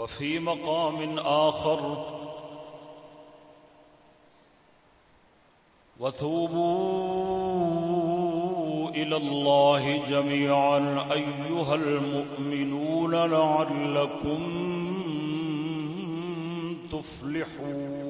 وفي مقام آخر. وثوبوا إلى الله جميعا أيها المؤمنون لعلكم تفلحون.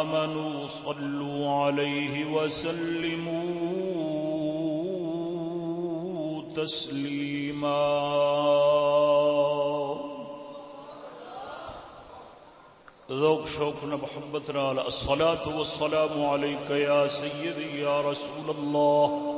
آمنوا صلوا عليه وسلموا تسليما ذوق شوق محبتنا الصلاة والسلام عليك يا سيدي يا رسول الله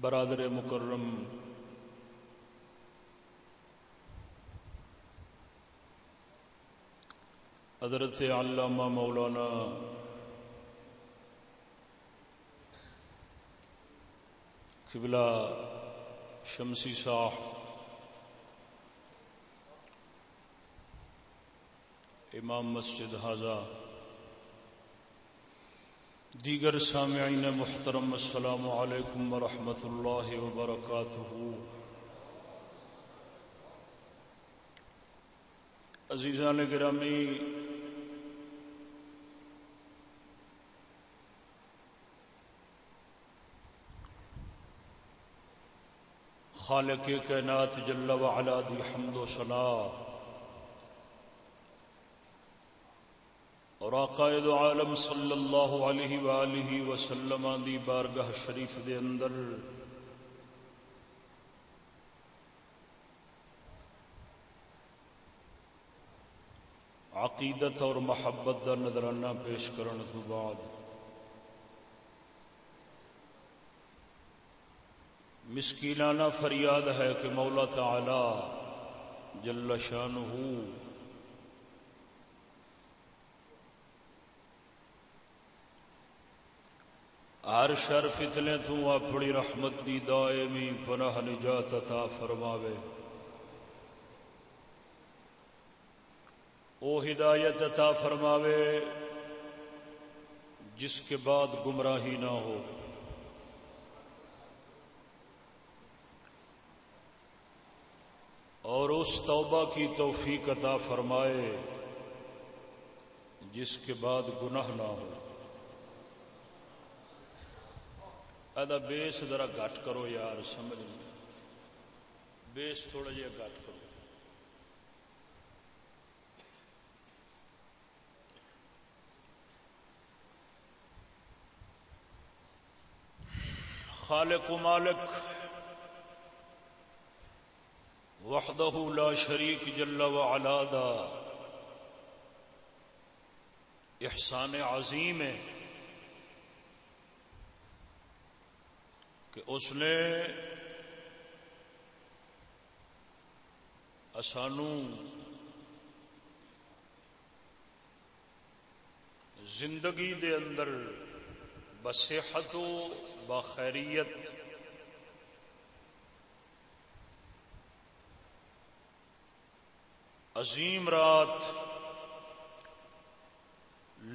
برادر مکرم۔ حضرت علامہ مولانا قبلہ شمسی صاح امام مسجد حاضہ دیگر سامعین محترم، السلام علیکم ورحمۃ اللہ وبرکاتہ۔ عزیزان گرامی، خالق کائنات جل وعلا دی حمد و ثناء اور عقائد عالم صلی اللہ علیہ وآلہ وسلم دی بارگاہ شریف دے اندر۔ عقیدت اور محبت دا نظرانہ پیش کرن تو بعد مسکینانہ فریاد ہے کہ مولا تعالی جل شانہ ہر شر فتنے تو اپنی رحمت دی دائمی پناہ نجات عطا فرماوے۔ او ہدایت عطا فرماوے جس کے بعد گمراہی نہ ہو۔ اور اس توبہ کی توفیق عطا فرمائے جس کے بعد گناہ نہ ہو۔ ادا بیس ذرا گھٹ کرو یار سمجھ نہیں بیس تھوڑا جہا گھٹ کرو خالق و مالک وحدہ لا شریک جل و علادہ احسان عظیم ہے۔ کہ اس نے سانو زندگی دے اندر بصحت و بخیریت عظیم رات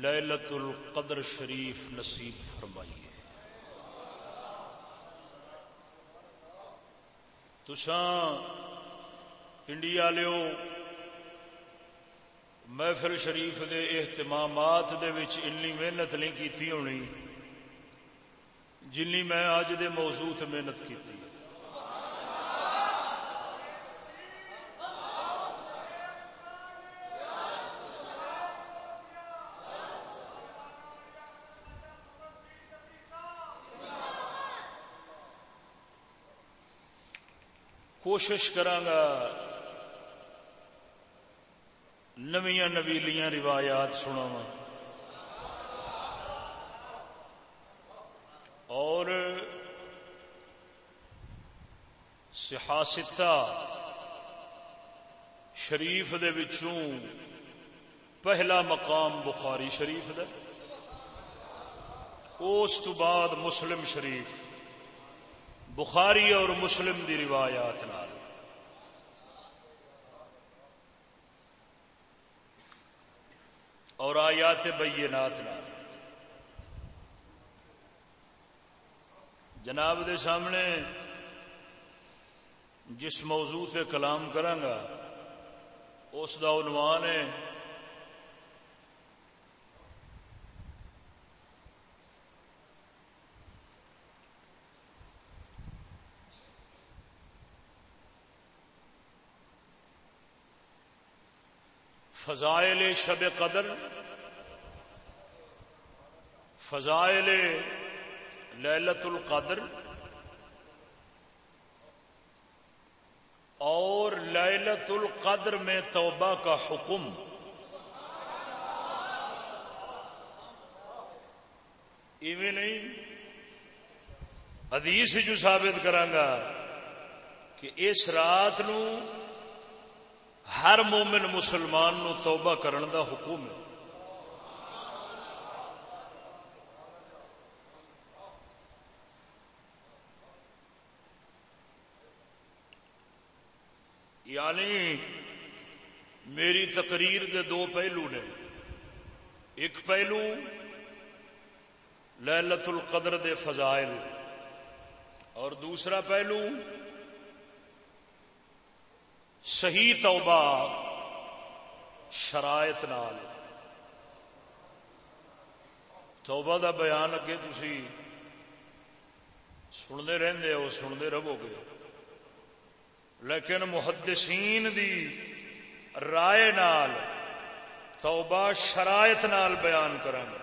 لیلت القدر شریف نصیب فرمائیے تسان انڈیا لیو محفل شریف دے اہتمامات دے وچ انی محنت نہیں کیتی ہونی جنی میں اج دے موضوع تے محنت کیتی۔ کوشش کرانگا نویاں نویلیاں روایات سنا اور سیاستہ شریف دے وچوں پہلا مقام بخاری شریف دا اس تو بعد مسلم شریف۔ بخاری اور مسلم دی روایات نال۔ اور آیات بینات نال۔ جناب دے سامنے جس موضوع سے کلام کرانگا، اس دا عنوان ہے فضائل شب قدر، فضائل للت القدر، اور للت القدر میں توبہ کا حکم۔ ایویں نہیں، حدیث جو ثابت کرانگا کہ اس رات نو ہر مومن مسلمان نو توبہ کرن دا حکم ہے۔ یعنی میری تقریر دے دو پہلو نے۔ ایک پہلو للت القدر دے فضائل اور دوسرا پہلو صحیح توبہ شرائط نال. توبہ دا بیان اگے تھی سنتے رہتے ہو، سنتے رہو گے۔ لیکن محدثین دی رائے نال، توبہ شرائط نال بیان کریں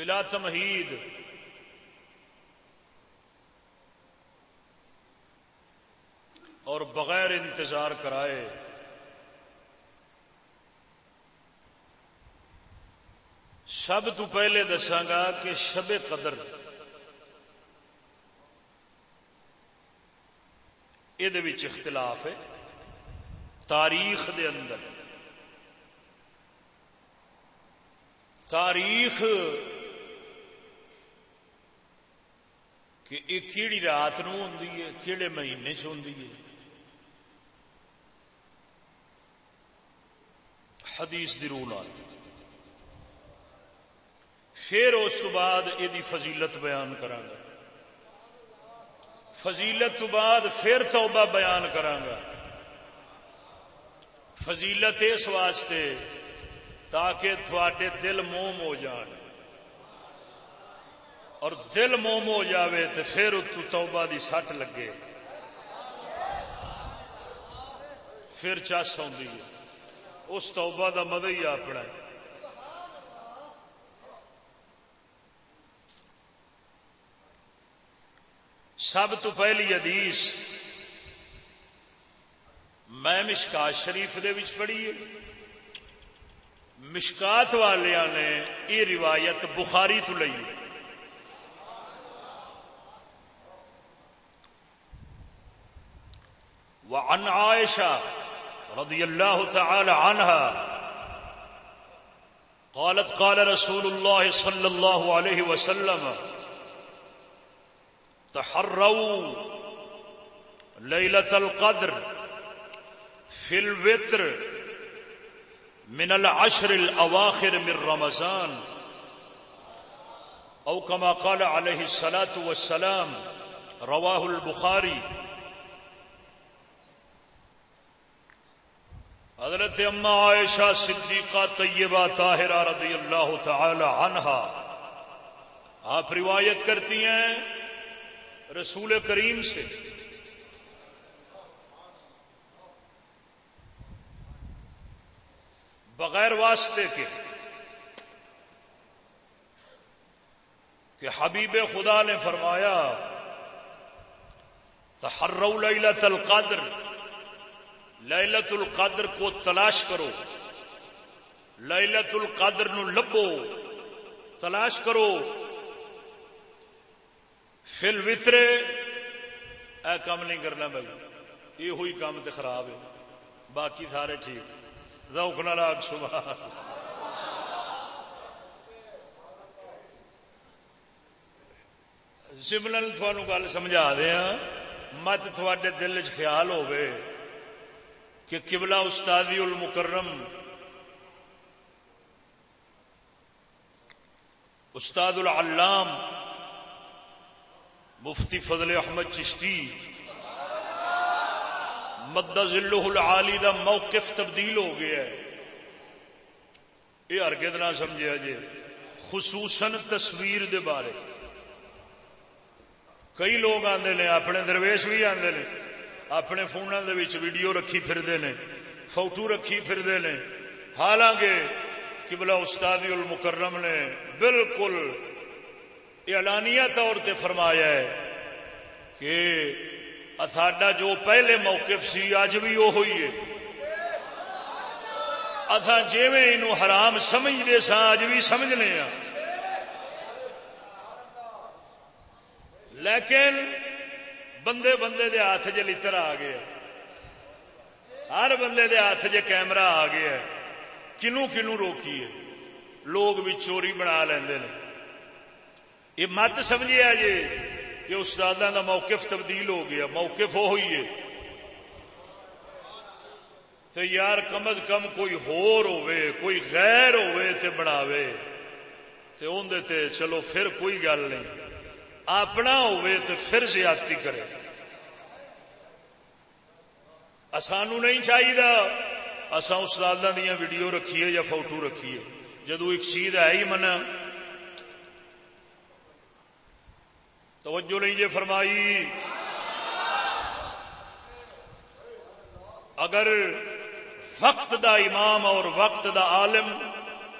بلا تمہید۔ اور بغیر انتظار کرائے۔ سب تو پہلے دساگا کہ شب قدر۔ یہ اختلاف ہے۔ تاریخ دے اندر۔ تاریخ کہ یہ کیڑی رات نو ہوں کہڑے مہینے چ ہوں حدیث دی روح پھر اس تو بعد یہ فضیلت بیان کرا فضیلت تو بعد پھر توبہ بیان کرا فضیلت اس واسطے تاکہ تھوڑے دل موم ہو جان۔ اور دل موم ہو جاوے تو پھر اتو توبہ دی سٹ لگے۔ پھر چس آئی اس توبہ دا مد ہی اپنا سب تو پہلی حدیث میں مشکات شریف دے وچ پڑھی ہے۔ مشکات والیا نے یہ روایت بخاری تو لئی وعن عائشة رضي الله تعالى عنها قالت قال رسول الله صلى الله عليه وسلم تحروا ليلة القدر في الوتر من العشر الأواخر من رمضان أو كما قال عليه الصلاة والسلام رواه البخاري حضرت اما عائشہ صدیقہ طیبہ طاہرہ رضی اللہ تعالی عنہا۔ آپ روایت کرتی ہیں رسول کریم سے۔ بغیر واسطے کے کہ حبیب خدا نے فرمایا تحرو لیلت القدر۔ للت القدر کو تلاش کرو۔ للت القدر نو لبو۔ تلاش کرو۔ فل وطرے اے کام نہیں کرنا بھائی۔ یہ ہوئی کام تو خراب ہے۔ باقی سارے ٹھیک۔ روک نہ لاگ صبح سملن تھانوں گل سمجھا دیا ہاں۔ مت تھوڑے دل چ خیال ہوئے کہ قبلہ استادی المکرم استاد العلام مفتی فضل احمد چشتی مد ذلہ العالی دا موقف تبدیل ہو گیا ہے۔ یہ ہرگد نہ سمجھا جی خصوصاً تصویر دے بارے۔ کئی لوگ آتے نے، اپنے درویش بھی آتے نے۔ اپنے فونوں ویڈیو رکھی پھرتے نے، فوٹو رکھی پھرتے نے۔ حالانکہ کبلا استادی المکرم نے بالکل اعلانیہ طور پہ فرمایا ہے کہ ساڈا جو پہلے موقف سی اج بھی وہ ہوئی ہے۔ اتھا جیویں حرام سمجھتے سا اج بھی سمجھنے ہاں۔ لیکن بندے بندے دے ہاتھ چ لتر آ گیا ہر بندے دے ہاتھ چ آ گیا کنو کنو روکیے لوگ بھی چوری بنا لیندے نے۔ یہ مت سمجھے جی کہ استاد کا موقف تبدیل ہو گیا۔ موقف وہ ہوئی ہے۔ تو یار کم از کم کوئی ہور ہوئے کوئی غیر ہوئے تے بناوے۔ تے اندر تے چلو پھر کوئی گل نہیں۔ اپنا ہوئے تو پھر زیادتی کرے۔ سانو نہیں چاہیے اصا استاد دیا ویڈیو رکھیے یا فوٹو رکھیے۔ جدو ایک چیز ہے ہی من توجہ نہیں جی فرمائی۔ اگر وقت دا امام اور وقت دا عالم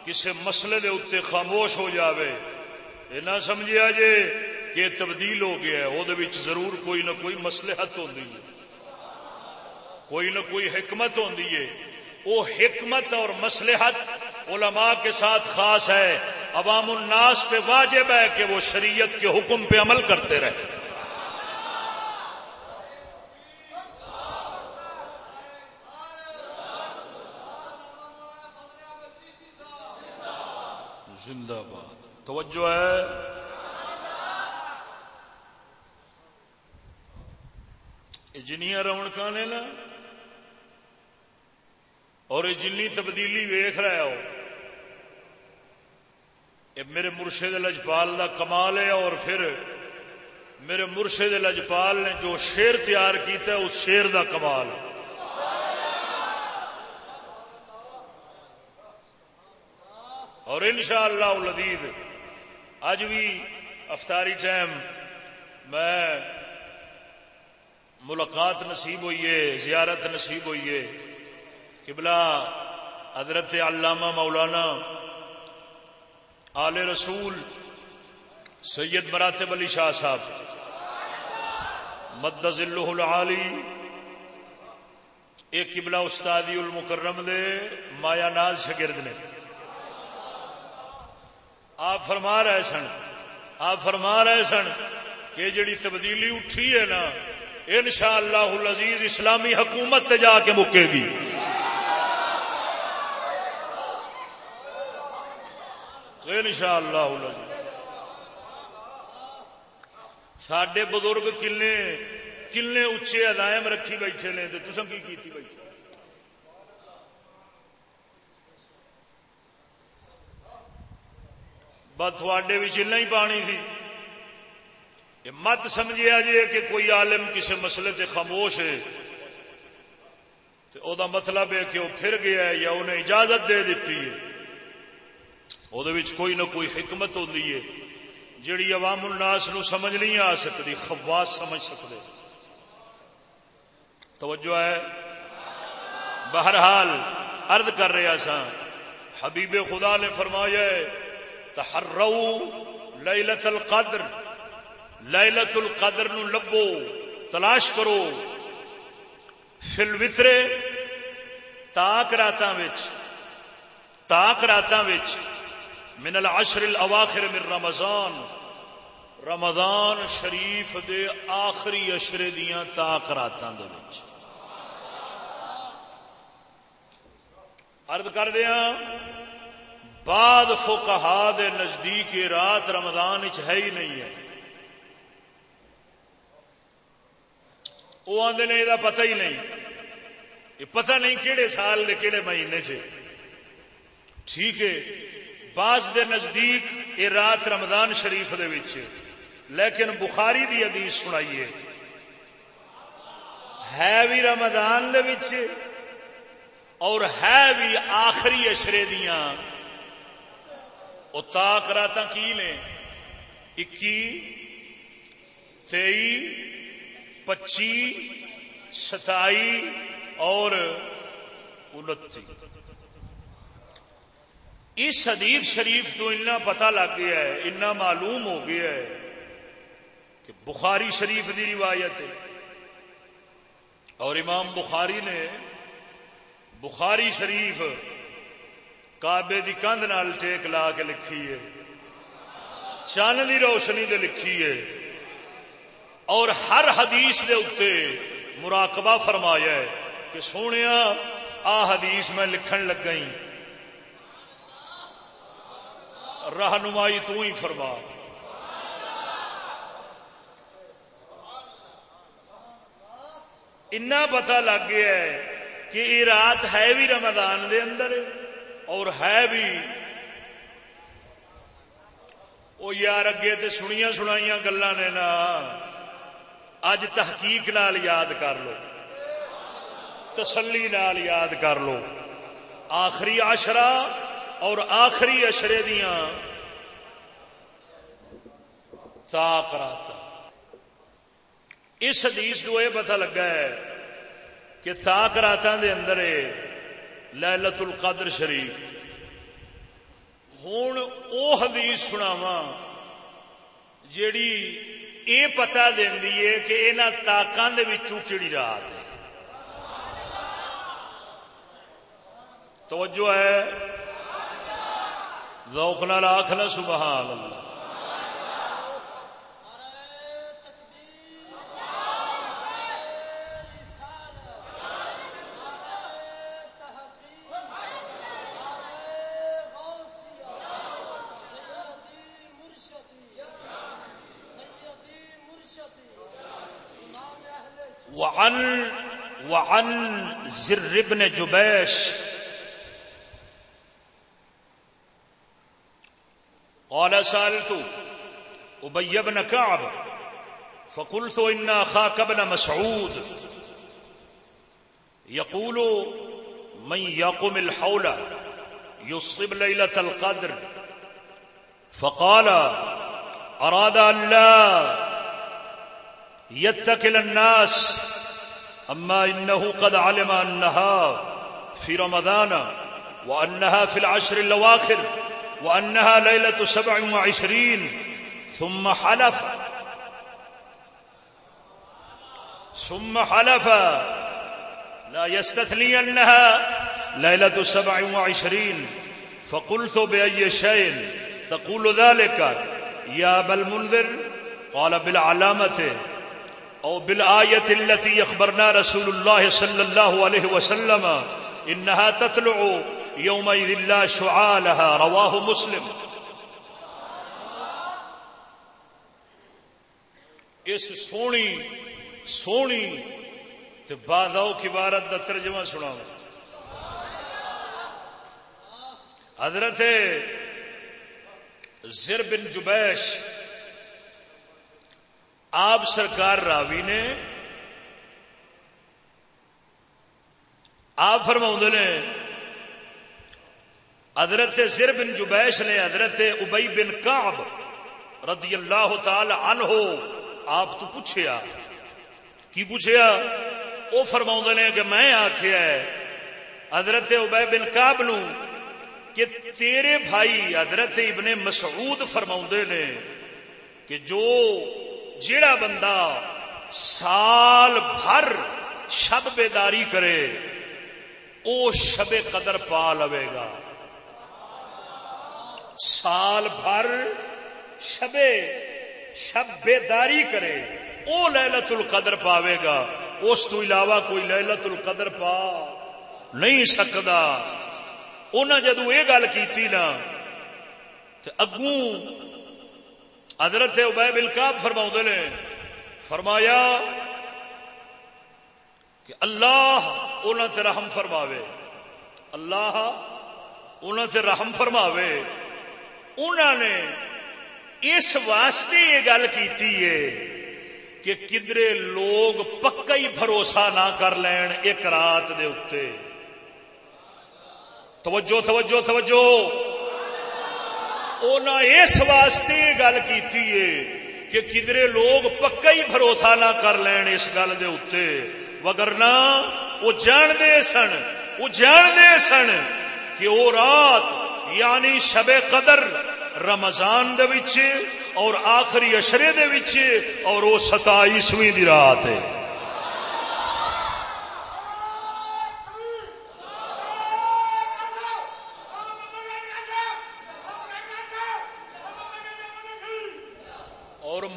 کسی مسئلے دے اتنے خاموش ہو جاوے یہ نہ سمجھا جے۔ کہ تبدیل ہو گیا ہے وہ ضرور کوئی نہ کوئی مسلحت ہوتی ہے۔ کوئی نہ کوئی حکمت ہوتی ہے۔ وہ حکمت اور مسلحت علماء کے ساتھ خاص ہے۔ عوام الناس پہ واجب ہے کہ وہ شریعت کے حکم پہ عمل کرتے رہے۔ زندہ باد۔ توجہ ہے۔ جنیا رونق نے نا اور یہ جنی تبدیلی ویخ رہا ہو یہ میرے مرشد لجپال کا کمال ہے اور پھر میرے مرشد لجپال نے جو شیر تیار کیتا ہے اس شیر کا کمال اور ان شاء اللہ اج بھی افطاری ٹائم میں ملاقات نصیب ہوئی ہے، زیارت نصیب ہوئی ہے۔ قبلہ حضرت علامہ مولانا آل رسول سید مراتب علی شاہ صاحب مدز اللہ العالی، ایک قبلہ استادی المکرم دے مایا ناز شگرد نے۔ آپ فرما رہے سن، آپ فرما رہے سن کہ جڑی تبدیلی اٹھی ہے نا ان شاء اللہ اسلامی حکومت جا کے مکے گی۔ ان شاء اللہ سڈے بزرگ کلے کلے اچے ادائم رکھی بیٹھے نے تو تسم کی کیتی بیٹھے؟ بس تھوڑے بھی چلنا ہی پانی تھی۔ یہ مت سمجھا جی کہ کوئی عالم کسی مسئلے سے خاموش ہے۔ تو او دا مطلب ہے کہ وہ پھر گیا ہے یا انہیں اجازت دے دیتی ہے۔ وہ کوئی نہ کوئی حکمت ہوتی ہے۔ جڑی عوام الناس نو سمجھ نہیں آ سکتی خواص سمجھ سکتے توجہ ہے۔ بہرحال ارد کر رہا سا حبیب خدا نے فرمایا ہے، تحرو لیلت القدر۔ لیلت القدر نو لبو، تلاش کرو۔ فل وطرے تاک راتاں وچ، تاک راتاں وچ۔ من العشر الاواخر من رمضان رمضان شریف دے آخری اشرے دیاں تاک راتاں دے وچ۔ عرض کر دیاں بعد فقہا دے نزدیک رات رمضان ہے ہی نہیں ہے۔ وہ آدھے نے یہ پتہ ہی نہیں یہ پتہ نہیں کہڑے سال دے کہڑے مہینے چ ٹھیک ہے بعض دے نزدیک یہ رات رمضان شریف دے وچ لیکن بخاری دی حدیث سنائیے ہے بھی رمضان دے وچ اور ہے بھی آخری اشرے دیاں وہ تاک رات کی نے اکی تئی پچی ستائی اور انتی اس حدیث شریف تو اتنا پتہ لگ گیا ہے، اتنا معلوم ہو گیا ہے کہ بخاری شریف دی روایت ہے۔ اور امام بخاری نے بخاری شریف کابے کی کندھ نال ٹیک لا کے لکھی ہے چن کی روشنی دے لکھی ہے۔ اور ہر حدیث دے اتنے مراقبہ فرمایا ہے کہ سونے آ حدیث میں لکھن لگ گئی رہنمائی تو ہی فرما۔ اتنا پتا لگ گیا ہے کہ یہ رات ہے بھی رمضان دے اندر اور ہے بھی۔ وہ یار اگے تو سنیا سنائی گلا نے نا۔ اج تحقیق نال یاد کر لو، تسلی نال یاد کر لو۔ آخری آشرا اور آخری اشرے دیا تاکرات اس حدیث کو یہ پتا لگا ہے کہ تاکرات دے اندر للت القدر شریف۔ ہوں او حدیث سناوا جیڑی یہ پتا دینی ہے کہ انہوں تاکان کیڑی رات ہے۔ توجہ ہے۔ ذوق نال آخنا سبحان اللہ۔ وعن وعن زر بن جبيش قال، سألت أبي بن كعب فقلت إن أخاك ابن مسعود۔ يقول من يقم الحول يصب ليلة القدر۔ فقال، اراد اللہ يتكل الناس۔ أما إنه قد علم أنها في رمضان وأنها في العشر الأواخر وأنها ليلة سبع وعشرين ثم حلف ثم حلف لا يستثنينها ليلة سبع وعشرين فقلت بأي شيء تقول ذلك يا أبا المنذر؟ قال بالعلامة او بالآية التي اخبرنا رسول الله صلى الله عليه وسلم انها تطلع يومئذ لا شعاع لها رواه مسلم. اس سونی سونی، تے باداؤ کی بارت دا ترجمہ سنا حضرت زر بن جبیش آپ سرکار راوی نے آپ فرما نے، حضرت سر بن جبیش نے حضرت ابئی بن کاب رضی اللہ تعالی عنہ آپ تو پوچھیا، کی پوچھیا؟ وہ فرما نے کہ میں آخیا حضرت ابئی بن کاب نو کہ تیرے بھائی حضرت ابن مسعود فرما نے کہ جو جیڑا بندہ سال بھر شب بیداری کرے، او شب قدر پا لوے گا۔ سال بھر شب شب بیداری کرے، او للت القدر پاوے گا۔ اس تو علاوہ کوئی للت القدر پا نہیں سکتا انہیں جدو یہ گل کی نا تو اگوں حضرت ابے بلکاب فرما نے، فرمایا کہ اللہ انہوں تے رحم فرماوے۔ اللہ انہوں تے رحم فرماوے۔ انہوں نے اس واسطے یہ گل کی کہ کدرے لوگ پکا ہی بھروسہ نہ کر لین ایک رات دے اتنے توجہ توجہ توجہ۔ اس واسطے یہ گل کی کہ کدرے لوگ پکا ہی بھروسہ نہ کر لین اس گل دے اتنے وگرنا وہ جانتے سن، وہ جانتے سن کہ وہ رات یعنی شب قدر، رمضان دے وچ اور آخری اشرے دے وچ اور وہ ستائیسویں دی رات ہے۔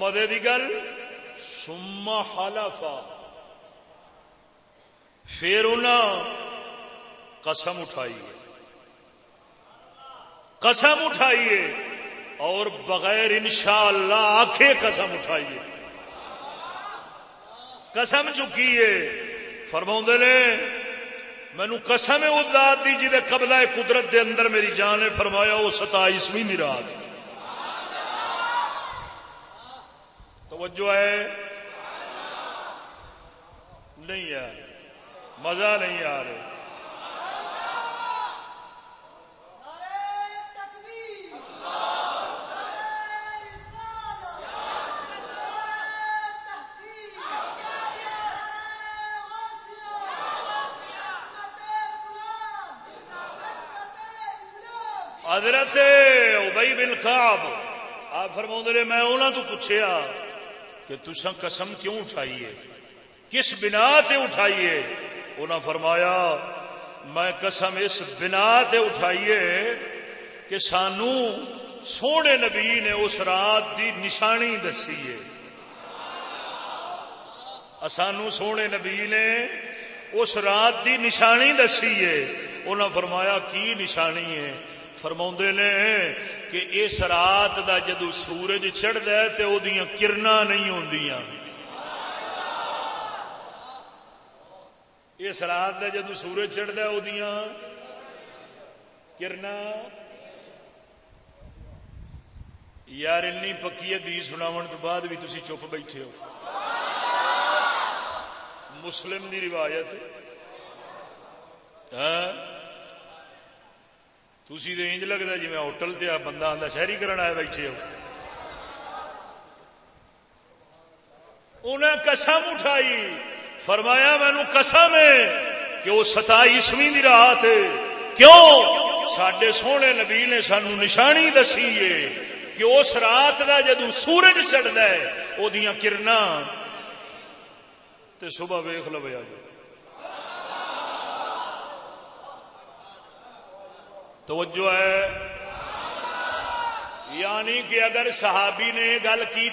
مدے دی گل سما حلفا۔ پھر انہاں قسم اٹھائیے۔ قسم اٹھائیے اور بغیر انشاءاللہ اللہ قسم اٹھائیے۔ قسم چکیے۔ فرما نے مینو قسم اداد دی جی قبضہ قدرت دے اندر میری جان نے فرمایا، وہ ستائیسویں رات توجہ ہے؟ نہیں ہے مزہ نہیں آ رہا حضرت ابئی بن خواب آپ فرما نے میں انہوں تو پوچھا کہ تسا قسم کیوں اٹھائیے؟ کس بنا تے اٹھائیے؟ انہوں فرمایا، میں قسم اس بنا تے اٹھائیے کہ سانو سونے نبی نے اس رات دی نشانی دسی ہے۔ سانو سونے نبی نے اس رات دی نشانی دسی ہے۔ انہوں فرمایا، کی نشانی ہے؟ فرما نے کہ اس رات دا جدو سورج چڑھتا ہے تو وہ کرنا نہیں ہوں اس رات کا جدو سورج چڑھتا ہے وہ کرنا۔ یار این پکی دی سناو تو بعد بھی تھی چپ بیٹھے ہو۔ مسلم دی روایت ہاں؟ تھی تو انج لگتا جی میں ہوٹل سے بندہ آتا شہری کرنا آیا بیٹھے ہو انہیں قسم اٹھائی فرمایا مینو قسم ہے کہ وہ ستائیسویں دی رات کیوں سڈے سونے نبی نے سانو نشانی دسی ہے کہ اس رات کا جدو سورج چڑھتا ہے وہ کرنا تے صبح ویخ لو جی توجہ ہے؟ یعنی کہ اگر صحابی نے گل کی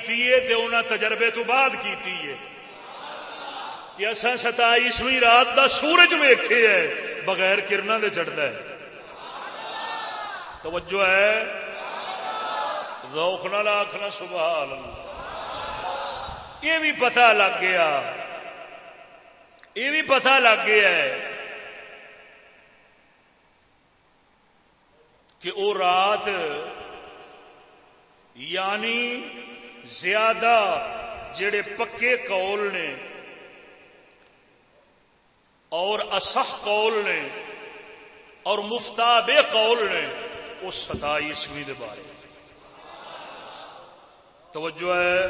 انہیں تجربے تو بعد کی کہ اصا ستائیسویں رات دا سورج ویکھے ہے، بغیر کرنا دے چڑھتا ہے۔ توجہ ہے؟ روک نہ لاکھنا سبحان اللہ یہ بھی پتہ لگ گیا۔ یہ بھی پتہ لگ گیا ہے۔ کہ وہ رات یعنی زیادہ جڑے پکے قول نے اور اصح قول نے اور مفتاب قول نے اس ستائیسویں بارے۔ توجہ ہے۔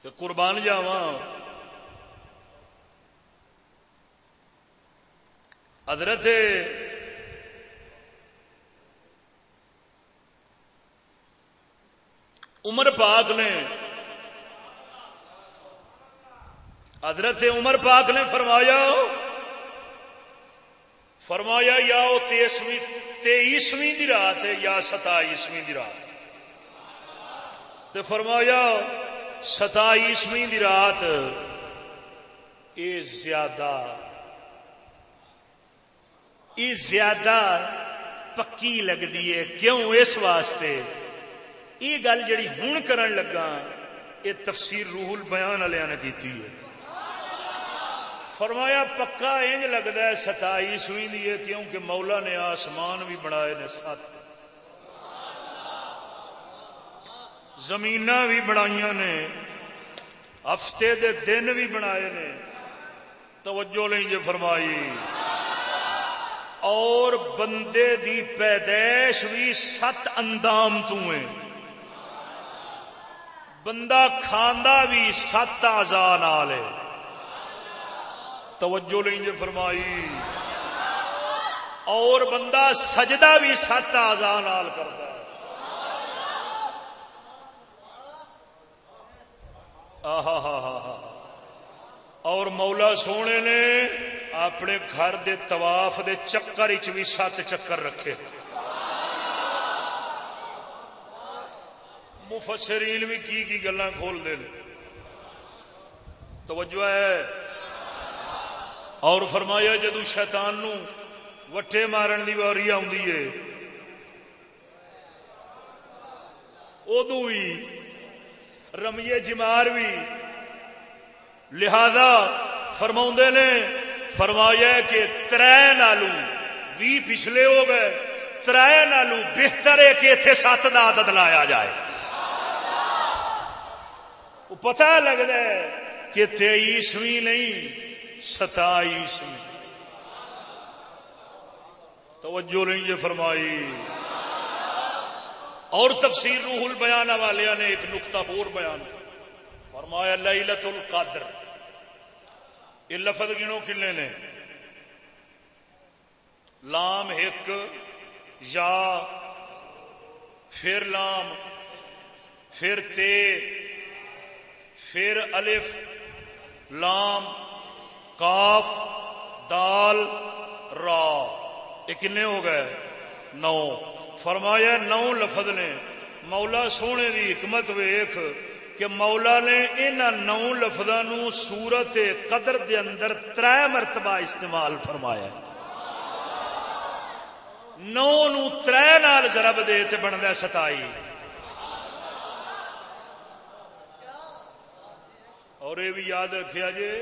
تو قربان جاوا حضرت عمر پاک نے حضرت عمر پاک نے فرمایا فرمایا، یا وہ تیئیسویں دی رات ہے، یا ستائیسویں دی رات۔ فرمایا، ستائیسویں دی رات یہ زیادہ یہ زیادہ پکی لگتی ہے، کیوں اس واسطے؟ یہ گل جڑی ہوں کرن لگا یہ تفسیر روح البیان والے نے کی فرمایا، پکا انج لگتا ہے ستائیسویں دی کیونکہ مولا نے آسمان بھی بنائے نے سات۔ زمین بھی بنائی نے، ہفتے دے دن بھی بنائے نے۔ توجہ لیں جی فرمائی۔ اور بندے دی پیدائش بھی ست اندام تو ہے بندہ کھانا بھی سات آزان ہے۔ توجہ لیں جی فرمائی۔ اور بندہ سجدہ بھی سات آزان کرتا اور مولا سونے نے اپنے گھر دے طواف دے چکر بھی سات چکر رکھے۔ مفسرین بھی کی کی گلا کھول دے توجہ ہے۔ اور فرمایا جدو شیطان نو وٹے مارن کی واری ادو بھی رمیے جمار بھی لہذا فرما نے، فرمایا کہ تر نالو بھی پچھلے ہو گئے تر نالو بہتر ہے کہ اتنے سات کا عدد لایا جائے۔ وہ پتا لگتا ہے کہ تیئیسویں نہیں، ستائیسویں۔ توجہ نہیں یہ فرمائی۔ اور تفسیر روح البیان والے نے ایک نقطہ اور بیان فرمایا لیلت القدر۔ یہ لفظ گنو کلے نے؟ لام ایک، یا، پھر لام، پھر تے، پھر الف، لام، کاف، دال، را، یہ کنے ہو گئے؟ نو۔ فرمایا نو لفظ نے۔ مولا سونے دی حکمت ویخ کہ مولا نے ان نو لفظوں سورت قدر دے اندر تر مرتبہ استعمال فرمایا نو نو نال ضرب دے تے بنتا ستائی۔ اور یہ بھی یاد رکھا جے،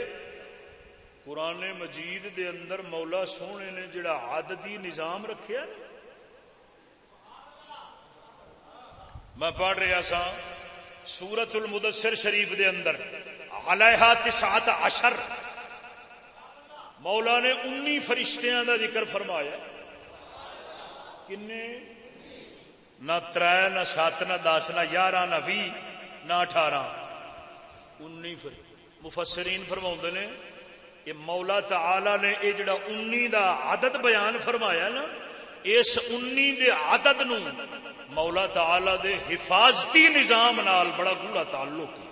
قرآن مجید دے اندر مولا سونے نے جڑا عادتی نظام رکھیا میں پڑھ رہا سا سورت المدثر شریف دے اندر علیہ تسعت عشر۔ مولا نے انی فرشتیاں دا ذکر فرمایا۔ کنے؟ نہ تر نہ سات، نہ دس، نہ یارہ، نہ بھی، نہ اٹھارہ۔ انی مفسرین فرما نے یہ مولا تعالی نے یہ جڑا انی دا عدد بیان فرمایا نا، اس انی دے عدد نو مولا تعالی دے حفاظتی نظام نال بڑا گوڑا تعلق ہے۔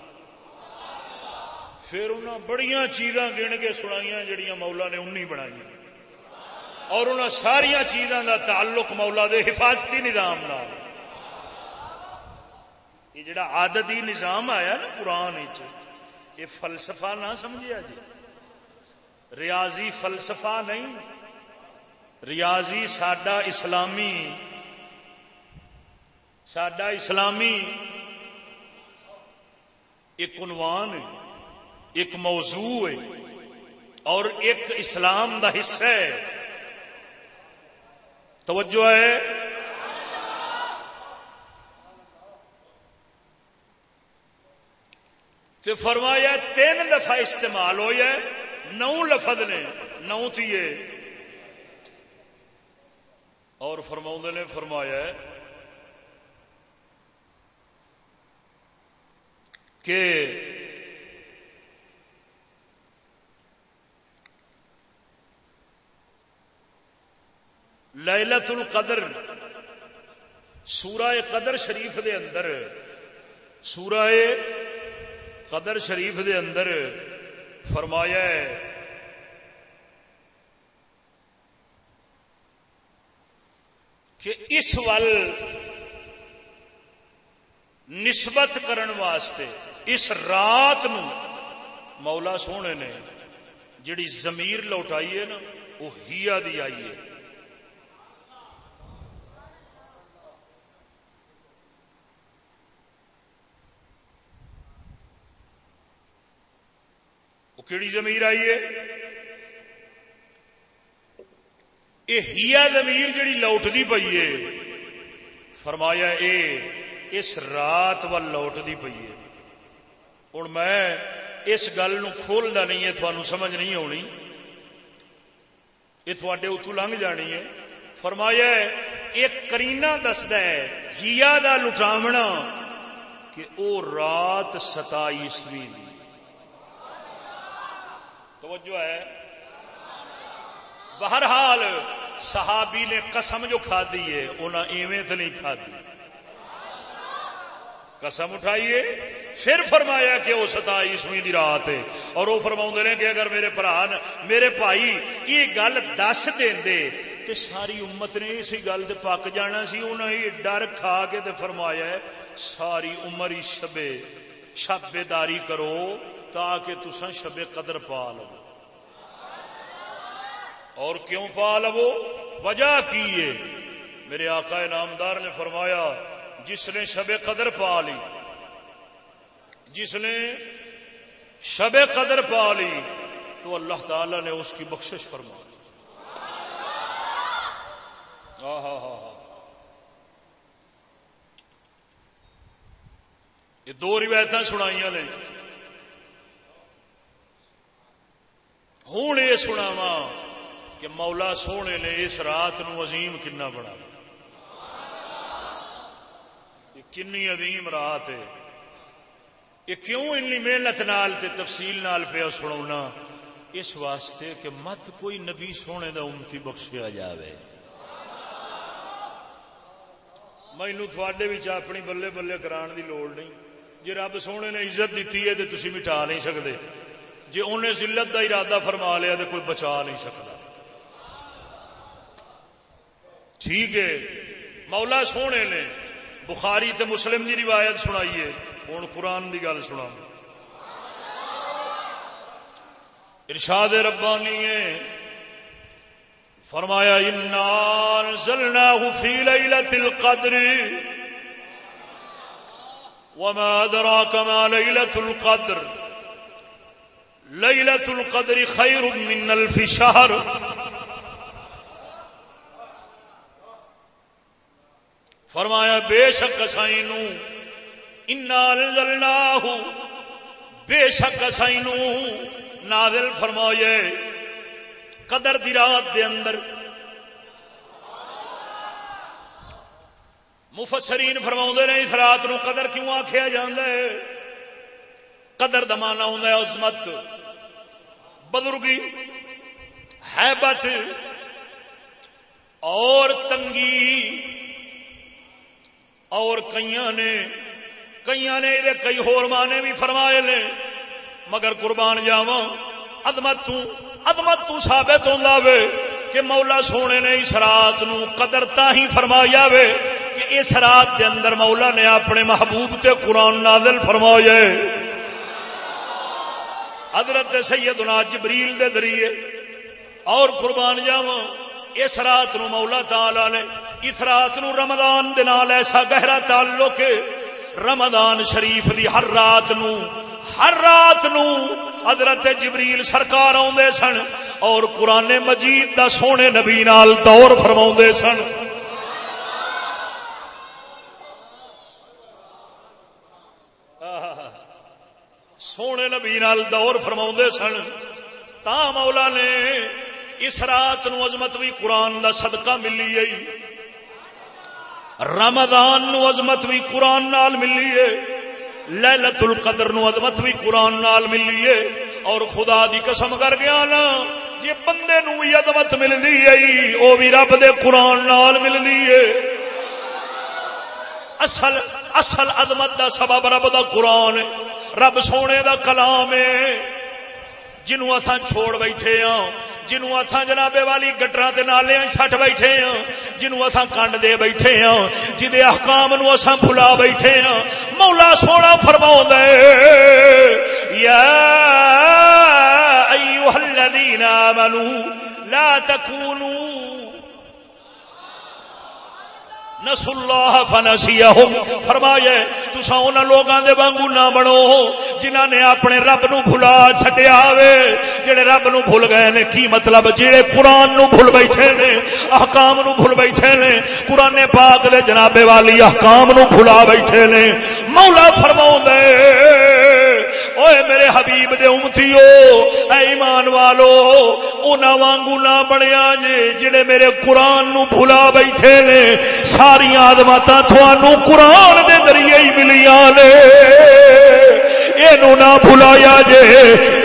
پھر انہوں بڑیاں چیزاں گن کے سنائی جڑیاں مولا نے انی بنائی اور انہوں ساریا چیزاں دا تعلق مولا دے حفاظتی نظام نال۔ یہ جڑا آدتی نظام آیا نا قرآن یہ فلسفہ نہ سمجھیا جی۔ ریاضی فلسفہ نہیں، ریاضی سڈا اسلامی سڈا اسلامی ایک عنوان ہے، ایک موضوع ہے، اور ایک اسلام دا حصہ ہے۔ توجہ ہے؟ کہ فرمایا تین دفعہ استعمال ہو جائے نو لفظ نے، نو تیے اور فرما نے فرمایا کہ للت القدر سورہ قدر شریف دے اندر، سورہ قدر شریف دے اندر فرمایا ہے، کہ اس ول نسبت کرن واسطے اس رات نو مولا سونے نے جڑی زمیر لوٹائی ہے نا، وہ ہیا دی آئی ہے۔ وہ کیڑی زمیر آئی ہے؟ یہ ہیا زمیر جڑی لوٹتی پی ہے، فرمایا اے، اس رات و لوٹتی پی ہے۔ ہوں میں اس گل کھولنا نہیں ہے تھانوں سمجھ نہیں آنی یہ تھوڑے اتو لنگ جانی ہے فرمایا ایک کرینا دستا ہے ہیا دا لٹامنا کہ او رات ستائیسویں دی توجہ ہے بہرحال صحابی نے قسم جو کھا دی ہے انہیں ایویں تو نہیں کھا دی قسم اٹھائیے۔ پھر فرمایا کہ وہ ستائیسویں دی رات ہے۔ اور وہ فرما نے کہ اگر میرے برا میرے بھائی یہ گل دس دے تو ساری امت نے اسی گل سے پک جانا سی انہیں ڈر کھا کے تے فرمایا ہے، ساری عمر ہی شبے شبے داری کرو تاکہ تسا شب قدر پا لو۔ اور کیوں پا لو؟ وجہ کی ہے؟ میرے آقا نامدار نے فرمایا جس نے شب قدر پا لی، جس نے شب قدر پا لی، تو اللہ تعالی نے اس کی بخشش فرما ہاں ہاں ہاں ہاں یہ دو روایت سنائی نے۔ ہوں یہ سناوا کہ مولا سونے نے اس رات نو عظیم کنا بڑا کنی عظیم رات ہے۔ یہ کیوں انی محنت نال تے تفصیل نال پیا سنا اس واسطے کہ مت کوئی نبی سونے دا امتی بخشیا جاوے۔ مینو تھوڑے اپنی بلے بلے کران دی لوڑ نہیں۔ جی رب سونے نے عزت دیتی ہے تو تھی مٹا نہیں سکتے جی انہیں ذلت کا ارادہ فرما لیا تو کوئی بچا نہیں سکتا ٹھیک ہے۔ مولا سونے نے بخاری تے مسلم کی روایت سنائی ہے ہوں قرآن کی گل سنا ارشاد ربانی ہے۔ فرمایا فی لیلت القدر وما ادراک ما لیلت القدر لیلت القدر خیر من الف شہر فرمایا، بے شک سائی نو۔ انزلناہ بے شک سائی نو۔ نازل فرمائے۔ قدر دی رات دے اندر۔ مفسرین فرما نے، اس رات نو قدر کیوں آخیا ہے؟ قدر دمانا ہوں عظمت۔ بدرگی حیبت اور تنگی۔ اور کئی نے کئی نے یہ کئی مانے بھی فرمائے لے مگر قربان جاوا ادمت ادمت ثابت ہوں کہ مولا سونے نے اس رات نو قدر تا ہی فرمایا وے کہ اس رات کے اندر مولا نے اپنے محبوب تے قرآن نازل فرمایا حضرت سیدنا جبریل دے ذریعے اور قربان جاوا اس رات نو مولا تعالی نے اس رات نو رمضان دے نال ایسا گہرا تعلق رمضان شریف دی ہر رات نو، ہر رات نو حضرت جبریل سرکار آدھے سن اور قرآن مجید دا سونے نبی نال دور فرما سن۔ سونے نبی نال دور فرما سن۔ تا مولا نے اس رات نو عظمت بھی قرآن دا صدقہ ملی گئی رمضان نو عظمت بھی قرآن نال ملی ہے للت القدر نو عظمت بھی قرآن نال ملی ہے، اور خدا دی قسم کر گیا نا جی بندے نو بھی عظمت ملتی ہے وہ بھی رب دے قرآن نال ملتی ہے۔ اصل اصل عظمت دا سبب رب دا قرآن رب سونے دا کلام ہے۔ جنوں اتھا چھوڑ بیٹھے ہاں جنوں اتھا جناب والی گٹرا دے نالے چھٹ بیٹھے ہاں جنوں اتھا کنڈ دے بیٹھے ہاں جدے احکام نو اساں بھلا بیٹھے ہاں مولا سونا فرماؤ دے یا ایوہ الذین آمنوا، لا تکونوا نس اللہ فنسیہم۔ فرمایا تسا انہاں لوگاں دے وانگو نہ بنو، جنہاں نے اپنے رب نو بھلا چھڈیا وے جڑے رب نو بھول گئے نے، کی مطلب؟ جڑے قرآن نو بھول بیٹھے نے، احکام نو بھول بیٹھے نے، قرآن پاک دے جناب والی احکام نو بھلا بیٹھے نے۔ مولا فرماؤں دے اوے میرے حبیب دے امتیو، اے ایمان والو انہاں وانگو نہ بنیا جے، جڑے میرے قرآن نو بھلا بیٹھے نے ساری آدمات تھوانو قرآن دے ذریعے ہی ملیاں نے۔ اینو نہ بھلایا جے،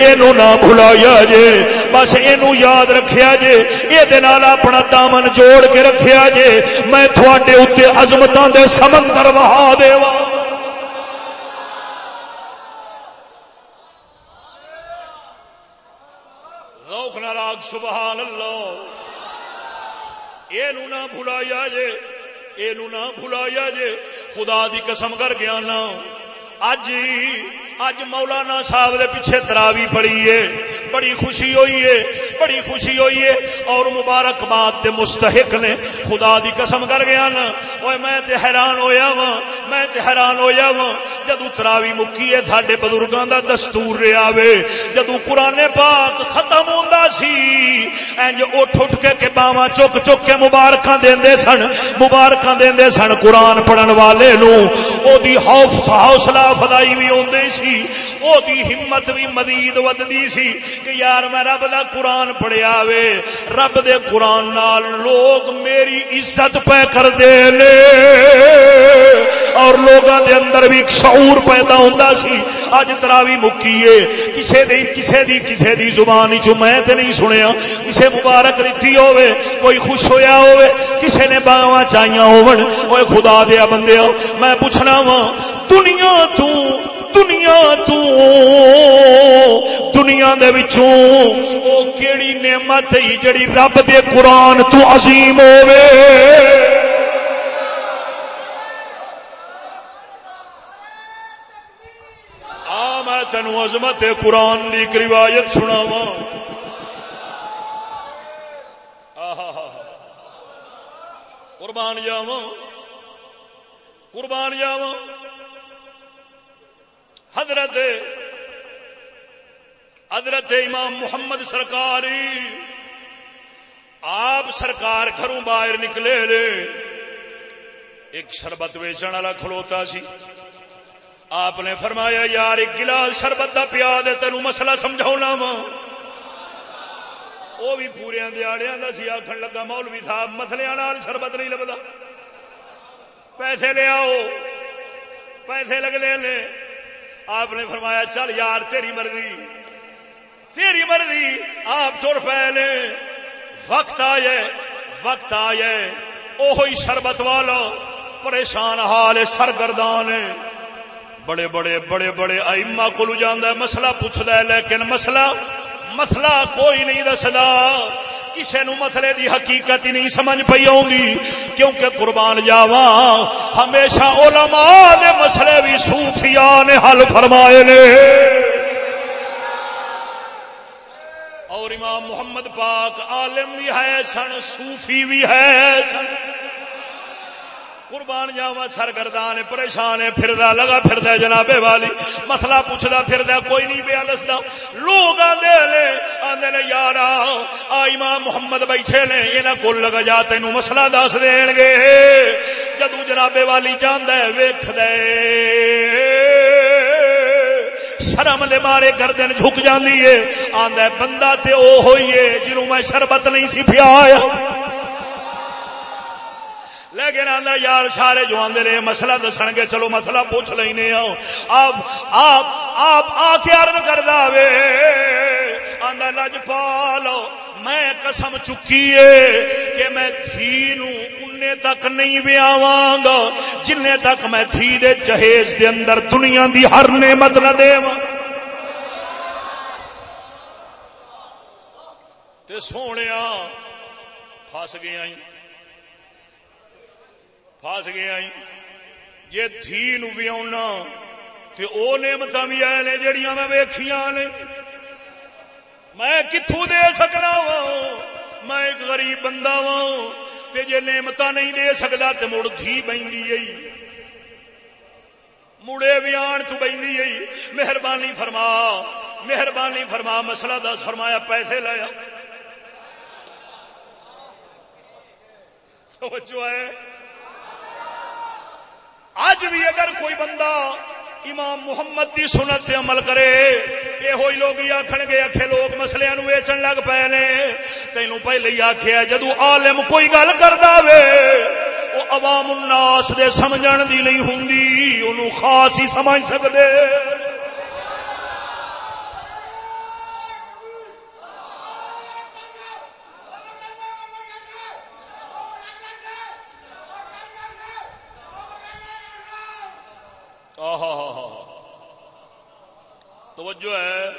اینو نہ بھلایا جے، بس اینو یاد رکھیا جے اے دے نال اپنا دامن جوڑ کے رکھیا جے، میں تھوڑے اتے عظمتاں دے سمندر وہا دے روک نہ راگ سبحان اللہ۔ اینو نہ بھلایا جے یہ نہ بھلایا جے۔ خدا دی قسم کر گیا نا اج اج مولانا صاحب دے پیچھے تراوی پڑی ہے۔ بڑی خوشی ہوئی ہے، بڑی خوشی ہوئی ہے۔ اور مبارکباد دے مستحق نے خدا دی قسم کر گیا نا اوے میں تے حیران ہویا وا میں تے حیران ہویا وا جدو تراوی مکی ہے تھاڈے بزرگاں دا دستور رہیا وے۔ جدو قران پاک ختم ہوندا سی انج اٹھ اٹھ کے کہ باواں چک چک کے مبارکاں دیندے سن۔ مبارکاں دیندے سن قران پڑھن والے نو او دی حوصلہ افزائی وی ہوندی سی۔ او دی ہمت بھی مزید ودی سی کہ یار میں رب دا قرآن پڑھیا وے۔ رب دے قرآن نال لوگ میری عزت پہ کر دے لے اور لوگاں دے اندر بھی ایک شعور پیدا ہوندا سی۔ اج تراوی مکی مکیے۔ کسے دی کسے دی کسے دی زبان وچ میں تے نہیں سنیا۔ کسے مبارک دتی ہوے کوئی خوش ہویا ہوے کسے نے باواں چاہیاں ہون اوے خدا دے بندیو میں پوچھنا وا دنیا تو دنیا تو، دنیا دے وچوں او کیڑی نعمت ہے جڑی رب دے قرآن تو عظیم ہوے آ میں تینو عظمت قرآن دی ایک روایت سناواں۔ قربان جاواں۔ قربان جاواں۔ حضرت حضرت امام محمد سرکار آپ سرکار گھروں باہر نکلے لے، ایک شربت ویچن والا کھلوتا سی۔ آپ نے فرمایا، یار، ایک گلاس شربت کا پیا دے تین مسلا سمجھا وا۔ وہ بھی پوریا دیاڑیا کا سی آخر لگا، مولوی صاحب مسلیا شربت نہیں لگتا پیسے لے آؤ۔ پیسے لگتے لے آپ نے فرمایا، چل یار، تیری مرضی۔ تیری مرضی، آپ تر پہ وقت آئے وقت آئے۔ اوہی شربت والا پریشان حال سرگردان ہے۔ بڑے بڑے بڑے بڑے ائما کو جانا مسئلہ پوچھتا ہے، لیکن مسئلہ مسئلہ کوئی نہیں دسدا۔ کسی نو مسئلے دی حقیقت ہی نہیں سمجھ پی آؤں کیونکہ قربان جاوا ہمیشہ علماء دے مسئلے بھی صوفیاء نے حل فرمائے نے۔ اور امام محمد پاک عالم بھی ہے، سن صوفی بھی ہے۔ سن قربان جاوا سرگردان پریشان ہے پھردا، لگا پھردا جنابے والی۔ مسئلہ پوچھدا پھردا کوئی نہیں پیا دسدا لوگ آندے لے آندے نے یار آ امام محمد بیٹھے نے، انہاں کول لگا جا، تینو مسئلہ دس دین گے۔ جدو جنابے والی جاندا ہے، ویکھدا شرم دے مارے گردن جھک جاندی ہے۔ آندا بندہ تے او ہوئی ہے، جنوں میں شربت نہیں سی پیا۔ لیکن آدھا یار سارے جو آدھے رہے مسئلہ دس گے، چلو مسئلہ پوچھ لینے آپ آپ آپ آ کے ارد کر دے آدھا لج پالو، میں قسم چکی ہے کہ میں دھی نو اُنے تک نہیں بیاواں گا جن تک میں دھی دے جہیز دے اندر دنیا دی ہر نعمت نہ دے سونے پس گیا فس گیا جی دھی نو بھی آنا تو وہ نعمت بھی آئے نے جڑیاں میں ویخیا نے۔ میں کتوں دے سکنا وا میں ایک غریب بندہ وا جی نعمت نہیں دے سکتا تو مڑ دھی بہی مڑے بھی آن تو بہی مہربانی فرما۔ مہربانی فرما۔ مسئلہ دس۔ فرمایا پیسے لایا جو ہے۔ اج بھی اگر کوئی بندہ امام محمد دی سنت سے عمل کرے یہ ہوئی لوگ آخر گے آخے لوگ مسلے نو ویچن لگ پے نے۔ تینوں پہلے ہی آخیا جدو عالم کوئی گل کر دے وہ عوام الناس دے سمجھن دی نہیں ہوں انہوں خاص ہی سمجھ سکتے توجہ ہے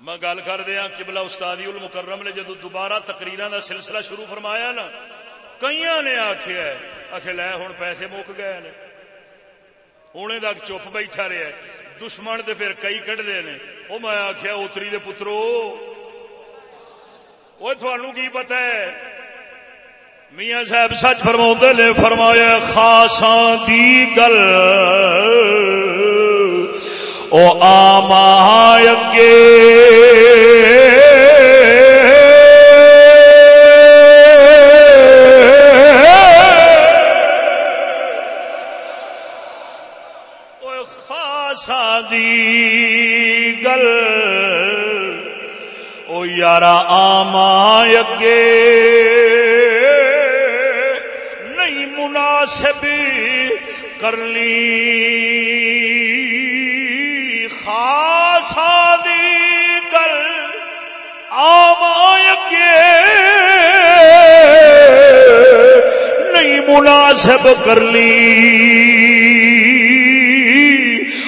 میں گل کر دیا کبلا استادی المکرم نے جدو دوبارہ تقریر کا سلسلہ شروع فرمایا نا کئی نے آخیا آخ لے ہوں پیسے مک گئے نے۔ ہوں تک چپ بیٹھا رہا دشمن تو پھر کئی کٹتے ہیں وہ میں آخیا اتری دے پترو۔ وہ تھانوں کی پتا ہے؟ میاں صاحب سچ فرما نے، فرمایا خاصا دی گل او آما اگے دی گل۔ او یارا آما اگے مناسب کرنی خاص دی گل آمائے نہیں مناسب کرنی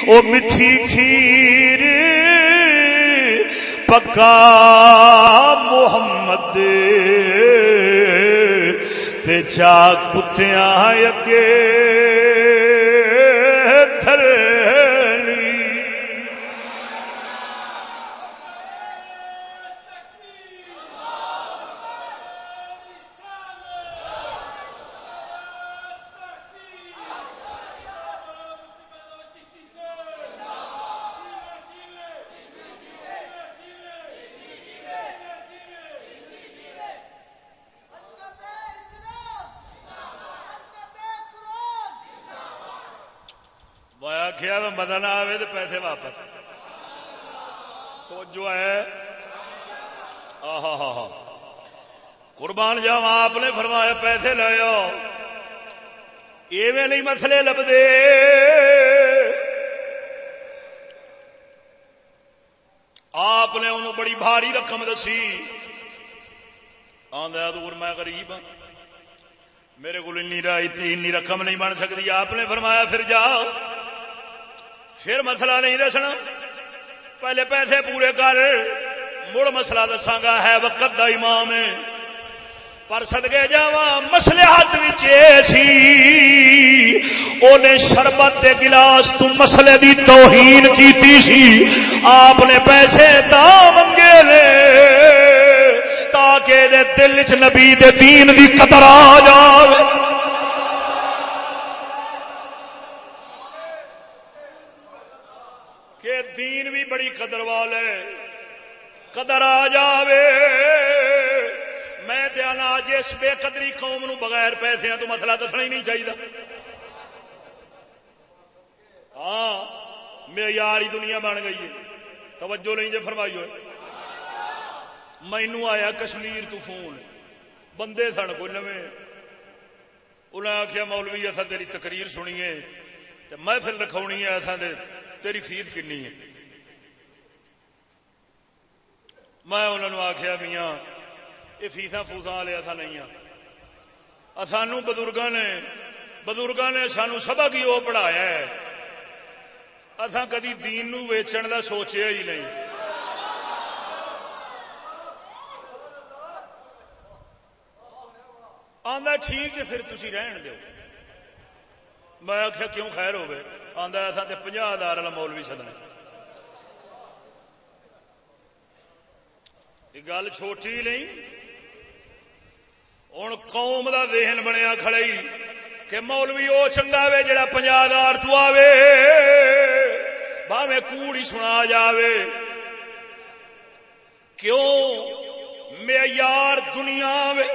او میٹھی کھیر پکا محمد تے چا کتیاں اگے مزہ نہ آئے تو پیسے واپس۔ تو جو ہے قربان جاؤ آپ نے فرمایا پیسے لے ایویں نہیں مسلے لبدے۔ آپ نے انہوں بڑی بھاری رقم دسی۔ آدھا دور میں غریب ہوں میرے کو انی رقم نہیں بن سکتی۔ آپ نے فرمایا پھر جاؤ۔ پھر مسئلہ نہیں دسنا۔ پہلے پیسے پورے کر۔ مڑ مسئلہ دساگا ہے وقت دا امام۔ ہے پر سدگے جا مسلے ہاتھ شربت کے گلاس تو مسلے دی توہین کی سی۔ آپ نے پیسے تا منگے لے تاکہ دے دل چ نبی دے دین دی قدر آ جائے دین بھی بڑی قدر والے قدر آ جاوے۔ میں دینا جس جی بے قدری قوم نو بغیر پیسے تو مسئلہ دسنا ہی نہیں چاہیے ہاں معیاری دنیا بن گئی ہے۔ توجہ نہیں جی فرمائی ہوئے۔ مینو آیا کشمیر تو فون۔ بندے سن کو نویں انہیں آخیا مولوی اصا تیری تقریر سنیے میں پھر لکھاونی ہے اصا تیری فیس کنی ہے۔ میں انہوں نے آخیا میاں یہ فیسا فوسا والے ایسا نہیں ہاں۔ سانو بزرگ نے بزرگ نے سانو سبق ہی وہ پڑھایا ہے۔ اصا کدی دین نو ویچن کا سوچیا ہی نہیں۔ آندا ٹھیک ہے، پھر تھی رہن دو میں آخیا، کیوں خیر ہو آدھا اصا تو پناہ ہزار والا مول بھی سدنا گل چھوٹی نہیں۔ ہوں قوم دا ذہن بنیا کھڑی کہ مولوی وہ چنگا وے جڑا پنجا ہزار تو آوے باوے کوڑی سنا جاوے۔ کیوں معیار دنیا وے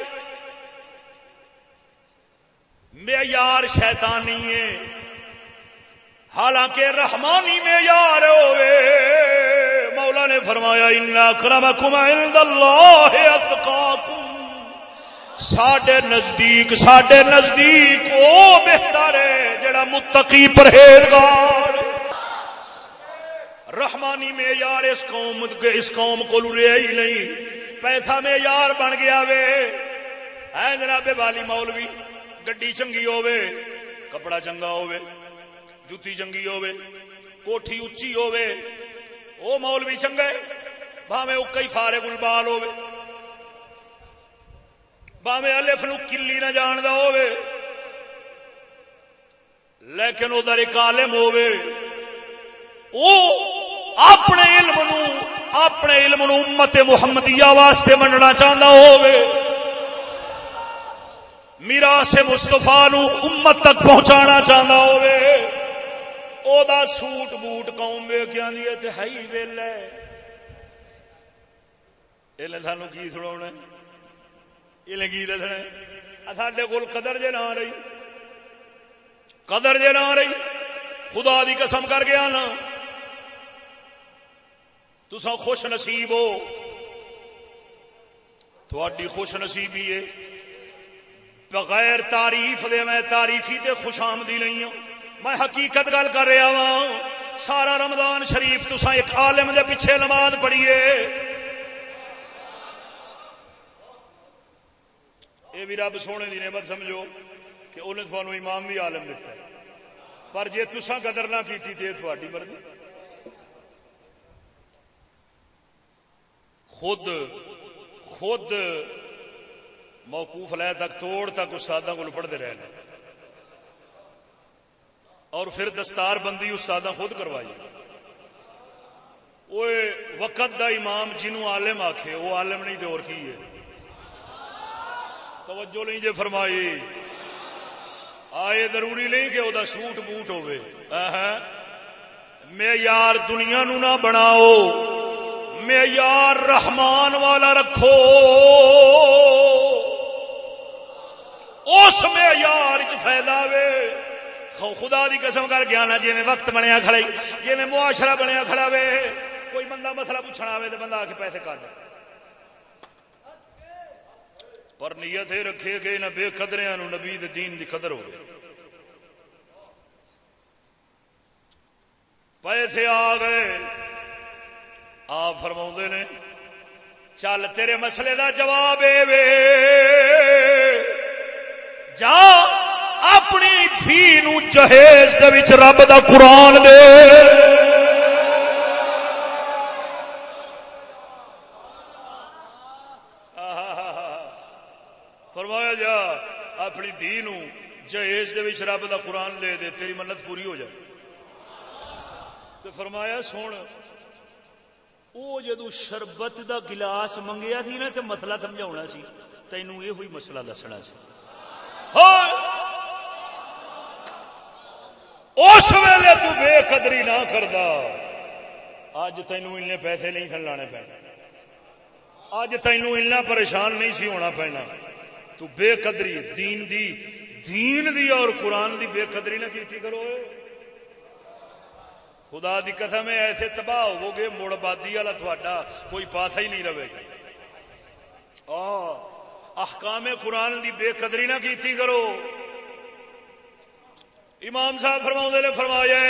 معیار شیطانی ہے۔ حالانکہ رحمانی معیار ہوئے۔ مولا نے فرمایا ان کرمکم عند اللہ اتقاکم سڈے نزدیک سڈے نزدیک وہ بہتر ہے جڑا متقی پرہیزگار۔ رحمانی میں یار اس قوم اس قوم کو رہا ہی نہیں۔ پیسہ میں یار بن گیا وے۔ اے جناب والی مولوی گڈی چنگی ہوے کپڑا چنگا ہوے جتی چنگی ہوے کوٹھی اچھی ہوے او مولوی چنگا بھاوے اکئی فارے گلبال ہوے باوے الف نو کلی نہ جاندا ہوے لیکن او در عالم ہوے او اپنے علم نو، اپنے علم نو امت محمدیہ واسطے مننا چاہندا ہوے میراث مصطفی نو امت تک پہنچانا چاہندا ہوے او دا سوٹ بوٹ قوم ویکھیاں دی تے ہئی ویلے اے سانو کی سناونا یہ لگی دسنا سڈے کول قدر جے نہ رہی۔ قدر جے نہ رہی۔ خدا دی قسم کر گیا نا تسا خوش نصیب ہو۔ تھوڑی خوش نصیبی ہے۔ بغیر تعریف دے میں تعریفی تے خوش آمدی نہیں ہوں۔ میں حقیقت گل کر رہا وا سارا رمضان شریف تسا ایک عالم دے پیچھے نماز پڑھیے یہ بھی رب سونے کی نعمت سمجھو کہ انہیں تھانوں امام بھی عالم دیتا ہے۔ پر جے تسا قدر نہ کیتی تے تھوڑی مرضی۔ خود خود موقوف لے تک توڑ تک استاد کو پڑھتے رہے اور پھر دستار بندی استاد خود کروائی۔ وہ وقت دا امام جنوں عالم آکھے وہ عالم نہیں تو اور کی ہے؟ توجہ نہیں جے فرمائی۔ آئے ضروری نہیں کہ وہ سوٹ بوٹ ہوئے میں یار دنیا نو نہ بناؤ، میں یار رحمان والا رکھو۔ اس میں یار چ فائدہ وے۔ خدا دی قسم کر گیا نا جی وقت بنیا کھڑے جی معاشرہ بنیا کھڑا وے، کوئی بندہ مسئلہ پوچھنا آئے تو بندہ آ کے پیسے کر دے۔ پر نیت یہ رکھے کہ انہیں بے قدریا نبی دین دی قدر ہو پیسے آ گئے۔ آ فرما نے، چل تیرے مسئلے دا جواب اے وے۔ جا اپنی دھی نو جہیز دے رب دا قرآن دے۔ فرمایا جا، اپنی دھی نو جہیز دے رب دا قرآن دے دے، تیری منت پوری ہو جائے۔ تو فرمایا، سن وہ جدو شربت دا گلاس منگیا تھی نا تو مسئلہ مطلب سمجھا سی، تینوں یہ ہوئی مسئلہ دسنا سی۔ اس ویلے تو بے قدری نہ کردا۔ اج تینوں ان پیسے نہیں تھن لانے پینے۔ اج تینوں ان پریشان نہیں سی ہونا پینا۔ تو بے قدری دین دی دین دی اور قرآن دی بے قدری نہ کیتی کرو۔ خدا دی قسم ہے ایسے تباہ ہو گے مڑ بادی والا تھوڑا کوئی پاسا ہی نہیں رہے گا۔ احکام قرآن دی بے قدری نہ کیتی کرو۔ امام صاحب فرما نے فرمایا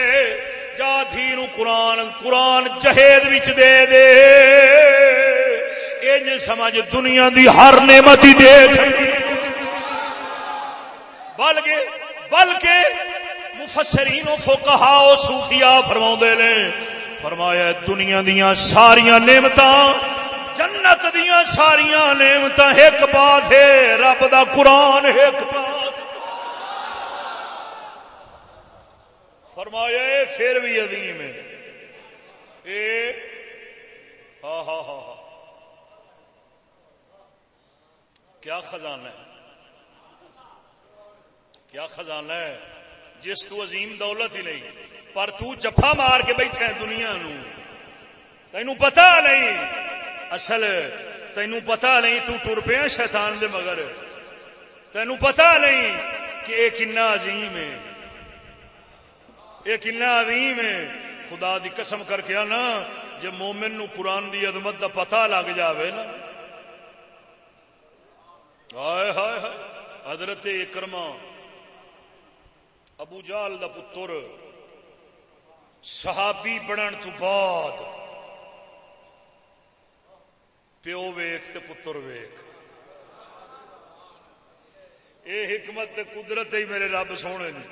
جا دھی نو قرآن قرآن جہید وچ دے دے۔ انج سمجھ دنیا دی ہر نعمت ہی دے بلکہ بلکہ مفسرین و فقہا و صوفیاء فرما نے، فرمایا دنیا دیاں ساریاں نعمتاں جنت دیاں ساریاں نعمتاں ایک بات ہے، رب دا قرآن ایک بات۔ فرمایا پھر بھی عظیم ہے۔ اے ہاں ہاں ہاں ہاں کیا خزانہ ہے؟ کیا خزانہ ہے؟ جس تو عظیم دولت ہی نہیں، پر تو جفا مار کے بیٹھے ہیں دنیا نو۔ تینو پتا نہیں۔ اصل تینو پتا نہیں، تو ٹر پیا شیطان دے مگر۔ تینو پتا نہیں کہ یہ کنا عظیم ہے۔ یہ کنا عظیم ہے۔ خدا دی قسم کر کے نا جب مومن نو قرآن دی عظمت دا پتہ لگ جاوے نا۔ ہائے ہائے ہائے۔ حضرت اکرما ابو جال دا پتر، صحابی بنن تو بعد پیو ویخ تے پتر ویخ اے حکمت تے قدرت ہی میرے رب سونے نے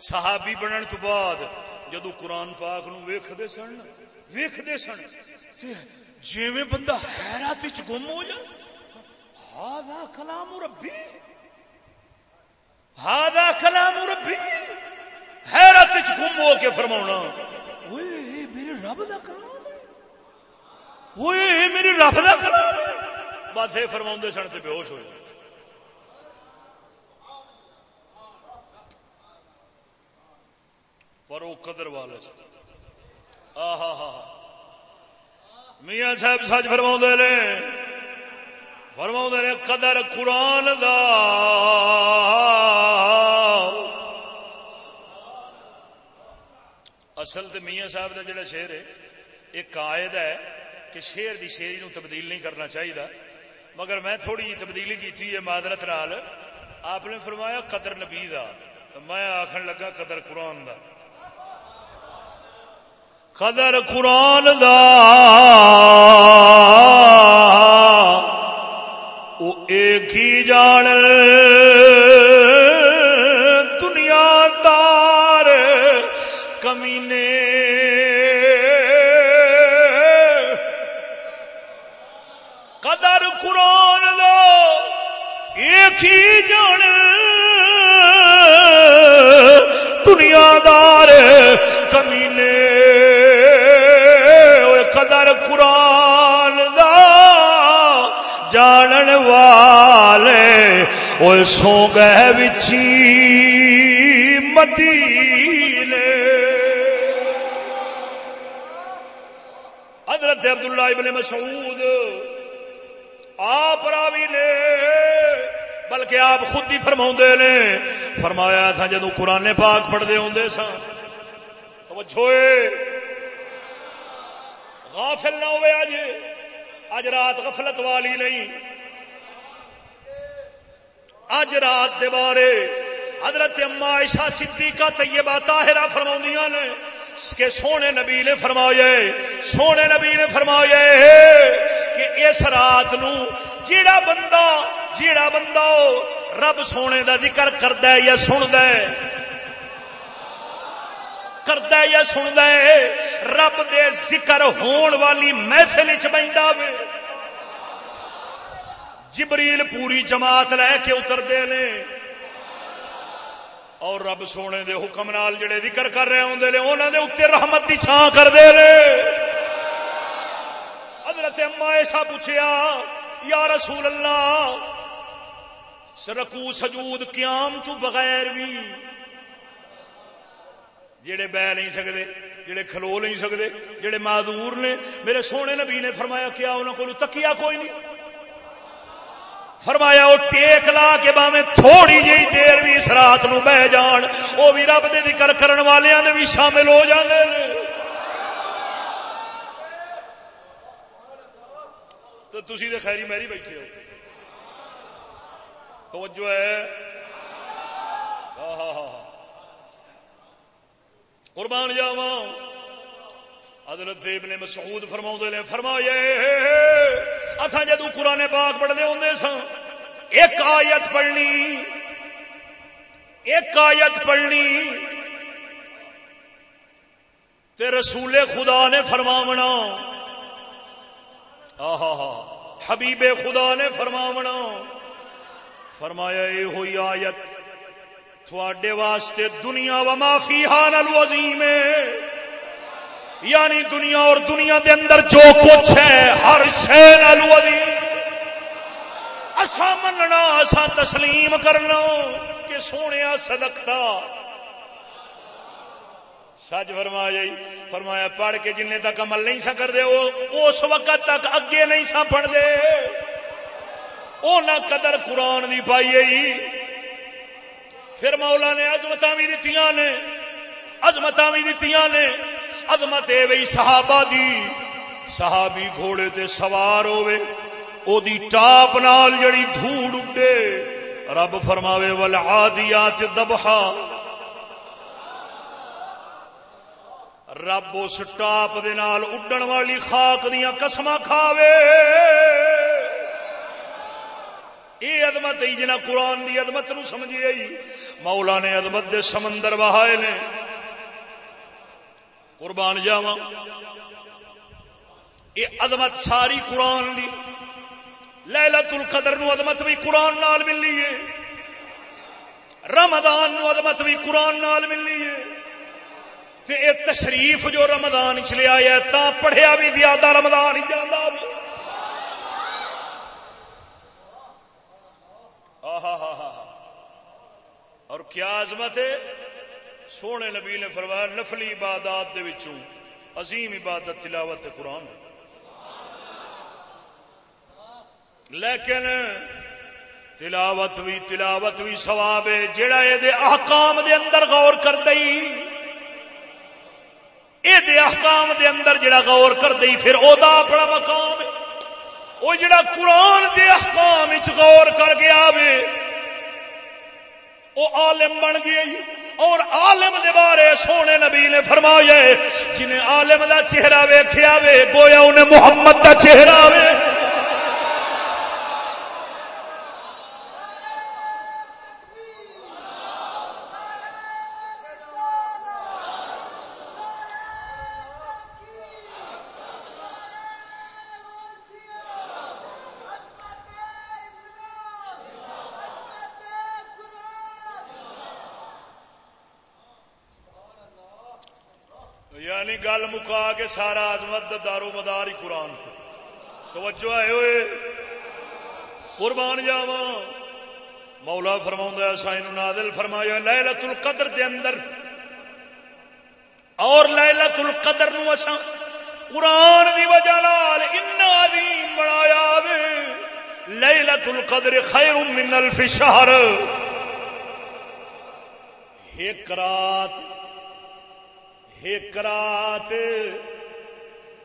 صحابی بنن تو بعد جدو قرآن پاک نو ویخ دے سن ویخ دے سن جی بندہ حیرات گم ہو جائے ہاں کلام ربی۔ ہادا کلام ربی۔ حیرت گم ہو کے فرما میرے رب کا کلام۔ میری رب کا کلام۔ بس یہ فرما سن تو بے ہوش ہو جائے پر وہ قدر والے میاں صاحب سچ فرما نے۔ فرما نے قدر قرآن دا۔ اصل تو میاں صاحب کا جڑا شیر ہے، ایک قائد ہے۔ کہ شیر دی شیری نو تبدیل نہیں کرنا چاہیے مگر میں تھوڑی جی تبدیلی کی تھی معذرت نال۔ آپ نے فرمایا قدر نبی دا۔ میں آخر لگا قدر قرآن دا۔ قدر قرآن دا۔ وہ ایک ہی جان قدر قرآن دا جانن والے وہ سو گئے بچی مدینے۔ حضرت عبداللہ ابن مسعود، آپ راوی نے، بلکہ آپ خود ہی فرما نے، فرمایا تھا جدو قرآن پاک پڑھتے ہوں سن توجہ غافل نہ ہوئے اج اج رات غفلت والی نہیں۔ اج رات دے بارے حضرت اما عائشہ صدیقہ طیبہ طاہرہ فرماوندیاں نے کہ سونے نبی نے فرمایا سونے نبی نے فرمایا کہ اس رات نو جیڑا بندہ جیڑا بندہ رب سونے دا ذکر کرد یا سند کرد یا سند رب دے ذکر ہون والی محفل چ وے۔ جبریل پوری جماعت لے کے اتر دے لے اور رب سونے دے حکم نال جڑے ذکر کر رہے ہوں دے انہوں دے اتنے رحمت کی چھان کر دے لے حضرت اما ایسا پوچھیا، یا رسول اللہ سرکو سجود قیام تو بغیر بھی جڑے بہ نہیں سکتے جڑے کھلو نہیں سکتے جڑے معذور نے۔ میرے سونے نبی نے فرمایا کیا انہوں کو تکیا کوئی نہیں۔ فرمایا وہ ٹیک لا کے باوے تھوڑی جی دیر بھی اس رات نو بہ جان وہ بھی رب دے ذکر کرن والوں نے بھی شامل ہو جاندے تو تسی دے خیری میری بیٹھے ہو۔ توجہ ہے۔ ہاں ہاں ہاں قربان جاواں حضرت ابن مسعود فرما نے فرمایا اتھا جدو قرآن پاک پڑھتے ہوں سن، ایک آیت پڑھنی، ایک آیت پڑھنی۔ تے رسول خدا نے فرماونا، آہا حبیب خدا نے فرماونا۔ فرمایا یہ ہوئی آیت تھوڑے واسطے دنیا و معافی ہان العظیم یعنی دنیا اور دنیا دے اندر جو کچھ ہے، ہر شہ اسا مننا اسا تسلیم کرنا کہ سونے سدکتا سچ فرما جی فرمایا پڑھ کے جن تک عمل نہیں سا کر دے وہ اس وقت تک اگے نہیں سا پڑھ دے او نہ قدر قرآن دی پائی پھر مولا نے عظمت بھی دیتی نے عظمت بھی دیتی نے۔ عظمت اے وی صحابہ دی، صحابی گھوڑے تے سوار ہوئے او دی ٹاپ نال جڑی دھوڑ اڈے۔ رب فرماوے والعادیات دبحا۔ رب اس ٹاپ دے نال اڈن والی خاک دیاں قسماں کھاوے۔ اے عظمت ہی جنہ قرآن دی عظمت نو سمجھے مولا نے عظمت دے سمندر بہائے نے قربان جاوا یہ عدمت ساری قرآن دی۔ لہلت القدر نو عدمت بھی قرآن نال ملنی ہے۔ رمضان نو عدمت بھی قرآن نال ملنی ہے۔ تے اے تشریف جو رمضان چ لیا ہے، تا پڑھیا بھی زیادہ رمضان ہی جانا بھی اور کیا عظمت ہے؟ سونے نبی نے فرمایا، نفلی عبادات دے وچوں عظیم عبادت تلاوت قرآن لیکن تلاوت بھی تلاوت بھی سواب ہے، جڑا یہ احکام دے اندر غور کر دئی یہ احکام دے اندر جڑا غور کر دئی پھر او دا اپنا مقام ہے۔ وہ جڑا قرآن دے احکام غور کر گیا وے وہ عالم بن گئی اور عالم دے بارے سونے نبی نے فرمایا جنہیں عالم دا چہرہ ویکھیا وے، گویا انہیں محمد دا چہرہ وے۔ یعنی گل مکا کے سارا عظمت دارو مدار ہی قرآن سے توجہ آئے ہوئے قربان جاوا مولا فرما سائن نادل فرمایا لہلت القدر دے اندر۔ اور لہلت القدر نو اساں قرآن دی وجہ لال ان عظیم بنایا وے۔ لہلت القدر خیر من الف شہر۔ ایک رات ایک رات،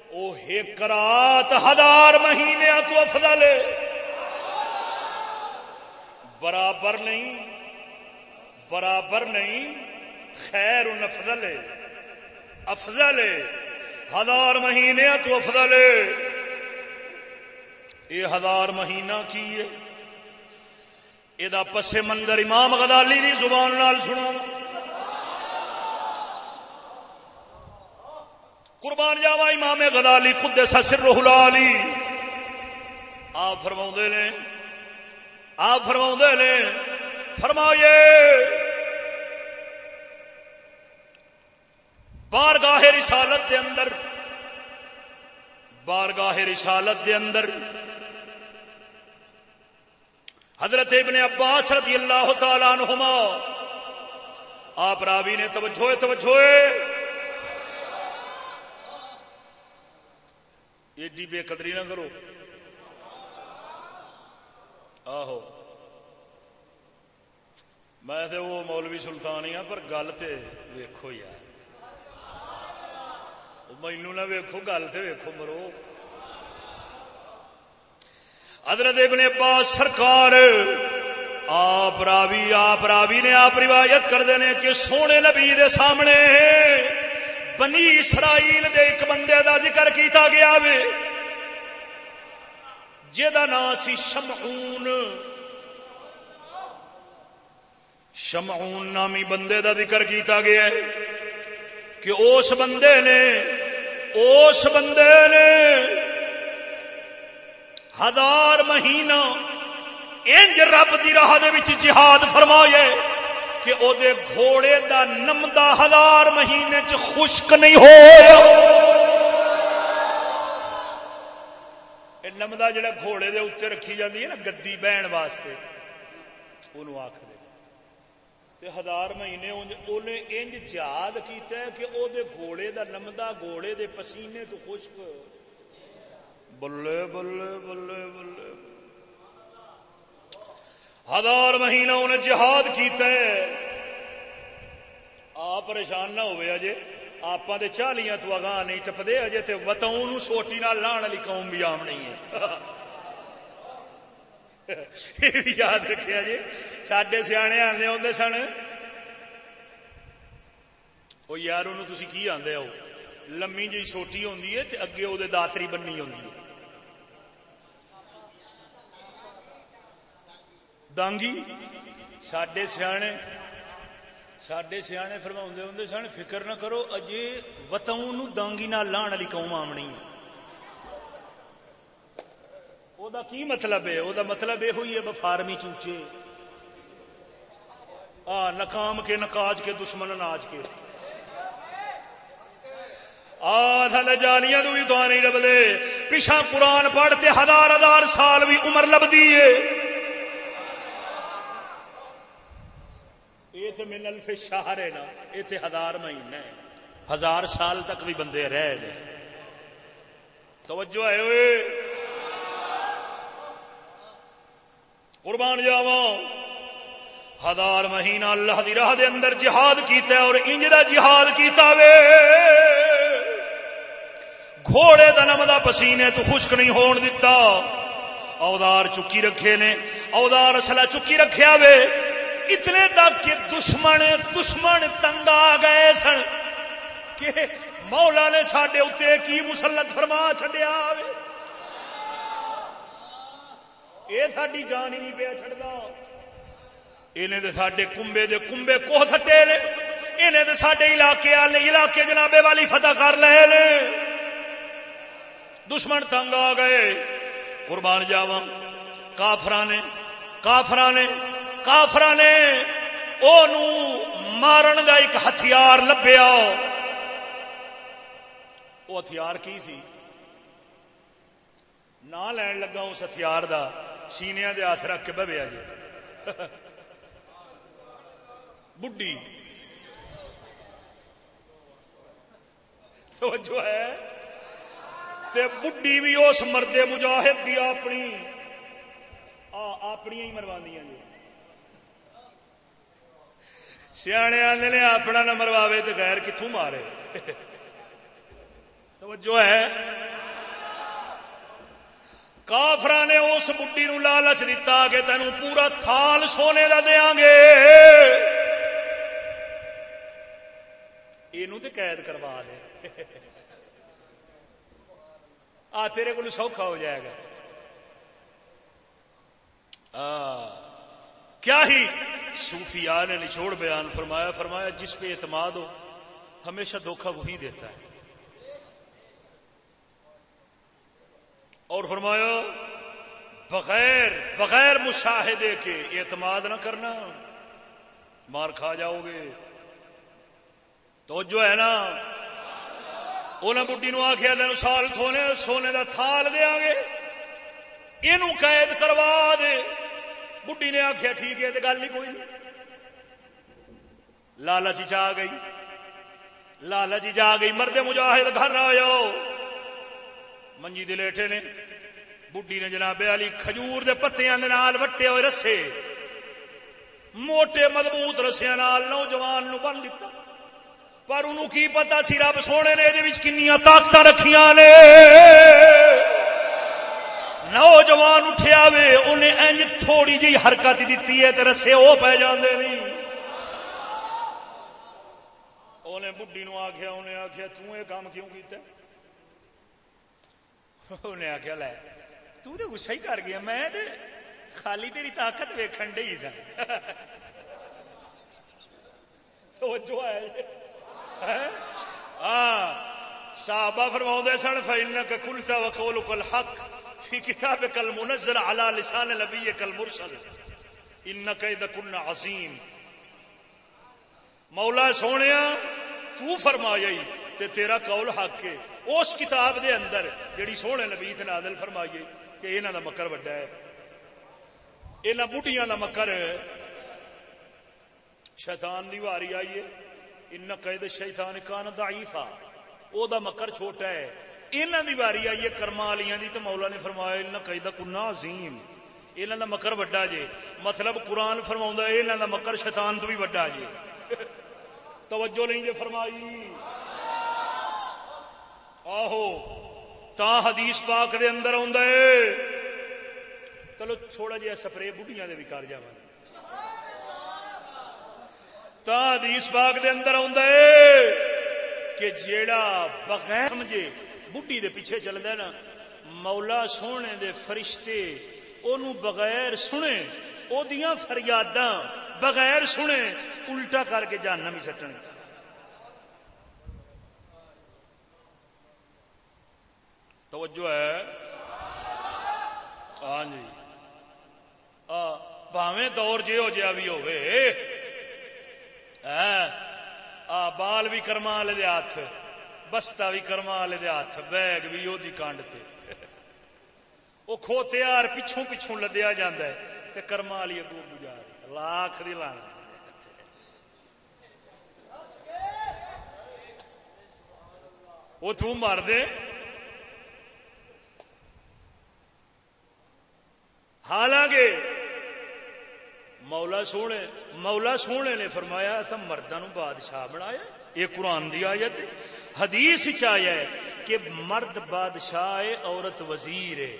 او ایک رات ہزار مہینے تو افضل برابر نہیں برابر نہیں، خیر افضل ہے۔ افضل ہزار مہینے تو افضل یہ ہزار مہینہ کی ہے۔ یہ پس منظر امام غدالی دی زبان نال سنا قربان جاوا امام غدالی خود سر رحلالی آپ فرما نے، آپ فرما نے، فرمائیے۔ بارگاہ رسالت دے اندر، بارگاہ رسالت دے اندر حضرت ابن عباس رضی اللہ تعالی عنہما، آپ راوی نے توجہ توجہ۔ ایڈی بے قدری نہ کرو۔ آہو۔ میں تے وہ مولوی سلطان ہی ہاں پر گل تے ویکھو یار۔ مینو نہ ویکھو، گل تے ویکھو مرو۔ حضرت ابن عباس سرکار، آپ راوی آپ راوی نے آپ روایت کر دینے کہ سونے نبی دے سامنے بنی اسرائیل دے ایک بندے دا ذکر کیتا گیا وے جہاں نام سی شمعون شمعون نامی بندے دا ذکر کیتا گیا ہے کہ اس بندے نے اس بندے نے ہزار مہینہ انج رب دی راہ دے وچ جہاد فرمایا کہ او دے گھوڑے دا نمدا ہزار مہینے چ خشک نہیں ہویا اے نمدا جڑا گھوڑے دے اوتے رکھی جاندی ہے نا گدی بہن واسطے، اونوں آکھ دے تے ہزار مہینے اونے انج جہاد کیتا ہے کہ او دے گھوڑے دا نمدا گھوڑے دے پسینے تو خشک۔ بلے بلے بلے بلے بلے ہزار مہینہ انہیں جہاد کیتا ہے۔ آپ پریشان نہ ہوئے اجے آپ چالیاں تو اگاں نہیں ٹپدے اجے تے وتاؤں سوٹی نال لان والی قوم بھی عام نہیں ہے۔ یاد رکھے جی سڈے سیانے آدھے آدھے سن۔ وہ یار، انہوں تھی کی آدھے ہو؟ لمی جی چھوٹی ہوندی ہے تے اگے وہ داتری بننی ہوندی ہے۔ دانگی سڈے سیانے سڈے سیانے فرما ہوں سن فکر نہ کرو اجے وتاؤں دانگی نہ لان والی قوم آمنی ہے او دا کی مطلب ہے او دا مطلب یہ ہوئی ہے فارمی چوچے آ نکام کے نکاج کے دشمن ناج کے آدھا جالیاں بھی تو نہیں لبدے پیچھا قرآن پڑھتے ہزار ہزار سال بھی عمر لبدی ہے یہ تو من الف شہر ہے نا یہ تو ہزار مہینے ہزار سال تک بھی بندے رہ گئے۔ توجہ ہے ہوئے قربان جاوا ہزار مہینہ اللہ دی راہ دے اندر جہاد کیتا ہے اور انجدا جہاد کیتا وے۔ گھوڑے دا نمدا پسینے تو خشک نہیں ہون دتا۔ اودار چکی رکھے نے اودار اصلہ چکی رکھیا وے۔ اتنے تک کہ دشمن دشمن تنگ آ گئے سن۔ کہ مولا نے سڈے اتنے کی مسلط فرما چڈیا یہ ساری جان ہی نہیں پیا چڑھتا انہیں سڈے کمبے دے کمبے کوہ تھٹے نے۔ انہیں تو سڈے علاقے والے علاقے جنابے والی فتح کر لے نے۔ دشمن تنگ آ گئے۔ قربان جاوا کافر نے کافر نے مارن کا ایک ہتھیار لبیا۔ وہ ہتھیار کی سی؟ نہ لین لگا اس ہتھیار دا سینیا دے ہاتھ رکھ کے ببیا جی۔ بڈی تو جو ہے۔ تے بڈی بھی اس مردے مجاہد دی اپنی اپنی ہی مروانی جی۔ سیانے آدھے نے اپنا نہ مرواوے تو غیر کتوں مارے۔ توجہ ہے۔ کافر نے اس بڈی نو لالچ دتا کہ تین پورا تھال سونے کا دیا گے۔ یہ قید کروا دے۔ آ، تیرے کو سوکھا ہو جائے گا۔ کیا ہی؟ صوفیاء نے نچوڑ بیان فرمایا فرمایا، جس پہ اعتماد ہو، ہمیشہ دھوکھا وہی دیتا ہے۔ اور فرمایا، بغیر بغیر مشاہدے کے اعتماد نہ کرنا، مار کھا جاؤ گے۔ تو جو ہے نا؟ انہیں بڈی نو آخیا تین سال تھونے، سونے کا تھال دیا گے یہ قید کروا دے۔ بڈی نے آخیا ٹھیک ہے تو گل نہیں کوئی لالچ جا گئی لالچ جا گئی مرد مجاہد گھر آیا منجی دلیٹے نے بڈی نے جناب علی کھجور دے پتیاں دے نال وٹے ہوئے رسے موٹے مضبوط رسیا نوجوان نو بن دیتا پر انہوں کی پتا سی رب سونے نے یہ کنیا طاقت رکھیاں نے نوجوان اٹھیا وے، انہیں انج تھوڑی جی حرکت دیتی ہے تے رسے وہ پی جاندے نہیں۔ انہیں بڈی نو آخیا انہیں آخیا توں یہ کام کیوں کیتا انہیں آخیا لے تو تے غصہ ہی کر گیا، میں تے خالی تیری طاقت ویکھن ڈئی سا توجہ ہے ہاں؟ صحابہ فرماؤں سن، فإنك قلت وقولك الحق۔ في كتابك المنزل على لسان نبيك المرسل انك اذا كنا عظيم مولا سونیا، تو فرمایا تے تیرا قول حق ہے۔ اس کتاب دے اندر جڑی سونے نبی تے نازل فرمائی کہ انہاں دا مکر وڈا ہے۔ انہاں بڈیاں دا مکر شیطان دی واری آئی ہے۔ ان قید شیطان کان ضعیفا۔ او دا مکر چھوٹا ہے۔ انہاں دی واری آئی ہے کرما والیاں دی تے مولا نے فرمایا ان قید کنا عظیم انہاں دا مکر وڈا جے مطلب قرآن فرماوندا ہے انہاں دا مکر شیطان تو بھی وڈا جے توجہ نہیں جے فرمائی آہو تا حدیث پاک دے اندر آندا ہے چلو تھوڑا جہا سپرے بڑھیاں دے بھی کر جاواں تا حدیث پاک دے اندر آندا ہے کہ جیڑا بغیر سمجھے بڈھی دے پیچھے چلدا ہے نا، مولا سونے دے فرشتے اونوں بغیر سنے او دیاں فریاداں بغیر سنے، الٹا کر کے جہنم ہی سٹن۔ توجہ ہے؟ ہاں جی۔ باویں دور جی ہو جا بھی ہوئے ہاں۔ آ، بال بھی کرما والے ہاتھ۔ بستا بھی کرما والے ہاتھ، بیگ بھی وہ کانڈ تے۔ وہ کھوتے یار پچھوں پچھوں لدیا جاندہ ہے تے کرما والی اگو گزار لاکھ دی لانا وہ تو مار دے۔ حالانکہ مولا سونے مولا سونے نے فرمایا تھا مردوں بادشاہ بنایا۔ یہ قرآن دی آیت حدیث چیا ہے کہ مرد بادشاہ ہے، عورت وزیر ہے۔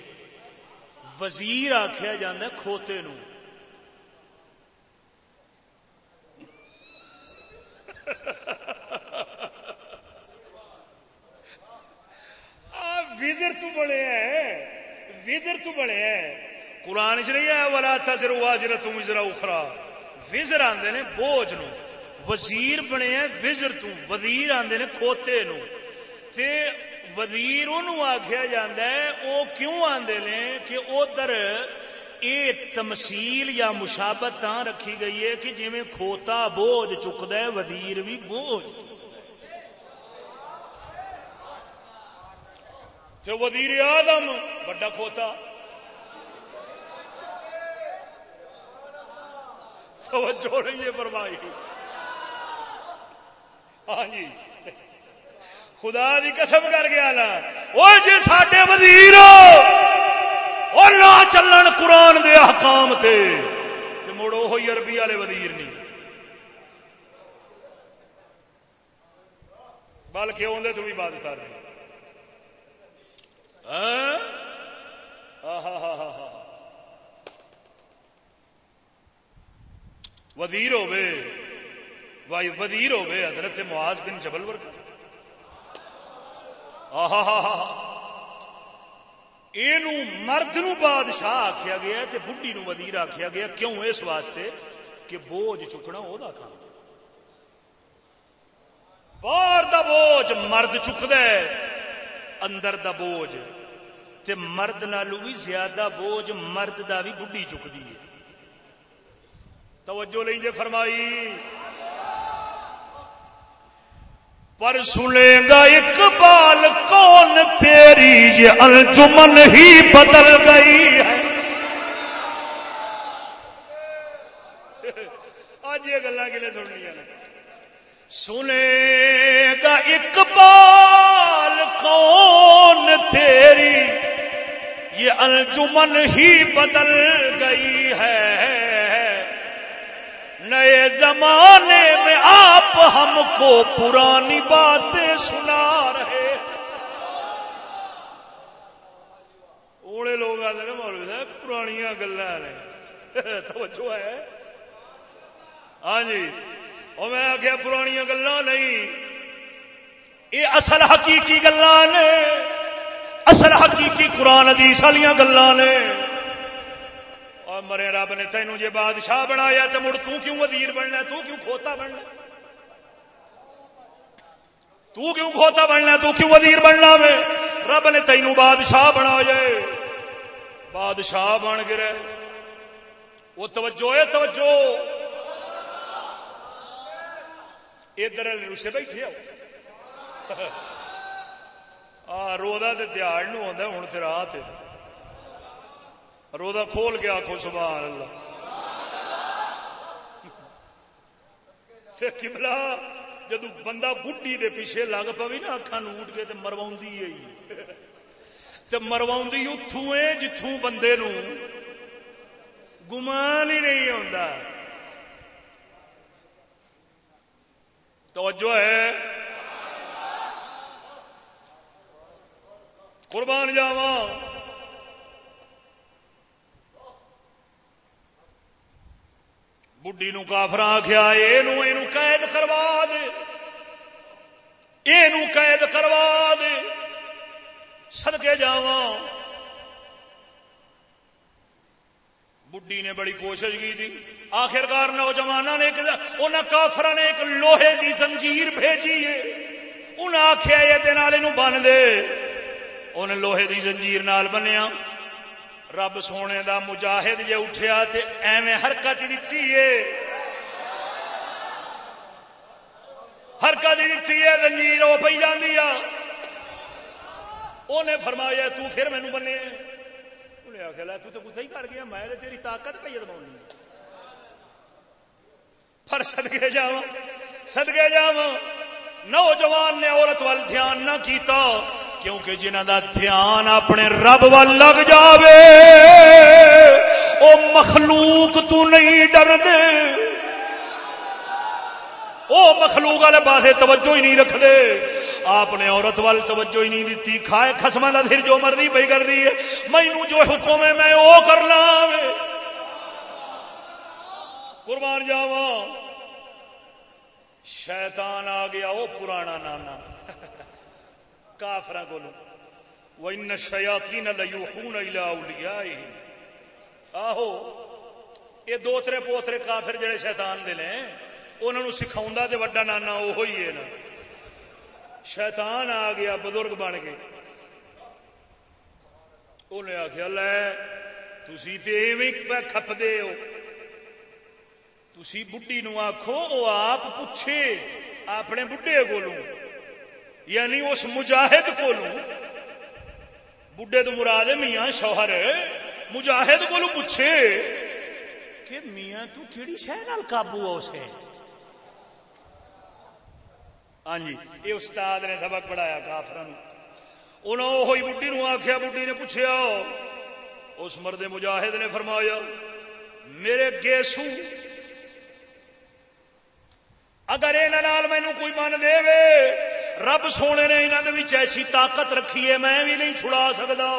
وزیر آخیا جا کھوتے نو۔ وزر تو بڑے ہیں۔ وزر تو بڑے ہیں۔ قرآن چ نہیں ہے والا تھا سر واجر تم وزرا اخرا وزر آدھے نے بوجھ نو۔ وزیر بنے وزر تو وزیر آدھے نے کھوتے نو۔ تے وزیر انہوں آخیا جاندہ ہے، او کیوں آندے نے کہ ادھر اے تمثیل یا مشابت تاں رکھی گئی ہے کہ جی کھوتا بوجھ چکد ہے، وزیر بھی بوجھ تو وزیر آدم بڑا کھوتا۔ توجہ نہیں ہے فرمائی۔ ہاں جی۔ خدا دی قسم کر گیا نا وہ جی سڈے وزیر۔ اور نہ چلن قرآن دے احکام تے۔ مڑو ہوئی عربی والے وزیر نہیں۔ بلکہ اندر تو بھی بات کر رہے ہاں؟ وزیر ہوے وائی وزیر ہو گئے حضرت معاذ بن جبل ورگا۔ یہ مرد نو بادشاہ آخیا گیا تے بڈی نو وزیر آخیا گیا، کیوں اس واسطے کہ بوجھ چکنا وہ کام باہر دا بوجھ مرد چکد اندر دا بوجھ۔ تے مرد نالو بھی زیادہ بوجھ، مرد دا بھی بڈی چکتی ہے۔ توجہ لیں جے فرمائی۔ پر سنے گا اقبال کون تیری؟ یہ انجمن ہی بدل گئی ہے۔ آج یہ گلا کے لیے تھوڑی سنے گا اقبال کون تیری؟ یہ انجمن ہی بدل گئی ہے۔ نئے زمانے میں آپ ہم کو پرانی باتیں سنا رہے اوڑے لوگ آتے نا مولوی صاحب پرانی گلا نے۔ توجہ ہے۔ ہاں جی۔ اور میں آخیا پرانی گلا نہیں۔ یہ اصل حقیقی گلا نے۔ اصل حقیقی قرآن ادیس والی گلا نے۔ اور مرے رب نے تینوں جی بادشاہ بنایا تو مڑ تو کیوں وزیر بننا تو کیوں کھوتا بننا تو کیوں کھوتا بننا تو کیوں وزیر بننا میں رب نے تینوں بادشاہ بنا جائے بادشاہ بن گرے وہ توجہ ہے، توجہ۔ ادھر روسے بیٹھے آ رودا دیہڑ نو آدھا ہوں تیرا تے رودا کھول کے آخو سبحان اللہ۔ کملا جدو بندہ بڈی دے پیچھے لگ پوی نا اکھا نوٹ کے مروا مروا اتو ہے جتوں بندے نو گمان ہی نہیں آتا توجہ ہے۔ قربان جاواں۔ بڈی نو کافر آخیا یہ قید کروا دے یہ قید کروا دے سدکے جا بڈی نے بڑی کوشش کی تھی آخرکار نوجوان نے کافر نے ایک لوہے کی زنجیر بھیجی ہے انہیں آخیا یہ بن دے انہیں لوہے کی زنجیر نال بنیا رب سونے دا مجاہد جے اٹھیا تے ایویں حرکت دیتی ہے۔ حرکت دیتی ہے زنجیر وہ پی جاندی انہیں فرمایا، تو پھر مینو بنے انہیں آخیا لا تو کتنے ہی کر گیا، میں تیری طاقت پی دما پر سدگے جا سدگے جا نوجوان نے عورت وال دھیان نہ کیتا۔ کیونکہ جنہ دا دھیان اپنے رب وال لگ جاوے، او مخلوق تو نہیں ڈر دے او مخلوق والے پاسے توجہ ہی نہیں رکھ دے آپ نے عورت وال توجہ ہی نہیں دیتی کھائے خسما کا پھر جو مرضی پی کر دی مینو جو حکم ہے میں وہ کرنا قربان جاوا شیطان آ گیا وہ پرانا نانا۔ کافر کو وہ ان شیاتی نہ لو آہو، یہ دوترے پوترے کافر جڑے شیطان دے لیں انہوں نے سکھاؤں تو وڈا نانا وہی ہے نا۔ شیطان آ گیا، بزرگ بن کے انہیں آخیا لے تھی تو کھپدے ہو۔ تھی بڈی نو آخو وہ آپ پوچھے اپنے بڈھے کولوں یعنی اس مجاہد کو بڈے تو مراد میاں شوہر، مجاہد کو پوچھے کہ میاں تو کیڑی شہ قابو اسے؟ ہاں جی یہ استاد نے سبق پڑھایا کافر انہوں ہوئی بڈی نو آخیا بڈی نے پوچھا اس مرد مجاہد نے فرمایا، میرے گیسو، اگر یہ مینو کوئی من دے رب سونے نے انہوں نے ایسی طاقت رکھی ہے، میں بھی نہیں چھڑا سکتا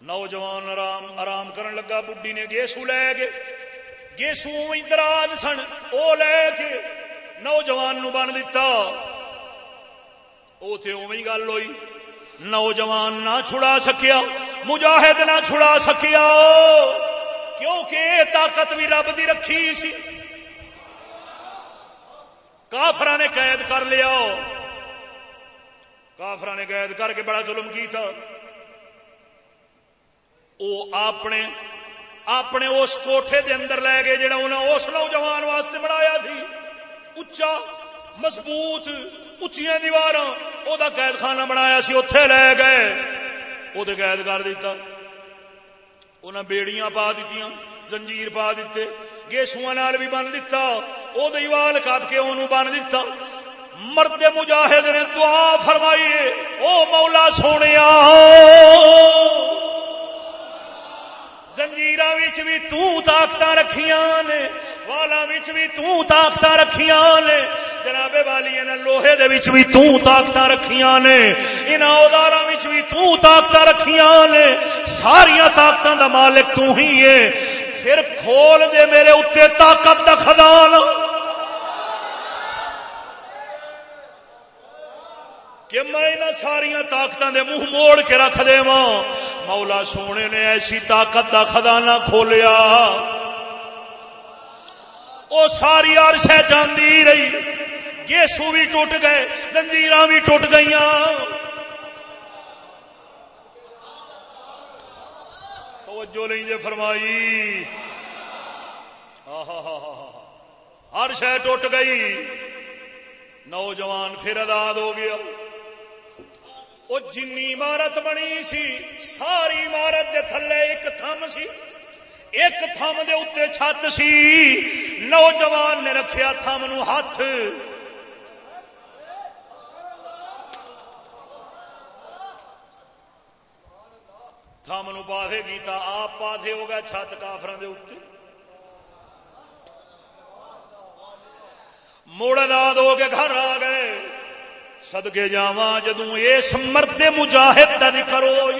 نوجوان آرام آرام کرن لگا بڈی نے گیسو لے گئے گیسو دراز سن وہ لے کے نوجوان نو بن دتا۔ او تے اوی گل ہوئی، نوجوان نہ چھڑا سکیا، مجاہد نہ چھڑا سکیا۔ کیونکہ طاقت بھی رب دی رکھی سی۔ کافر نے قید کر لیا۔ کافر نے قید کر کے بڑا ظلم کی تھا اپنے اپنے اس کوٹھے دے اندر لے گئے جڑا انہیں اس نوجوان واسطے بنایا تھی۔ اچا مضبوط اچیا دیوار وہ قید خانہ بنایا سی اتے لے گئے۔ وہ قید کر دیتا۔ انہیں بیڑیاں پا دیتی زنجیر پا دیتے گیسو بھی بن دتا وہ دیوال کٹ کے انہوں بن دتا مرد مجاہد نے دعا فرمائیے او مولا سونے زنجیر بھی طاقت رکھیاں نے والا بھی طاقت رکھیاں نے جناب والی لوہے دے وچ بھی تو طاقت رکھیاں نے ان اوزار بھی تو طاقت رکھیاں نے ساریا طاقت دا مالک تو ہی ہے پھر کھول دے میرے اتنے طاقت دا خزان کہ میں ساریا طاقت دے منہ موڑ کے رکھ دے مولا سونے نے ایسی طاقت کا خزانہ کھولیا۔ وہ ساری عرش جاندی رہی۔ گیسو بھی ٹوٹ گئے زنجیر بھی ٹوٹ گئی توجہ نہیں جے فرمائی۔ ہر شہ ٹوٹ گئی۔ نوجوان پھر آزاد ہو گیا۔ وہ جن عمارت بنی سی، ساری عمارت دے تھلے ایک تھم سی۔ ایک تھم دے اتنے چھت سی۔ نوجوان نے رکھیا تھم نو ہاتھ۔ تھم نو پاسے کیتا آپ پاسے ہو گیا چھت کافر دے اتنے موڑ داد ہو کے گھر آ گئے۔ سدکے جاوا جدو اس مرد مجاہد کا ذکر ہو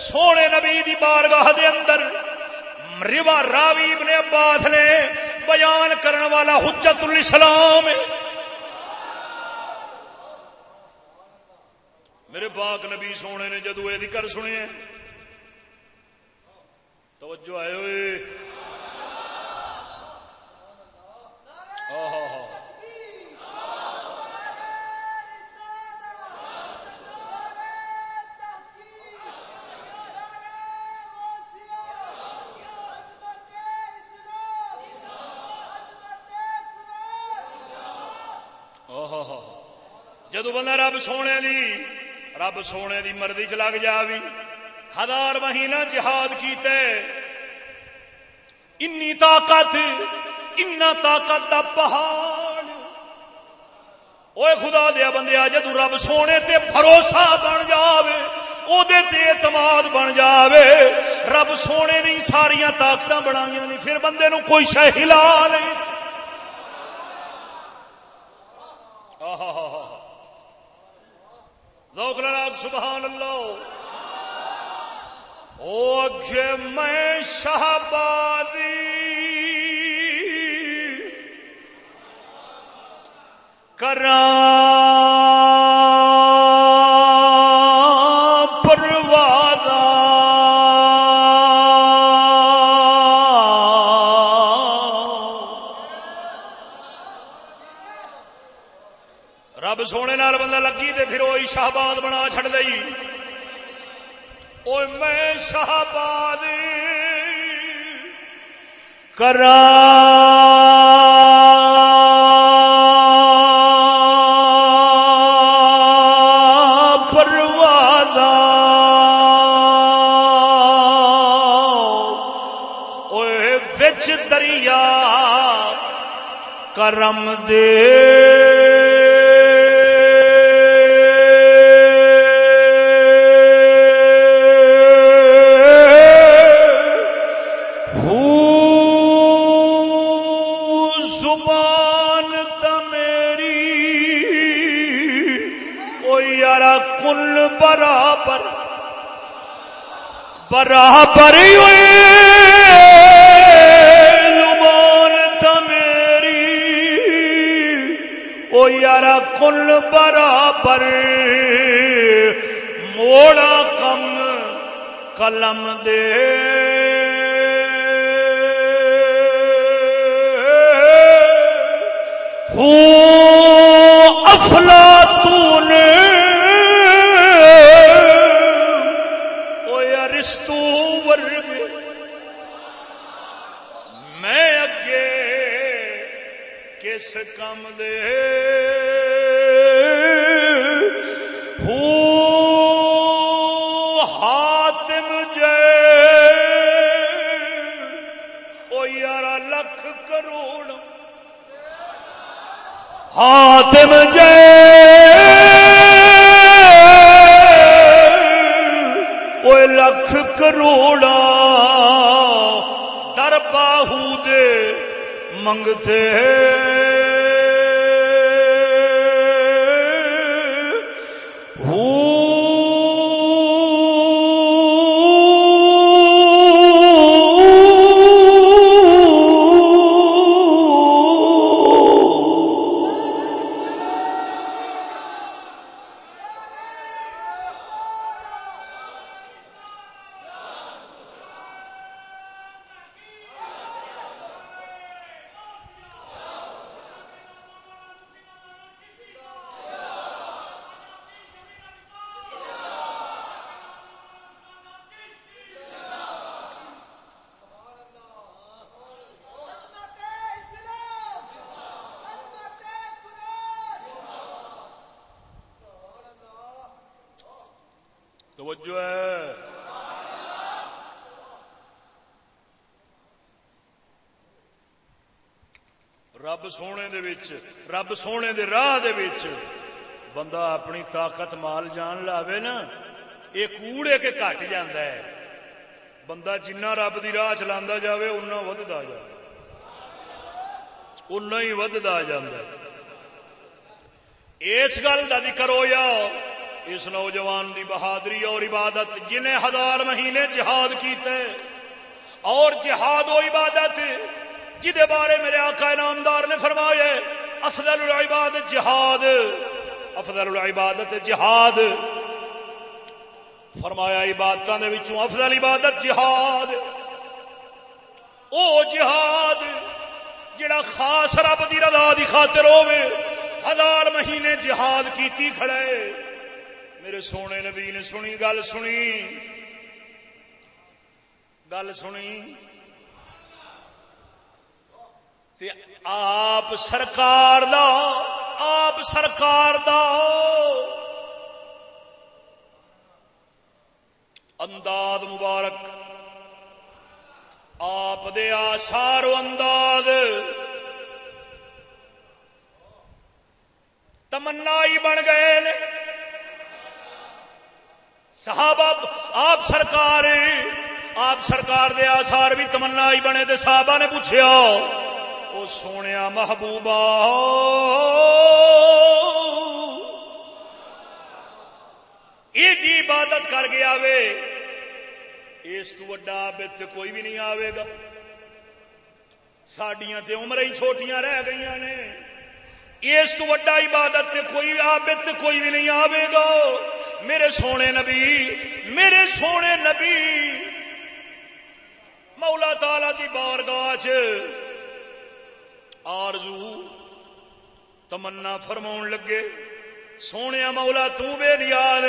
سونے نبی دی بارگاہ دے اندر روا راوی ابن عباس نے بیان کرن والا حجت الاسلام میرے پاک نبی سونے نے جدو یہ ذکر سنے توجہ آئے ہوئے۔ جدو بندہ رب سونے دی رب سونے دی مرضی چ لگ جا بھی ہزار مہینہ جہاد کیتے۔ انی طاقت ان طاقت دا پہاڑ۔ اوے خدا دیا بندے جدو رب سونے تے بھروسہ بن جاوے او دے تے اعتماد بن جاوے۔ رب سونے نہیں ساریا طاقت بنایا نہیں پھر بندے نو کوئی شہ ہلا نہیں۔ آہا روک ہا لڑاک سبحان اللہ۔ او اگے میں شہبادی کرا شہباد بنا چڑ دئی۔ او میں شہباد کرا۔ کرم دے۔ برابر لمانت میری۔ او یار کل برابر۔ موڑا کم قلم دے۔ ہوں افلا تو نے کس کم دے ہاتم جے او یارا لکھ کروڑ حاتم جے وہ لکھ کروڑا در باہو دے منگتے سونے دے وچ رب سونے دے راہ دے وچ بندہ اپنی طاقت مال جان لاوے نا یہ کوڑے کے کٹ جاندا ہے بندہ جنہ رب دی راہ چلا جاوے اُنہ ودتا جائے اُنہ ہی ودتا جاندا ہے اس گل کا ذکر ہو یا اس نوجوان دی بہادری اور عبادت جنہیں ہزار مہینے جہاد کیتے اور جہاد و عبادت جہد بارے میرے آقا نامدار نے فرمایا، افضل العبادت جہاد، افضل العبادت جہاد. فرمایا عبادت افضل عبادت جہاد۔ او جہاد جڑا خاص رب دی رضا دی خاطر ہوے ہزار مہینے جہاد کیتی کھڑے میرے سونے نبی نے سنی، گل سنی گل سنی۔ آپ سرکار دا، آپ سرکار دا۔ انداز مبارک۔ آپ دے آسار انداز تمنا ہی بن گئے صحابہ، آپ سرکار آپ سرکار دے آسار بھی تمنا ہی بنے صحابہ نے پوچھا او سونے محبوبہ ایڈی عبادت کر گیا وے اس تو وڈا کوئی بھی نہیں آئے گا سڈیا تے عمر ہی چھوٹیاں رہ گئی نے اس تو وڈا عبادت تے کوئی آبت کوئی بھی نہیں آئے گا میرے سونے نبی میرے سونے نبی مولا تالا دی بارگاہ چ آرزو تمنا فرما لگے سونے مولا تے نیاد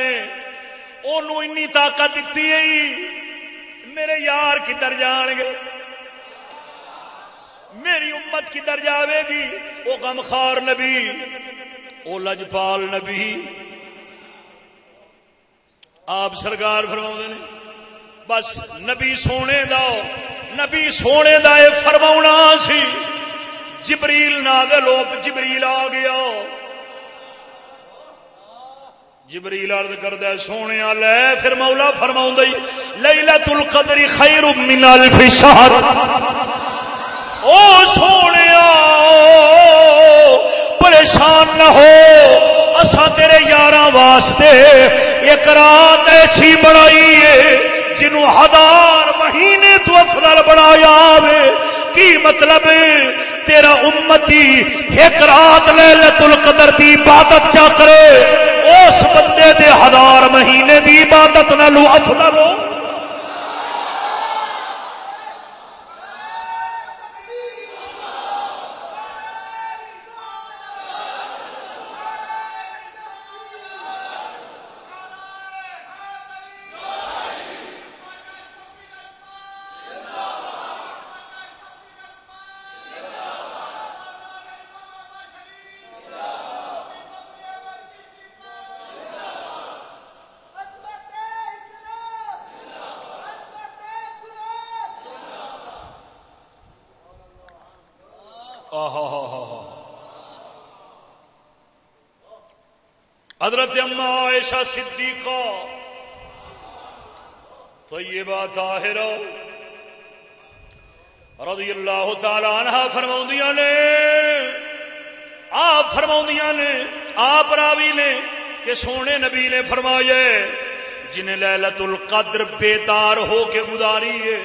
انی طاقت دیتی میرے یار کدھر جان گے؟ میری امت کدھر جاوے گی؟ وہ غمخار نبی وہ لجپال نبی۔ آپ سرکار فرما نے، بس نبی سونے دا، نبی سونے دا فرما سی۔ جبریل نازل ہو جبریل آ گیا۔ جبریل عرض کردا سونے لے پھر مولا فرماؤں لیلۃ القدر خیر من الف شہر۔ او سونے پریشان نہ ہو۔ اسا تیرے یاراں واسطے ایک رات ایسی بنائی ہے، جنوں ہزار مہینے تو افضل بنایا وے کی مطلب ہے؟ تیرا امتی ایک رات لیلت القدر دی عبادت چا کرے، اس بندے دے ہزار مہینے دی عبادت نالو افضل ہو حضرت اما عائشہ صدیقہ۔ طیبہ طاہرہ رضی اللہ تعالی عنہ فرماؤں نے، آپ فرماؤں نے، آپ راوی نے کہ سونے نبی نے فرمایا جنہیں لیلت القدر بیدار ہو کے گزاری ہے۔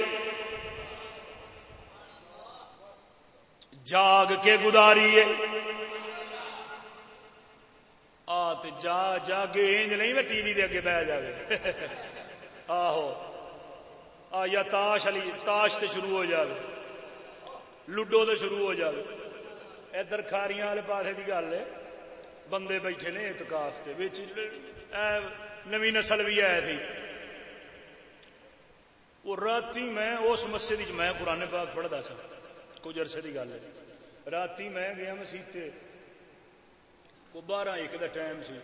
جاگ کے گزاری ہے۔ آ جا جا کے انج نہیں میں ٹی وی دے اگے بہ جائے آہو آ یا تاش علی تاش تے شروع ہو جائے لڈو تے شروع ہو جائے ادھر کھاریاں والے پاسے کی گل ہے بندے بیٹھے نے اتکاف تے بچ نوی نسل بھی آئے تھی وہ راتی میں اس مسجد میں قرآن پاک پڑھتا سا کچھ عرصے کی گل ہے راتی میں گیا مسیح وہ بارہ ایک دا ٹائم سی۔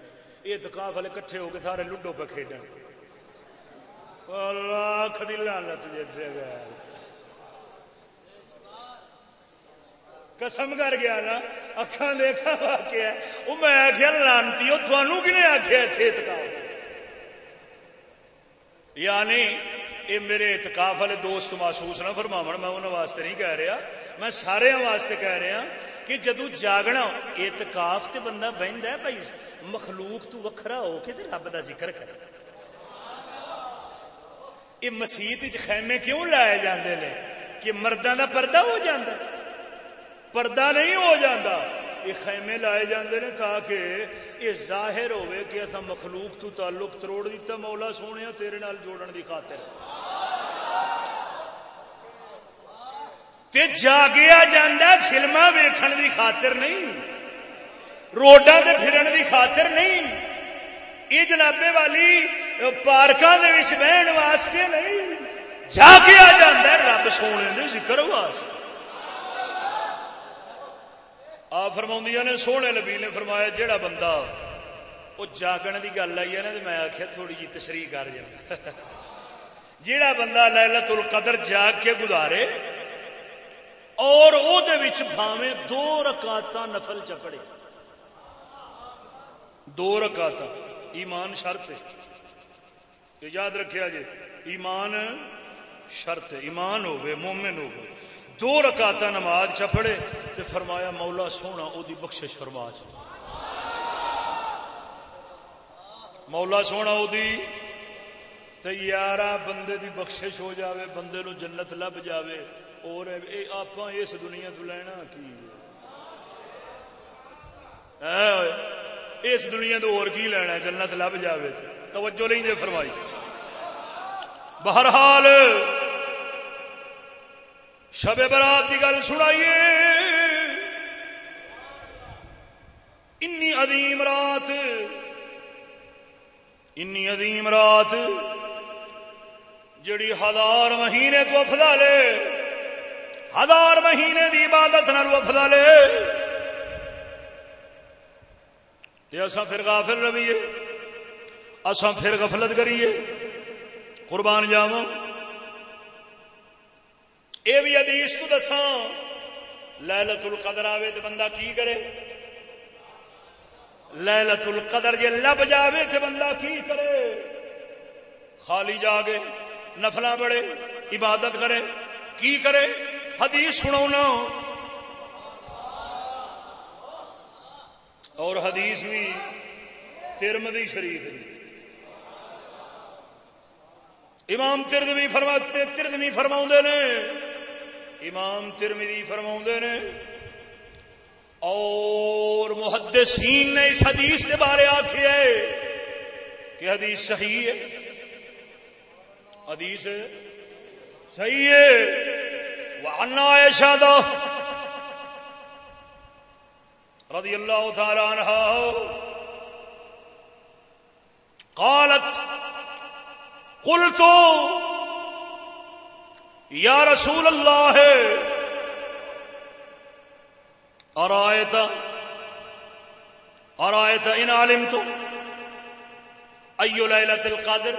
یہ تکاف والے کٹھے ہو کے سارے لڈو پہ کھیڈ لاکھ دی لالت جیسے قسم کر گیا نا اکھان دیکھا واقعہ وہ میں آخیا لانتی وہ تھانوں کنے آخیا اتنے اتکاف یعنی یہ میرے اتکاف والے دوست محسوس نہ فرماو میں انہوں واسطے نہیں کہہ رہا۔ میں سارے واسطے کہہ رہا۔ کہ جدو جاگنا اعتکاف تے بندہ بہن ہے بھائی، مخلوق تو وکھرا ہو کے تے رب دا ذکر کرے یہ مسیح خیمے کیوں لائے جاندے نے؟ کہ مردوں دا پردہ ہو جاندہ پردہ نہیں ہو جاندہ یہ خیمے لائے جاندے نے تاکہ یہ ظاہر ہوئے کہ ایسا مخلوق تو تعلق تروڑ دیتا، مولا سونے تیرے نال جوڑن دی خاطر۔ تے جاگیا جاندہ فلما ویکھن دی خاطر نہیں روڈا دے پھرن دی خاطر نہیں یہ جنابے والی، پارکاں دے وچ بہن واسطے نہیں، جاگیا جاندہ رب سونے دے ذکر واسطے۔ آ فرما نے، سونے نبی نے فرمایا، جیڑا بندہ وہ جاگن کی گل آئی ہے نا، میں آخیا تھوڑی جی تشریح کر جا جیڑا بندہ للت القدر جاگ کے گزارے اور او دے وچ بھاوے دو رکعت نفل چپڑے دو رکعت ایمان شرط ہے۔ یہ یاد رکھیا جی ایمان شرط ہے، ایمان ہوئے مومن ہوئے دو رکعت نماز چپڑے تے فرمایا مولا سونا او دی بخشش فرما چ مولا سونا او دی تے یارا بندے دی بخشش ہو جاوے، بندے نو جنت لب جاوے۔ اور آپ اس دنیا تو لینا کی اس دنیا تو اور کی لینا جنت لب جاوے توجہ نہیں دے فرمائی۔ بہرحال، شب برات کی گل سنائیے۔ انی عظیم رات۔ انی عظیم رات۔ جڑی ہزار مہینے کو افضل ہے۔ ہزار مہینے دی عبادت نال افضل ہے۔ تے اساں پھر غافل رویے اساں پھر غفلت کریے۔ قربان جاواں۔ اے بھی حدیث تو دساں لیلت القدر آوے تے بندہ کی کرے؟ لیلت القدر جے لب جاوے تے بندہ کی کرے؟ خالی جاگے نفلا بڑے عبادت کرے، کی کرے؟ حدیث سنا اور حدیث بھی ترمدی شریف امام تردمی فرماتے تردمی فرما نے۔ امام ترمدی فرما نے۔ اور محدثین نے اس حدیث کے بارے آخی ہے کہ حدیث صحیح ہے۔ حدیث صحیح ہے۔ وہ انا ایشا دو رضی اللہ تعالی عنہ قالت قلت یا رسول اللہ ہے اور آئے تھا اور آئے تھا ان عالم تو لیلت القادر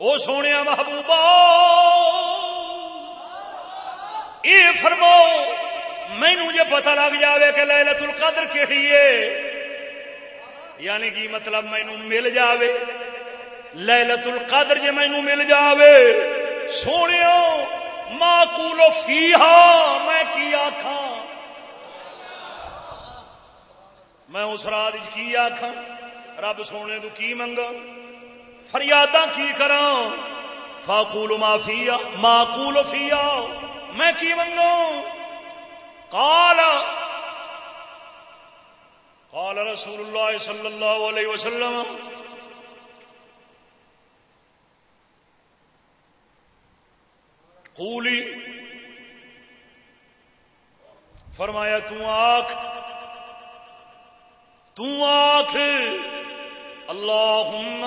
او سونے محبوبہ اے فرمو مینو جی پتہ لگ جاوے کہ لیلت القدر کہڑی ہے۔ یعنی کہ مطلب مینو مل جاوے۔ لیلت القدر جی مینو مل جاوے۔ سونے ماں کو فی میں کی آخا میں اس رات کی آخا رب سونے تو کی منگا؟ فریادہ کی کرا فاقول معافی معقول فیا میں کی منگا قال قال رسول الله صلى الله عليه وسلم، قولی، فرمایا، تو آخ تو آخ اللہم،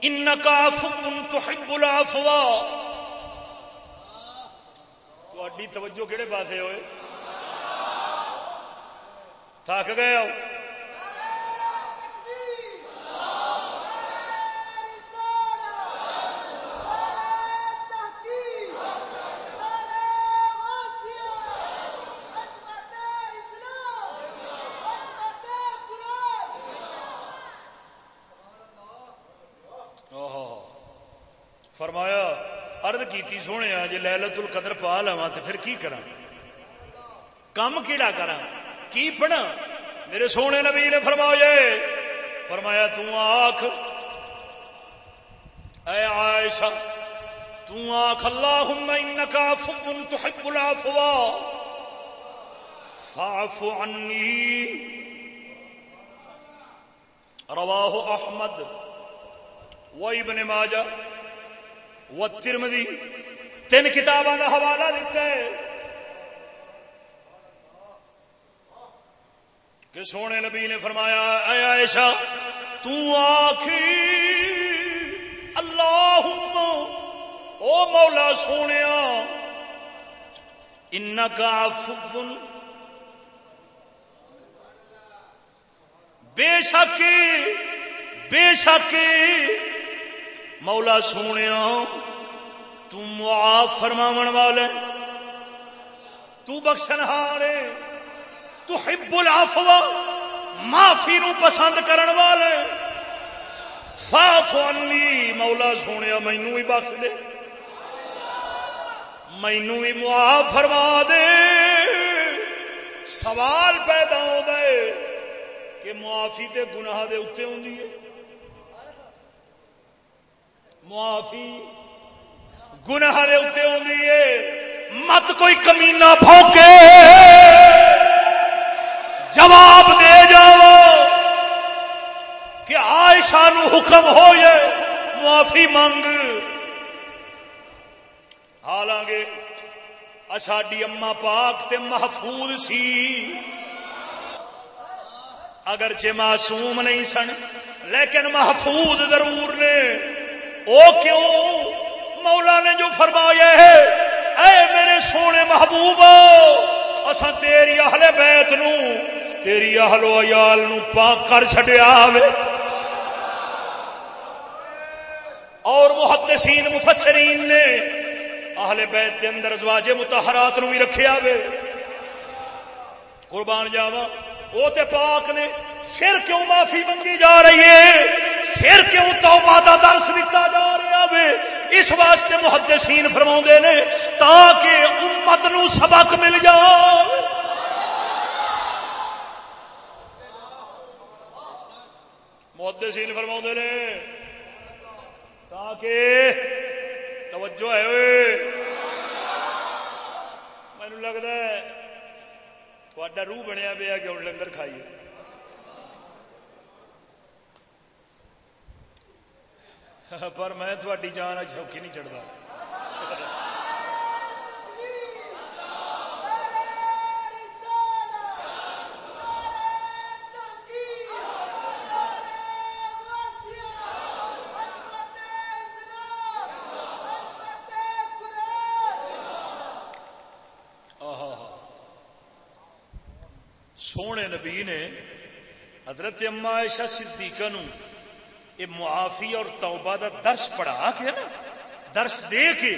انکا عفو تحب العفو تو اڈی توجہ کہڑے پاسے ہوئے تھک گئے ہو فرمایا ارد کی سونے جی للت القدر پا لوا تو پھر کی کرا کم کیڑا کرا کی بنا میرے سونے نبی نے فرمایا فرمایا تو آخ اے عائشہ، تو آخ اللہم انکا فقن تحب العفوا فاعف عنی۔ رواہ احمد و ابن ماجہ۔ و ترمدی تین کتاباں کا حوالہ دیتا ہے۔ کہ سونے نبی نے فرمایا، اے عائشہ، تو آخی اللہ او مولا سونے ان کا فبن بے شک بے شک مولا سونے تم آپ فرماون والے۔ تو بخشن ہارے، تو حب العفو، معافی نو پسند کرن والے۔ فاف عنی، مولا سونے مینو بھی بخش دے۔ مینو بھی معاف فرما دے۔ سوال پیدا ہو گئے کہ معافی تے گناہ دے اتنے ہوندی ہے۔ معافی گناہ دے اتنے ہوندی ہے۔ مت کوئی کمینہ بھوکے جواب دے جاؤ کہ عائشہ نو حکم ہو یہ معافی مانگ حالانکہ ساڈی اما پاک تے محفوظ سی۔ اگرچہ معصوم نہیں سن، لیکن محفوظ ضرور نے۔ او کیوں؟ مولا نے جو فرمایا ہے، اے میرے سونے محبوب اسا تیری اہل بیت نو، تیری اہل و عیال نو پاک کر چھڈیا وے۔ اور محدثین، مفسرین نے اہل بیت کے اندر ازواج متحرات نو بھی رکھیا وے۔ قربان جاوا وہ تے پاک نے پھر کیوں معافی منگی جا رہی ہے؟ پھر کیوں توبہ دا درس دتا جا رہا وے؟ اس واسطے محدثین فرماوندے نے، تاکہ امت نو سبق مل جائے۔ محدثین فرماوندے نے، تاکہ توجہ ہے مینو لگتا ہے، تھوڑا روح بنیا پیا کہ ہوں لنگر کھائیے۔ پر میں تھوڑی جان اج سوکھی نہیں چڑھتا سونے نبی نے حضرت اما عائشہ صدیقہ نو یہ معافی اور توبہ دا درس پڑھا کے نا، درس دے کے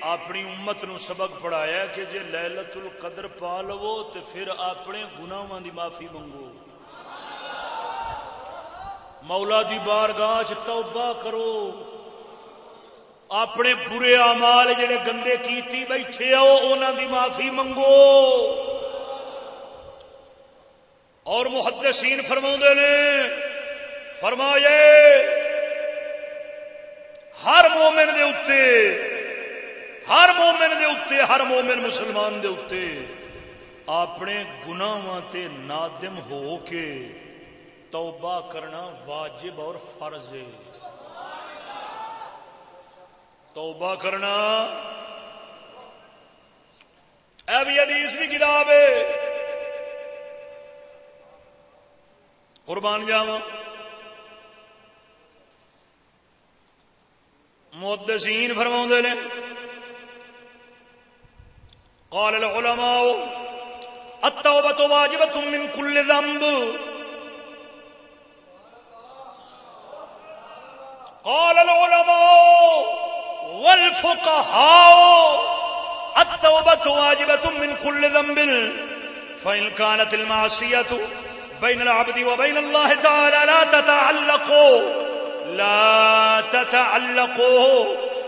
اپنی امت نو سبق پڑھایا کہ جے للت القدر پا لو تو پھر اپنے گناواں دی معافی منگو۔ مولا دی بارگاہ توبہ کرو۔ اپنے برے اعمال جڑے گندے کیتی بیٹھے ہو، انہاں دی معافی منگو۔ اور محدثین فرما نے فرمایا ہر مومن دے اتے، ہر مومن دے اتے، ہر مومن مسلمان دے اتے، اپنے گناواں تے نادم ہو کے توبہ کرنا واجب اور فرض ہے۔ توبہ کرنا، اے بھی حدیث کی کتاب ہے۔ قربان جاواں۔ محدثین فرما نے۔ قال العلماء التوبة واجبة من كل ذنب۔ قال العلماء والفقهاء التوبة واجبة من كل ذنب۔ فإن كانت المعصية بين العبد وبين الله تعالى لا تتعلقوا لا تتعلقوا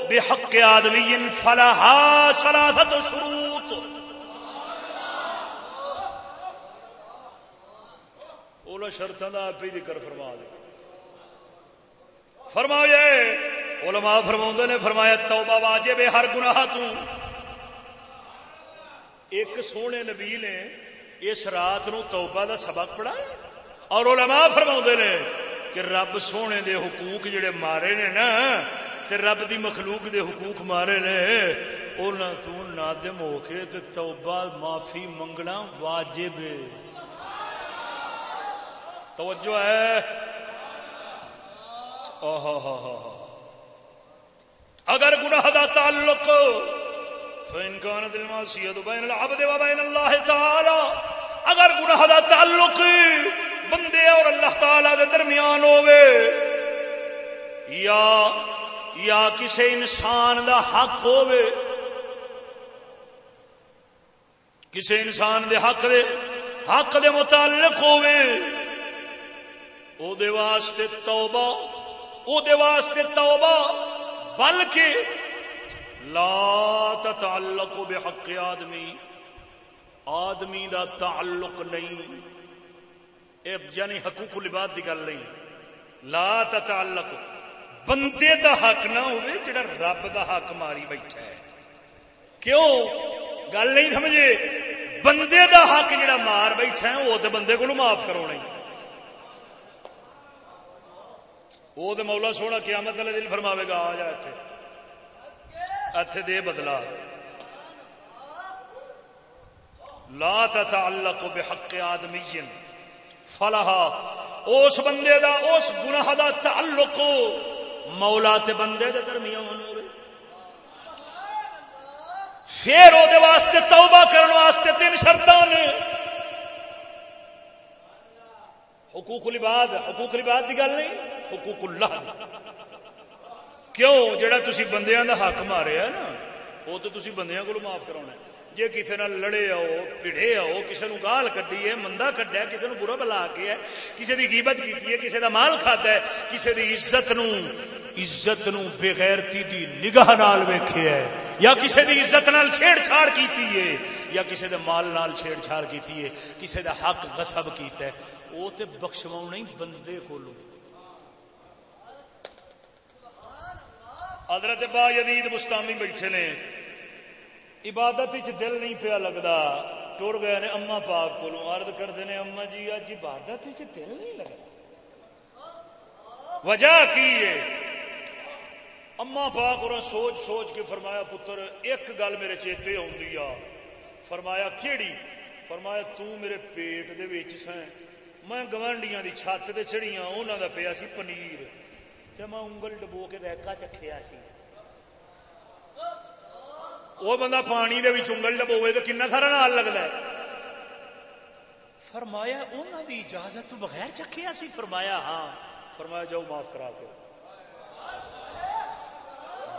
بحق آدمی فلها ثلاثة شروط. اولا شرطان دا پی ذکر فرما دے. فرمایا علماء فرماؤں نے فرمایا، توبہ واجب ہے ہر گناہ تو۔ ایک سونے نبی نے اس رات نو توبہ دا سبق پڑھا اور علماء فرماؤں نے کہ رب سونے دے حقوق جڑے مارے نے نا، تے رب دی مخلوق دے حقوق مارے نے انہاں تو نادم ہو کے تے توبہ معافی منگنا واجب ہے۔ توجہ ہے؟ اگر گناہ دا تعلق، فإن كانت المعصية بين العبد وبين الله تعالى، اگر گناہ دا تعلق بندے اور اللہ تعالی دے درمیان ہوئے یا یا کسی انسان دا حق ہوئے کسی انسان دے حق دے حق دے متعلق ہوئے او دے واسطے توبہ، او دے واسطے توبہ، بلکہ لا تتعلق بحق آدمی۔ آدمی دا تعلق نہیں۔ یعنی حقوق العباد دی گل نہیں. لا تتعلق بندے دا حق نہ ہوئے جڑا رب دا حق ماری بیٹھا ہے. کیوں؟ گل نہیں سمجھے؟ بندے دا حق جڑا مار بیٹھا ہے، وہ تو بندے کو معاف کرو نہیں وہ تو مولا سونا قیامت والے دن فرماوے گا، آ جا اتنے اتنے دے بدلا. لا تتعلق بحق آدمی فلاح اس بندے دا، اس گناہ دا تعلق مولا تے بندے دے درمیان ہوئے۔ پھر وہ واسطے توبہ کرنے واسطے تین شرط نے حقوق العباد حقوق العباد دی گل نہیں، حقوق اللہ کیوں؟ جڑا تسی بندیاں دا حق مارے ہے نا وہ تو تسی بندیاں کو معاف کراؤنا ہے۔ جی کسی نہ لڑے آؤ پڑھے آؤ کسی نو گال کڈی ہے مندا کڈیا کسی نو برا بلا کے ہے کسی دی غیبت کیتی کسی دا مال کھادا ہے کسی دی عزت نو عزت نو نگاہ نال ہے یا کسی دی عزت نال چھیڑ چھاڑ کیتی ہے یا کسی دے مال نال چھیڑ چھاڑ کیتی ہے کسی دا حق غصب کیتا ہے او تے بخشواؤ نہیں بندے کولو حضرت با یزید مستامی بیٹھے نے عبادت دل نہیں پیا لگتا ٹر گئے نے اما پاک کو ارد کرتے ہیں اما جی اج عبادت دل نہیں لگتا وجہ کی ہے؟ اما پاک اور سوچ سوچ کے فرمایا، پتر، ایک گل میرے چیتے آ۔ فرمایا، کیڑی؟ فرمایا، تو میرے پیٹ دے وچ سیں میں گوانڈیاں دی چھت تے چڑیاں انہاں دا پیا سی پنیر۔ تے میں انگل ڈبو کے ریکا چکھیا سی۔ وہ بندہ پانی دے انگل ڈبوے تے کنا سارا نال لگدا ہے فرمایا انہاں دی اجازت تو بغیر چکھیا سی فرمایا ہاں فرمایا جاؤ معاف کرا کے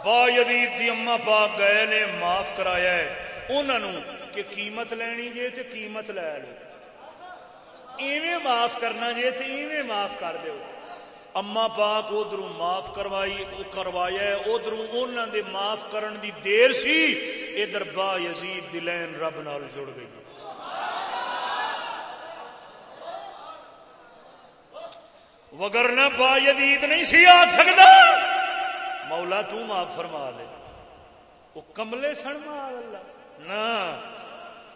با یزید دی اما پاک گئے نے معاف کرایا ہے انہوں کہ قیمت لینی جے تے قیمت لے لو ایویں معاف کرنا جے تے ایویں معاف کر دیو اما پاک ادھر معاف کروائی کروایا ادھر انہوں دے معاف کرن دی دیر سی، ادھر با یزید دلین رب نال جڑ گئی۔ وگرنا با یزید نہیں سی آ سکتا مولا تو معاف فرما لے وہ کملے سن مال اللہ۔ نہ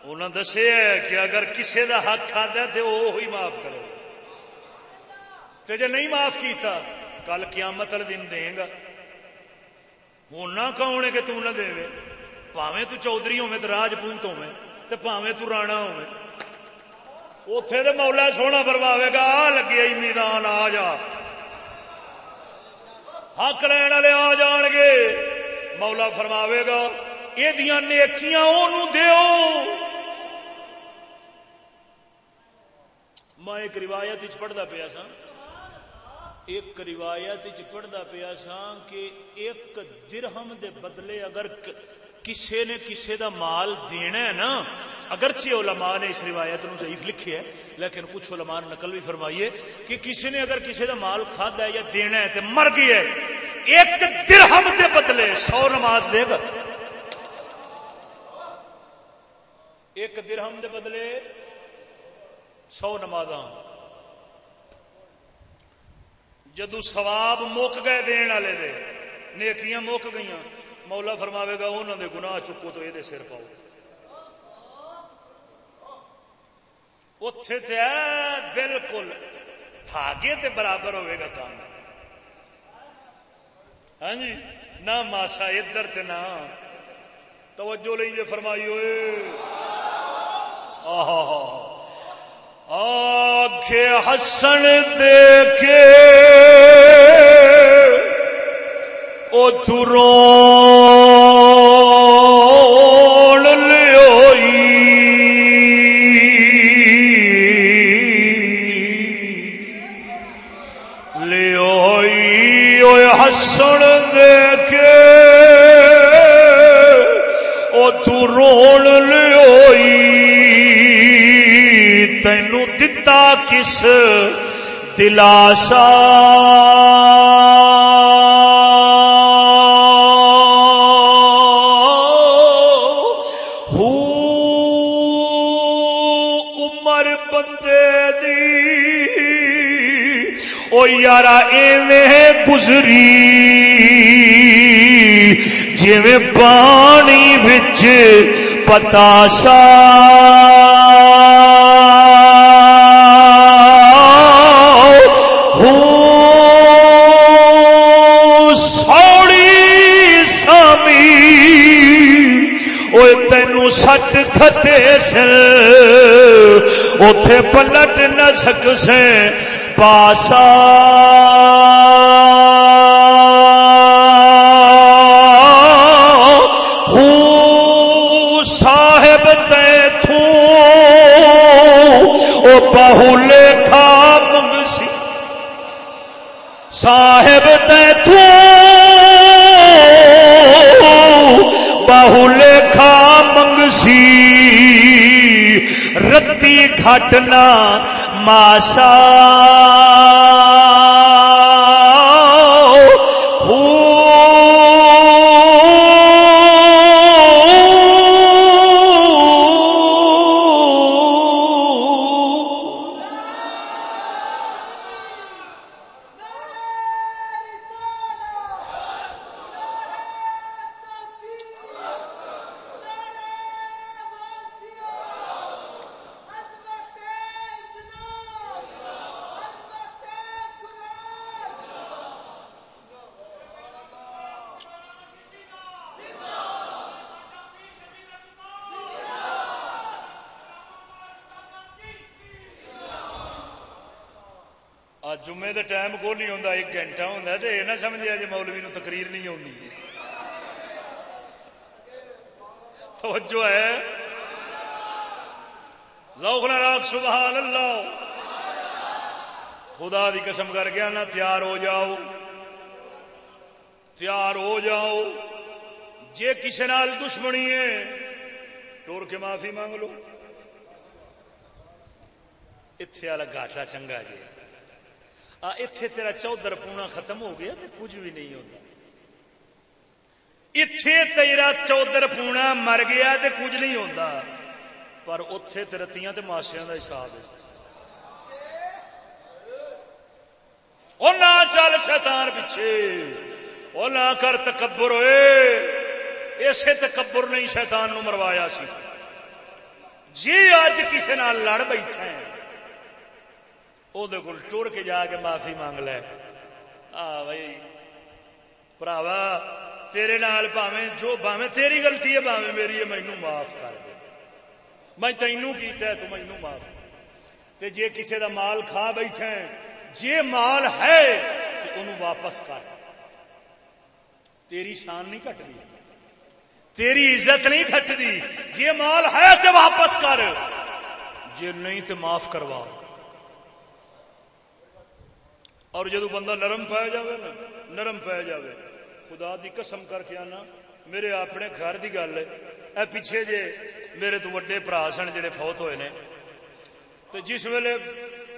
انہوں دسے کہ اگر کسی دا حق کھدا تو وہی معاف کرے۔ تے جے نہیں معاف کیتا، کل قیامت والے دن دیں گا۔ ہوں نہ کون ہے کہ تو نہ دے پاویں تو چودھری ہوے تو راجپوت ہوے تے پاویں تو رانا ہوے اتے تو مولا سونا فرماوے گا، آ لگے میدان، آ جا۔ حق لین والے آ جان گے۔ مولا فرماوے گا یہ نیکیاں دیو۔ میں ایک روایت پڑھتا پیا سا ایک روایت پڑھتا پیا سا کہ ایک درہم دے بدلے اگر کسے نے کسے دا مال دینا ہے نا، اگرچہ علماء نے اس روایت نو ضعیف لکھی ہے، لیکن کچھ علماء نے نقل بھی فرمائیے کہ کسی نے اگر کسی دا مال کھادا ہے یا دینا ہے تے مر گیا ہے، ایک درہم دے بدلے سو نماز دے گا۔ ایک درہم دے بدلے سو نماز جدو سواب مک گئے دین والے دے، نیکیاں مک گئیاں، مولا فرماوے گا انہوں دے گناہ چکو تو یہ سر پاؤ۔ اتے تو بالکل دھاگے تے برابر ہوئے گا کام۔ ہاں جی نہ ماسا ادھر تے نہ توجہ لیں جی فرمائی ہوئے۔ آہا۔ آگے ہسن دیکھے او ہسن تینو دتا کس دلاسا یار ایویں گزری۔ جی پانی بچ پتاشا۔ سٹ کھتے سر۔ اتے پلٹ نہ سک سے پاسا صاحب تے تھو۔ او بہو لکھا منگسی۔ صاحب تے تھو۔ بہو لکھا سی رتی گھٹنا ماسا خدا دی قسم کر کے نا تیار ہو جاؤ۔ تیار ہو جاؤ۔ جے کسی نال دشمنی ہے، ٹور کے معافی مانگ لو۔ اتے والا گاٹا چنگا جی۔ اتے تیرا چودر پونا ختم ہو گیا تو کچھ بھی نہیں ہوتا اتے تیرا چودر پونا مر گیا تو کچھ نہیں ہوتا پر اتے ترتیاں تے ماسیا کا حساب ہے۔ وہ نہ چل شیطان پیچھے وہ نہ کر تکبر ہوئے۔ اسے تکبر نہیں شیطان نو مروایا سی۔ جی اج کسی نال لڑ بیٹھے ہیں وہ ٹر کے جا کے معافی مانگ لے۔ آ بھائی، پراوا، تیرے نال پاوے جو پاوے تیری غلطی ہے پاوے میری ہے مینو معاف کر دے۔ میں تینوں کیتا ہے، تو مینو معاف۔ تے جے کسے دا مال کھا بیٹھے ہیں جے مال ہے تو انہوں واپس کر۔ تیری شان نہیں کٹ دی تیری عزت نہیں کٹ دی جے مال ہے تو واپس کر۔ جے نہیں تو معاف کروا۔ اور جدو بندہ نرم پایا جائے نا، نرم پایا جائے خدا دی قسم کر کے آنا، میرے اپنے گھر دی گل ہے۔ اے پیچھے جے میرے تو وڈے برا سن جڑے فوت ہوئے نے۔ تو جس ویلے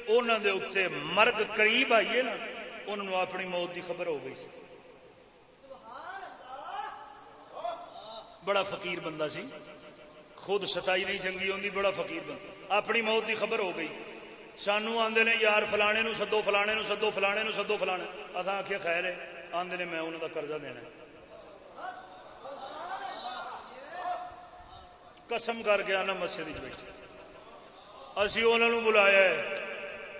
انہوں دے اتنے مرگ قریب آئیے نا انہوں نے اپنی موت دی خبر ہو گئی سی بڑا فقیر بندہ سی خود ستائی نہیں چنگی ہوندی بڑا فقیر بندہ اپنی موت دی خبر ہو گئی سانو آدھے نے یار فلانے نو سدو فلانے نو سدو فلانے نو سدو فلانے اصا آخیا خیر ہے آدھے نے میں انہوں کا قرضہ دینا قسم کر کے آنا مسجد بیٹھے اسی انہوں بلایا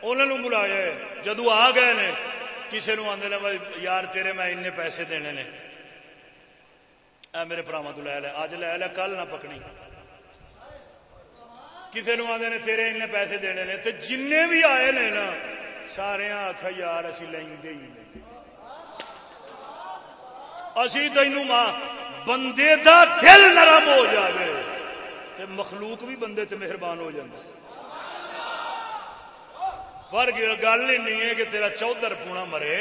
انہوں بلایا جدو آ گئے نے کسی نو آدھے نے بھائی یار تیرے میں ان پیسے دینے نے اے میرے پراوا تو لے لے اج لے لے کل نہ پکنی کسی نو آدھے نے تیرے ان پیسے دینے نے تو جن بھی آئے نے نا سارے آخ یار اسی لیں گے ہی اسی تین ماں بندے دا دل نرم ہو جائے تے مخلوق بھی بندے تے مہربان ہو جائے پر گل ہی نہیں ہے کہ تیرا چودھر پونا مرے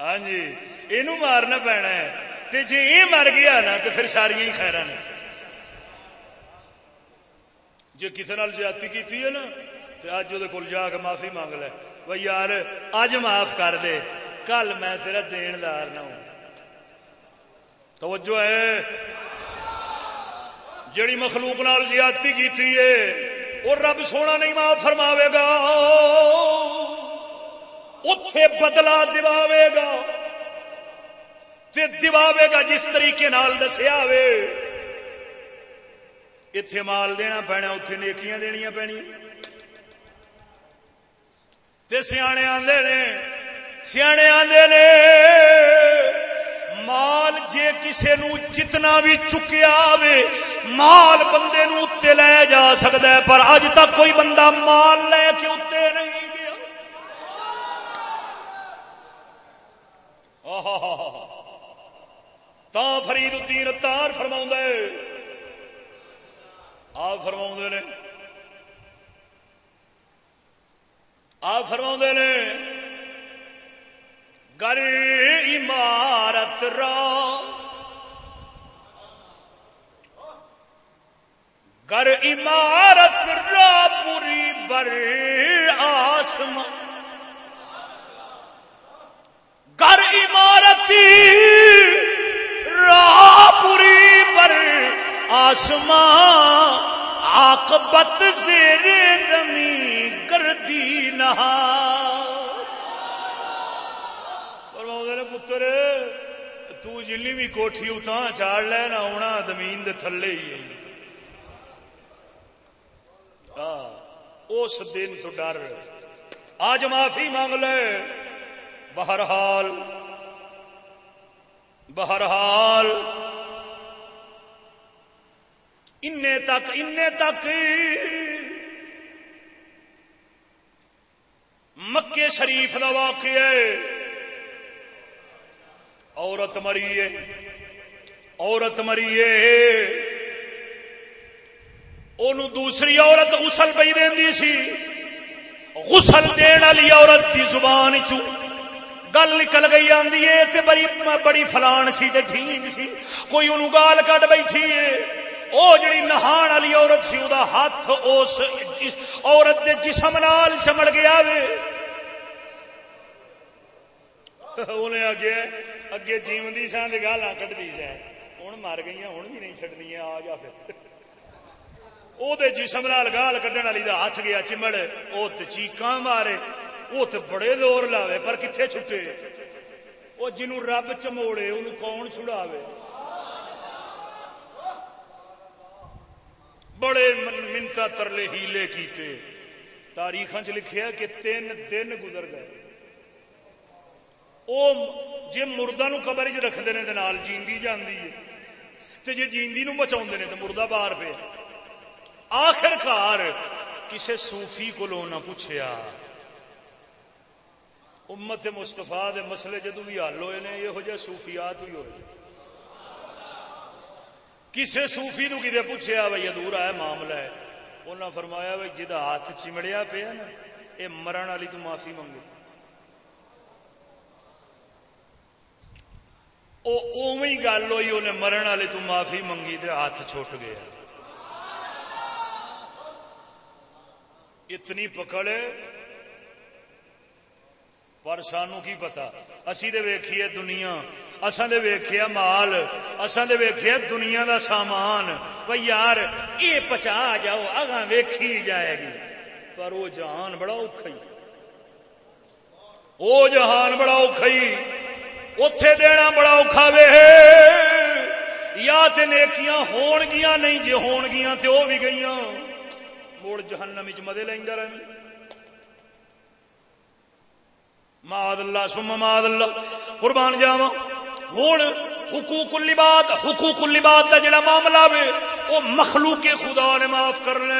ہاں جی یہ مارنا پینا ہے جی یہ مر گیا نا تو پھر ساریا ہی خیر نے جی کسی نال زیادتی کی ہے نا تو اج وہ جا کے معافی مانگ لے بھائی یار اج معاف کر دے کل میں تیرا دیندار نہ ہوں توجہ ہے جڑی مخلوق نال زیادتی کی ہے وہ رب سونا نہیں معاف فرماوے گا۔ اتے بدلا دواوے گا۔ تے دواوے گا جس طریقے نال دسیا وے۔ اتے مال دینا پینا اتے نیکیاں دنیا پی سیانے آدھے نے، سیانے آدھے نے، مال جے کسے نو جتنا بھی چکیا وے مال بندے نو اتنے لے جا سکتا ہے، پر اج تک کوئی بندہ مال لے کے اتنے نہیں گیا۔ تا فرید الدین تار فرما آپ فرما نے۔ آپ فرما نے۔ گر عمارت را گر عمارت را پوری بر آسم گر عمارتی را پوری بر آسمان۔ عاقبت زیر زمین کردی نہا۔ پتر، تو جلی بھی کوٹھی اتنا چاڑ لے نہ ہونا، زمین دے تھلے ہی اس دن تو ڈر۔ آج معافی مانگ لے۔ بہرحال بہرحال ان تک ان تک۔ مکے شریف کا واقع ہے۔ عورت مریے عورت مریے ان دوسری عورت غسل پی دینی سی۔ غسل دین والی عورت کی زبان چ گل نکل گئی آدھی ہے بڑی بڑی فلان سی تے ٹھیک سی۔ کوئی ان گال کٹ بیٹھی ہے او جڑی نہان والی عورت سی وہ ہاتھ اس عورت دے جسم نال چمڑ گیا وے انہیں اگے اگے جیوندی سان گالا کٹتی سا ہوں مر گئی ہوں بھی نہیں چڈنی آ جا پھر۔ وہ جسم نال گال کھڈن والی دا ہاتھ گیا چمڑ وہ چیقاں مارے وہ بڑے دور لاوے پر کتنے چھٹے وہ جنو رب چموڑے ان کون چھڑاوے بڑے منتا ترلے ہیلے کیتے تاریخ چ لکھیا کہ تین دن گزر گئے وہ جی مردہ نو قبر چ رکھتے ہیں جیندی جاندی ہے تے جی جیندی نو بچا نے تو مردہ بار پہ آخر کار کسے صوفی کو نہ پوچھیا۔ امت مستفا دے مسئلے جدو بھی حل ہوئے نے یہ جہ صوفیات بھی ہوئے۔ کسے صوفی نو کدے پوچھیا بھائی ادھورا ہے معاملہ ہے۔ انہاں فرمایا بھائی جہاں ہاتھ چمڑیا پیا نا یہ مرن والی تو معافی منگے۔ اوی گل ہوئی انہیں مرن والے تو معافی منگی تے ہاتھ چھٹ گیا۔ اتنی پکڑ پر سانو کی پتا؟ اسی دے ویکھیے دنیا، اساں دے ویکھیا مال، اساں دے ویکھیا دنیا دا سامان۔ بھئی یار، اے پچا جاؤ، اگاں ویکھی جائے گی۔ پر وہ جہان بڑا اوکھئی او جہان بڑا اوکھئی اوتھے دینا بڑا اوکھا وے۔ یا تے نیکیاں ہون گیاں، نہیں جے ہون گیاں تے او بھی گئیاں۔ موڑ جہنم وچ مدے لیندا رہنا ماد اللہ سم ماد اللہ، قربان جاوا ہوں حقوق العباد حقوق العباد دا جڑا معاملہ وے، او مخلوق خدا نے معاف کرنا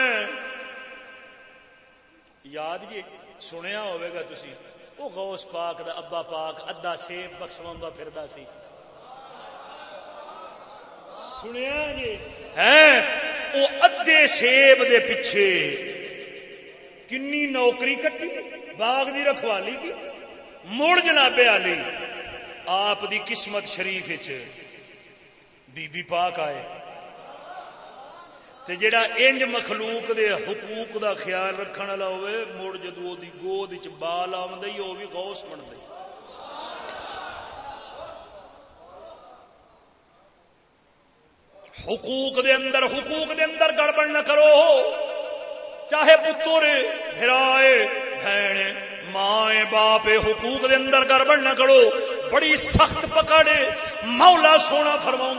یاد جی سنیا ہوئے گا تسی، او غوث پاک دا ابا پاک ادا سیب بخشوا پھردا سی۔ سنیا جی؟ ہے؟ او ادے سیب دے پیچھے کنی نوکری کٹی، باغ دی رکھوالی کی، مڑ جناب علی، آپ دی قسمت شریف بی بی پاک آئے۔ تے جڑا انج مخلوق دے حقوق دا خیال رکھن والا ہوئے، مڑ جدو دی گود وچ بال آوندے او بھی غوث بن حقوق دے اندر، حقوق دے اندر گڑبڑ نہ کرو۔ چاہے پتر ہرائے بہن ماں باپ، حقوق دے اندر گڑبڑ نہ کرو۔ بڑی سخت پکڑ، مولا سونا فرما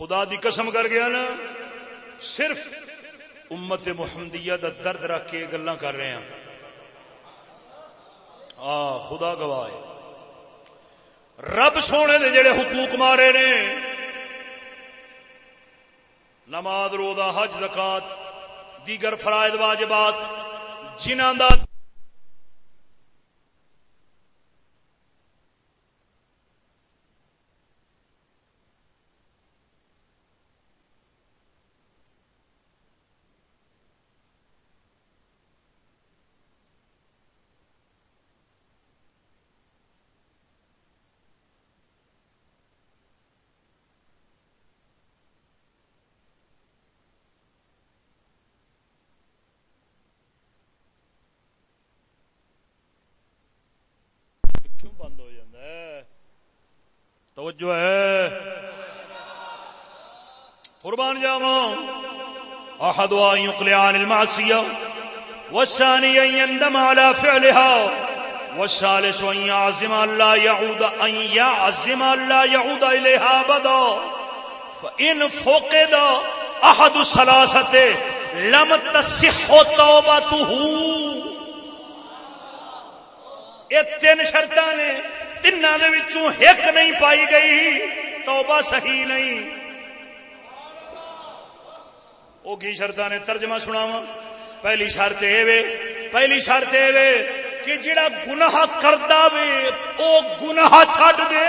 خدا دی قسم کر گیا نا، صرف امت محمدیہ دا درد رکھ کے گلا کر رہے ہیں۔ آ، خدا گواہ رب سونے دے جڑے حقوق مارے نے، نماز، روزہ، حج، زکات، دیگر فرائض، واجبات جنہ دا توجہ ہے۔ قربان جاوا احد ان يقلع عن المعصيه والثاني ان يندم على فعلها۔ والثالث ان يعزم الله يعود ان يعزم الله يعود اليها ابدا فان فقد احد الثلاثه لم تصح توبته یہ تین شرط نے۔ تین ایک نہیں پائی گئی، توبہ صحیح نہیں۔ وہ کی شرط نے ترجمہ سنا پہلی شرط یہ پہلی شرط یہ کہ جڑا گناہ کرتا وے وہ گناہ چڈ دے۔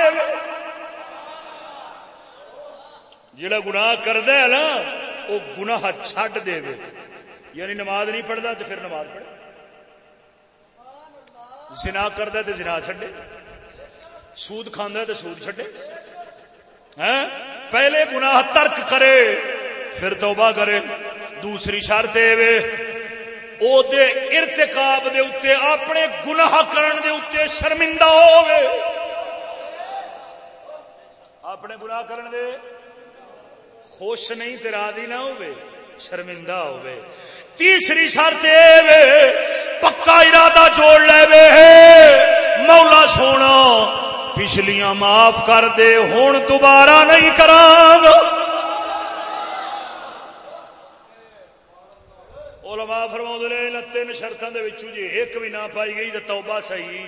جڑا گناہ کرتا ہے نا وہ گناہ چڈ دے یعنی نماز نہیں پڑھتا تو پھر نماز پڑھے زنا کرتا تو زنا چڈے سود کھانا تو سود چڈے پہلے گناہ ترک کرے، پھر توبہ کرے۔ دوسری شرط او دے ارتکاب دے اتے، اپنے گناہ کرن دے اتے شرمندہ ہو اپنے گناہ کرن دے، خوش نہیں تے راضی نہ ہوئے شرمندہ ہوئے تیسری شرط پکا ارادہ جوڑ لے مولا سونا پچھلیاں معاف کر دے ہوں دوبارہ نہیں کرانگ علماء فرما نے تین شرطوں کے جی ایک بھی نہ پائی گئی تو توبہ صحیح۔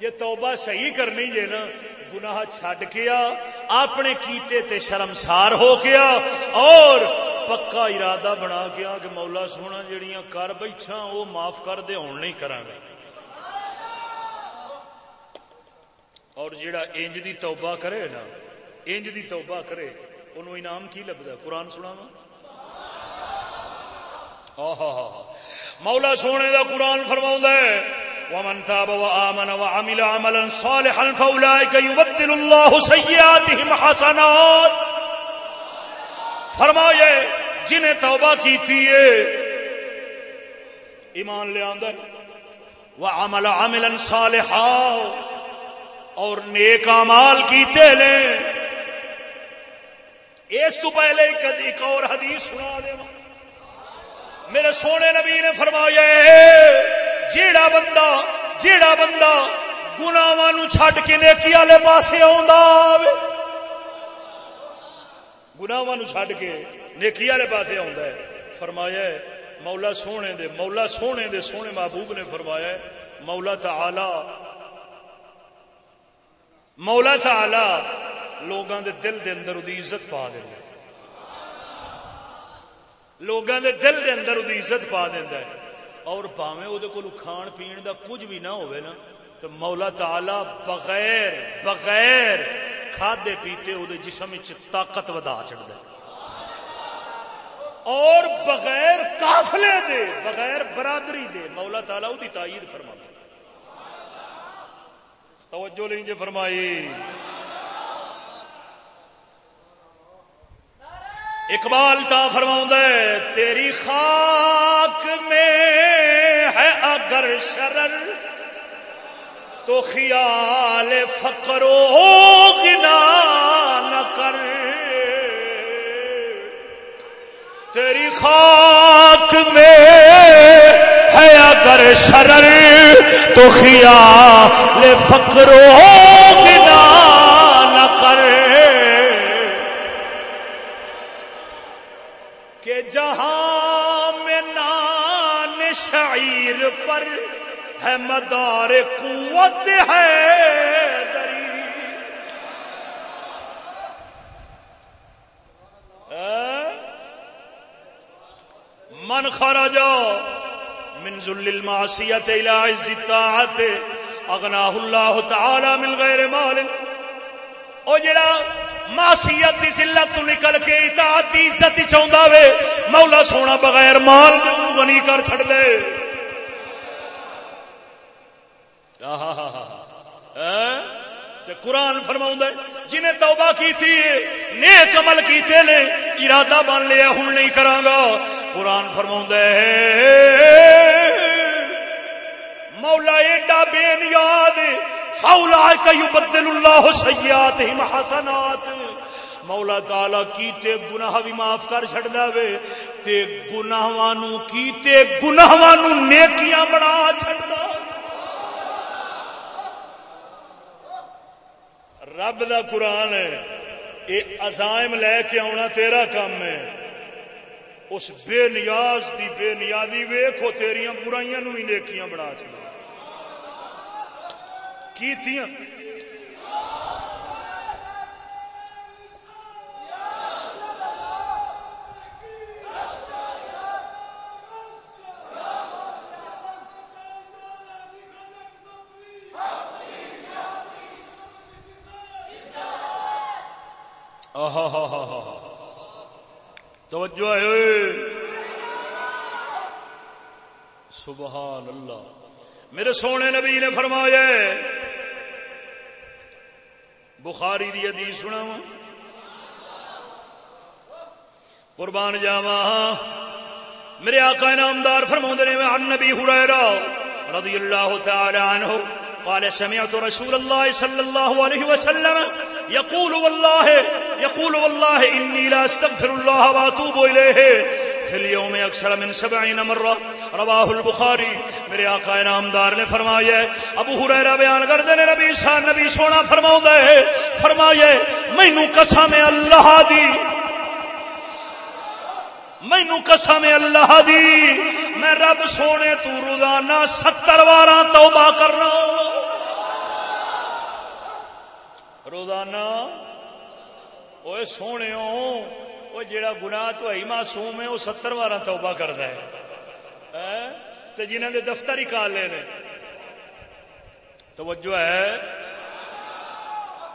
جی توبہ صحیح کرنی جی نا، گناہ چھڈ گیا اپنے کیتے تے شرمسار ہو گیا اور پکا ارادہ بنا گیا کہ مولا سونا جڑیاں کر بیٹھا وہ معاف کر دے ہوں نہیں کرا گا اور جیڑا انج دی توبہ کرے نا، انج دی توبہ کرے، انہوں انعام کی لگتا قرآن سنا مولا سونے دا قرآن فرما ہے، ومن تاب وآمن وعمل عملا صالحا فأولئك يبدل الله سيئاتهم حسنات۔ فرمائے جنہیں توبہ کی تھی ایمان لے آندر وعمل عملا صالحا۔ اور نیک اعمال کیتے لیں اس تو پہلے ایک اور حدیث سنا دے میرے سونے نبی نے فرمایا جیڑا بندہ جیڑا بندہ گناواں چھڈ کے نیکی والے پاسے آ گناواں چھڈ کے نیکی والے پاسے آ فرمایا، مولا سونے دے، مولا سونے دے سونے محبوب نے فرمایا، مولا تعالی مولا تعالی لوگاں دے دل دے اندر دی عزت پا دے لوگوں دے دل دے اندر وہ عزت پا دینا ہے۔ اور پاوے وہ کھان پین دا کچھ بھی نہ ہوئے نا تو مولا تعالی بغیر بغیر کھادے پیتے وہ جسم طاقت ودا چڑھتا اور بغیر کافلے دے، بغیر برادری دے، مولا تعالی وہ تائید فرما توجہ لیں جی فرمائی۔ اقبال تا فرما تیری خاک میں ہے اگر شرر، تو خیال فکرو گنا نہ کر۔ تیری خاک میں ہے اگر شرر تو خیال فکرو گنا نہ کر۔ جہاں میں نان شعیر پر ہے مدار قوت ہے دری۔ من خرج من ذل المعصیت الى عز الطاعت اغناه الله تعالی من غیر مال. او جڑا معصیت دی ذلت تو نکل کے اطاعت دی عزت چاہندا وے، مولا سونا بغیر مال دے اونوں غنی کر چھڑ دے تے قرآن فرماؤں جنہیں توبہ کی تھی، نیک عمل کیتے نے، ارادہ بن لیا، ہن نہیں کراں قرآن فرماؤں ہے مولا ایڈا بے نیاد بدل اللہ سیات حسنات۔ مولا تالا کیتے گناہ بھی معاف کر چڑ دے تے گناہ کیتے گناہ نیکیاں بنا چڑ رب دا قرآن ہے یہ عزائم لے کے آنا تیرا کام ہے۔ اس بے نیاز دی بے نیازی ویکھو، تیریاں برائیاں نو ہی نیکیاں بنا چلا کیتیاں۔ توجہ ہے سبحان اللہ میرے سونے نبی نے فرمایا بخاری دی حدیث سنا قربان جاوا میرے آقا نامدار فرما نے، عن نبی ہریرہ رضی اللہ تعالی عنہ قال، سمعت رسول الله صلى الله عليه وسلم يقول والله يقول والله إني لا استغفر الله واتوب إليه في اليوم اکثر من سبعین مرہ۔ رواہ البخاری، میرے آقا نامدار نے فرمایا، ابو ہریرہ بیان کر دے نبی سا نبی سونا فرماؤں دے فرمایا، مینوں قسم اللہ دی مینو قسم اللہ دی، میں رب سونے تو روزانہ ستر بار توبہ کرنا روزانہ وہ سونے وہ جڑا گنا تو ہی معصوم ہے، وہ ستر بار توبہ کرتا ہے۔ تو جنہوں نے دفتر ہی کال لے توجہ ہے؟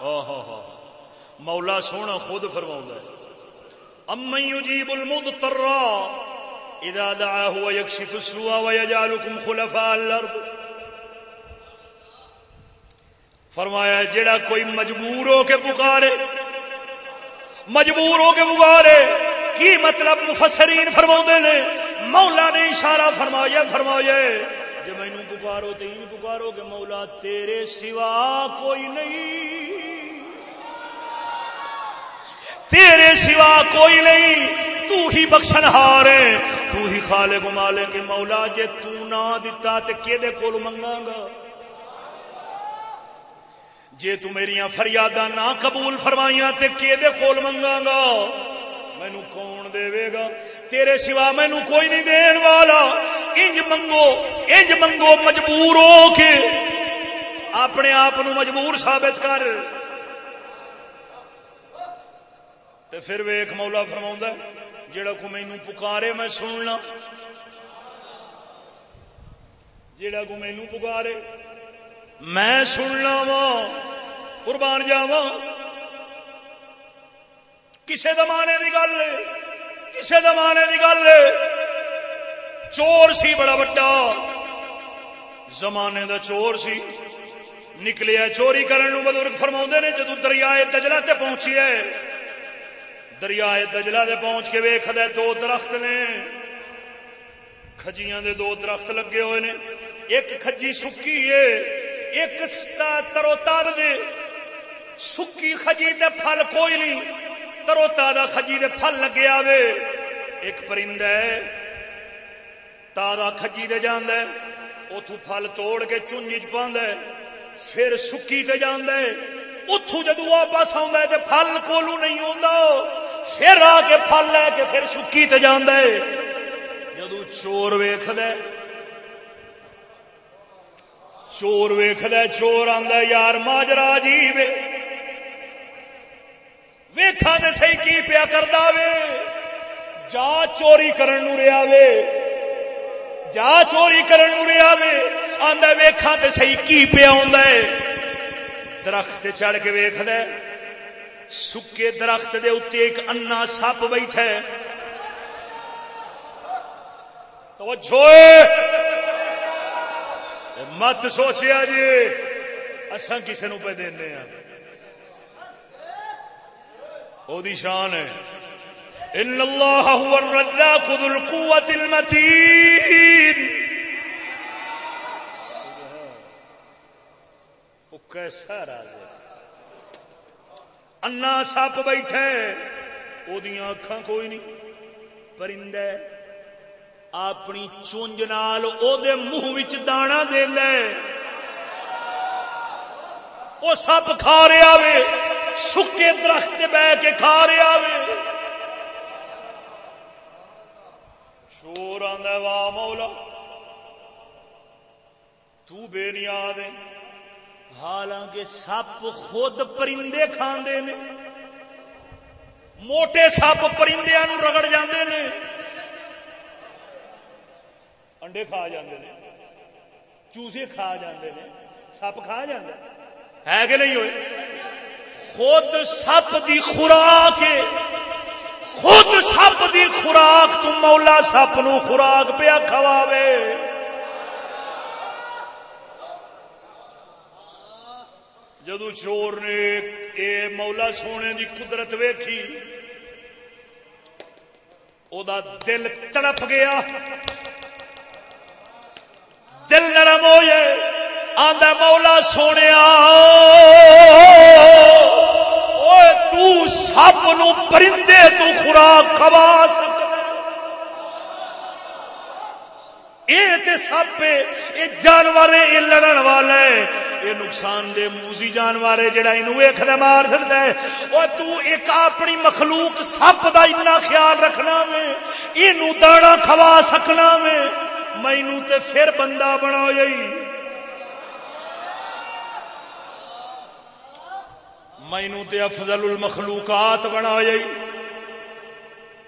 ہاں، ہاں، ہاں۔ مولا سونا خود فرما ہے۔ امن يجيب المضطر اذا دعاه ويكشف السوء ويجعلكم خلفاء الارض۔ فرمایا جڑا کوئی مجبور ہو کے پکارے، مجبور ہو کے پکارے کی مطلب مفسرین فرما نے؟ مولا نے اشارہ فرمایا فرمایا جی مینو پکارو تو پکارو کہ مولا تیرے سوا کوئی نہیں۔ تیرے سوا کوئی نہیں تو ہی بخشن ہار تو ہی خالق مالک مولا جے تو نہ دتا تے کیدے کول منگاں گا؟ جے تو میری فریاداں نہ قبول فرمائیاں تے کیدے کول منگاں گا؟ مینو کون دے گا؟ تیرے سوا مینو کوئی نہیں دین والا۔ انج منگو انج منگو مجبور ہو کے۔ اپنے آپ مجبور ثابت کر۔ تے پھر ویخ مولا فرما جڑا کو مینو پکارے میں سننا جڑا کو مینو پکارے، میں سننا وا قربان جاوا کسے زمانے کی گل کسے زمانے کی گل چور سی بڑا بڑا۔ زمانے دا چور سی۔ نکلیا چوری کرنے بزرگ فرما نے جدو دریائے تجلا تے پہنچی ہے۔ دریائے دجلا پہنچ کے ویخ دو درخت نے۔ کھجیاں دے دو درخت لگے ہوئے نے۔ ایک کھجی سکی ہے، ایک ترو تار دے۔ سکی کھجی دے پھل کوئی نہیں۔ ترو تازہ کھجی دے پھل لگے آوے۔ ایک پرند ہے، تازہ کھجی دے جاند ہے۔ اتو پھل توڑ کے چونجی چ پاند ہے، پھر سکی تے جاند ہے۔ اتو جدو واپس آ پھل کولو نہیں آ پھر آ کے پھل لے کے پھر سکی تے جانا ہے۔ جدو چور ویخ دے چور ویخ دے چور آدھا یار ماجرا جی ویخا تو سی کی پیا کرتا وے؟ جا چوری کرن رہا وے۔ جا چوری کرن رہا وے۔ آدھا ویخا تو سی کی پیا ہے؟ درخت چڑھ کے ویخ دے سکے درخت دے اتنے ایک انا سپ بیٹھا توجہ مت سوچیا جی۔ اصا کسی نو پہ دینا ہاں۔ او دی شان ہے۔ ان اللہ هو الرزاق ذو القوة المتین۔ او کیسا راز ہے۔ انا سپ بیٹھے او وہ اکھان کوئی نہیں۔ پرند اپنی چونج نال او دے منہ وچ دانا دے لے وہ سپ کھا رہا وے۔ سکے درخت بہ کے کھا رہا وے شور آدھا واہ مولا۔ تو بے نیاد ہے حالانکہ سپ خود پرندے کھاندے نے۔ موٹے سپ پرندے نو رگڑ جاندے نے۔ انڈے کھا جاندے نے۔ چوسے کھا جاندے نے۔ سپ کھا جاندے۔ ہے کہ نہیں ہوئے؟ خود سپ دی خوراک خود سپ دی خوراک تو مولا سپ نو خوراک پیا کھواوے۔ جدو چور نے اے مولا سونے دی قدرت ویکھی، او دا دل تڑپ گیا۔ دل نرم ہو جائے آدھا مولا سونے سپ نو پرندے تو خوراک کھوا سک یہ سپ یہ جانور یہ لڑن والے یہ نقصان دہ موزی جانور ہے جہاں یہ ویخ مار سکتا ہے۔ اور تو ایک اپنی مخلوق سپ کا اتنا خیال رکھنا میں یہ دانا کھوا سکنا میں مینو تے پھر بندہ بنا جائی مینو تے افضل المخلوقات بنا جائی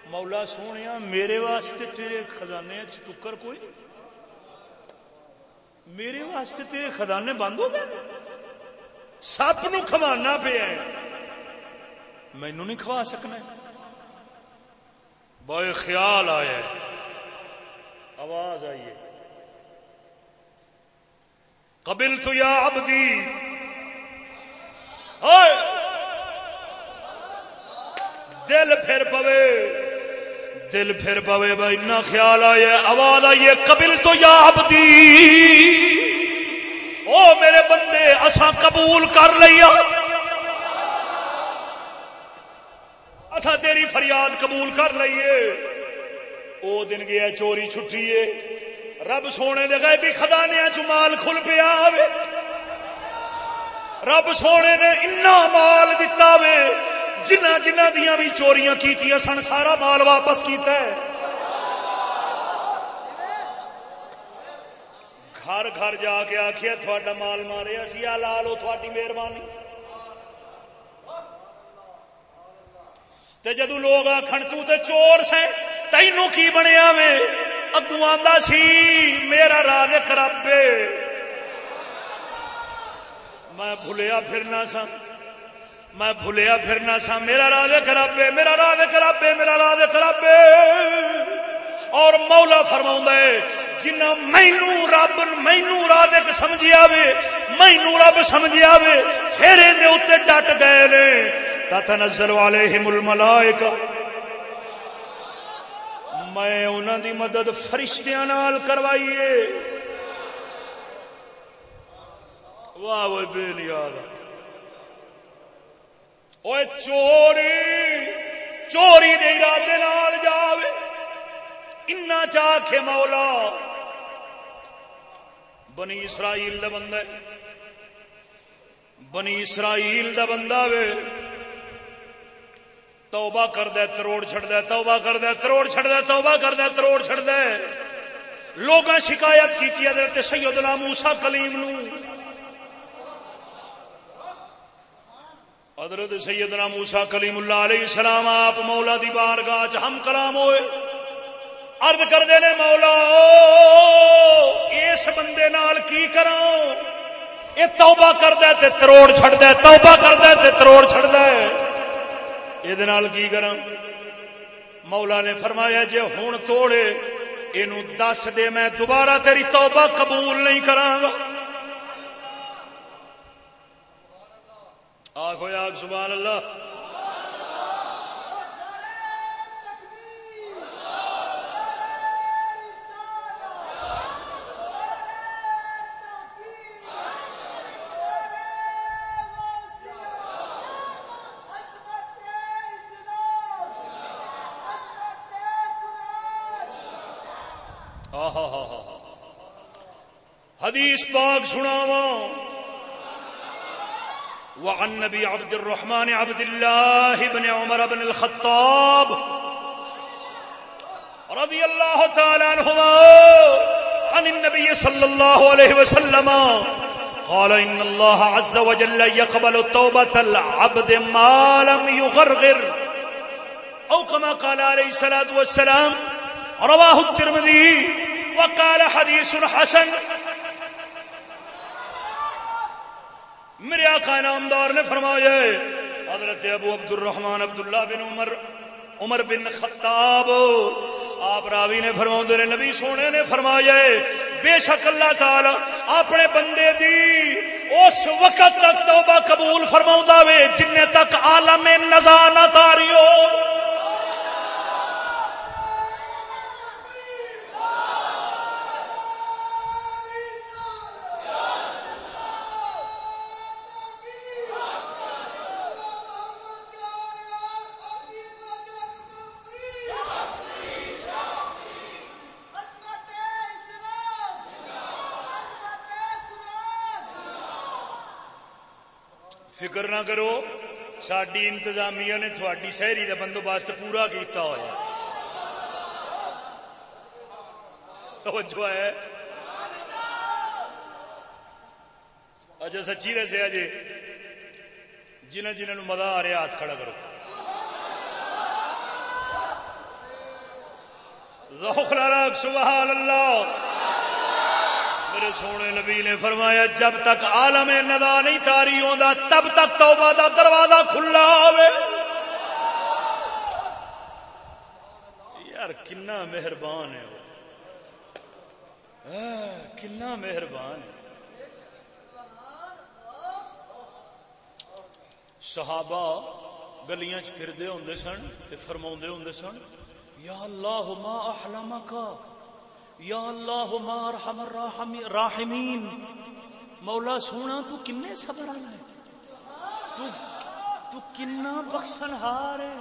مولا سونے میرے واسطے تیرے خزانے چکر کوئی؟ میرے واسطے تیرے خزانے بند ہو گئے؟ سپ نو کھوانا پیا مینو نہیں کھوا سکنا۔ بڑے خیال آیا آواز آئیے قبل تو یا ابدی دل پھر پوے دل پھر پوے بھائی اتنا خیال آئے آواز آئیے قبل تو یا ابدی او میرے بندے اسا قبول کر لیا اچھا تیری فریاد قبول کر لئیے او دن گیا چوری چھٹیے رب سونے دے گئے بھی خدانے چمال کھل پیا آوے رب سونے نے انا مال دتا وے، جنہ جنہ دیا بھی چوریاں کی سن، سارا مال واپس کیتا ہے۔ گھر گھر جا کے آخیا تھوڑا مال مارے اسی آ لا لو تھوڑی مہربانی۔ جدو لوگ آخر تے چور سے تینو کی بنیا میں اگو آدھا سی، میرا راج کرابے میں بھولیا پھرنا سا۔ میں بھولیا پھرنا سا۔ میرا راج خرابے، میرا راج خرابے، میرا راج خرابے۔ اور مولا فرما ہے جنا مینو رب مینو رادک سمجھیا وے مینو رب سمجھیا وے پھر اتنے ڈٹ گئے نے۔ تتنزل علیہم الملائکہ۔ میں انہوں دی مدد فرشتیاں نال کروائیے واہ، وہ بے نیاد چوری چوری دے ارادے نال جاوے۔ انا چاہ کے مولا، بنی اسرائیل دا بندہ بنی اسرائیل دا بندہ وے۔ توبہ کر دے تروڑ چھڑ دے توبہ کر دے تروڑ چھڑ دے توبہ کر دے تروڑ چھڑ دے لوگ شکایت کی حضرت سیدنا موسیٰ کلیم نو۔ حضرت سیدنا موسا کلیم اللہ علیہ السلام، آپ مولا دی بارگاہ ہم کلام ہوئے۔ ارد کرتے نے مولا، اس بندے نال کی کروں یہ توبہ کر تے تروڑ چھڑ دے، توبہ کر تے تروڑ چھڑ دے۔ یہ نال کی کروں مولا نے فرمایا، جے ہون توڑے، اینو دس دے میں دوبارہ تیری توبہ قبول نہیں کراں گا۔ آخو آگ سبحان اللہ۔ حدیث پاک سناواں۔ وعن نبي عبد الرحمن عبد الله بن عمر بن الخطاب رضي الله تعالى عنهما عن النبي صلى الله عليه وسلم قال إن الله عز وجل يقبل توبة العبد ما لم يغرغر أو كما قال عليه الصلاة والسلام رواه الترمذي وقال حديث حسن میرے آقا نامدار نے فرمایا حضرت ابو عبد الرحمان عبداللہ بن عمر عمر بن خطاب، آپ راوی نے فرما نے، نبی سونے نے فرمایا بے شک اللہ تعالی اپنے بندے دی اس وقت تک توبہ قبول فرما وے جن تک عالم نزا نہ تاری ہو۔ نہ کرو ساری انتظامیہ نے تھوڑی شہری کا بندوبست پورا کیتا ہوا توجہ ہے اچھا سچی دسیا جی جنہیں جنہوں مزہ آ رہا ہاتھ کھڑا کرو سبحان اللہ میرے سونے نبی نے فرمایا، جب تک عالم ندا نہیں تاری ہوتا تب تک توبہ دا دروازہ کھلا ہوئے۔ یار، کنا مہربان ہے ہاں، کنا مہربان ہے۔ صحابہ گلیاں چ پھردے ہوں سن فرما ہوں سن، یا اللہ، ما احلامک یا اللہ مار ہمر راہمین مولا سونا تو کنے صبر ہے؟ تو, تو کنا بخشن ہار ہے؟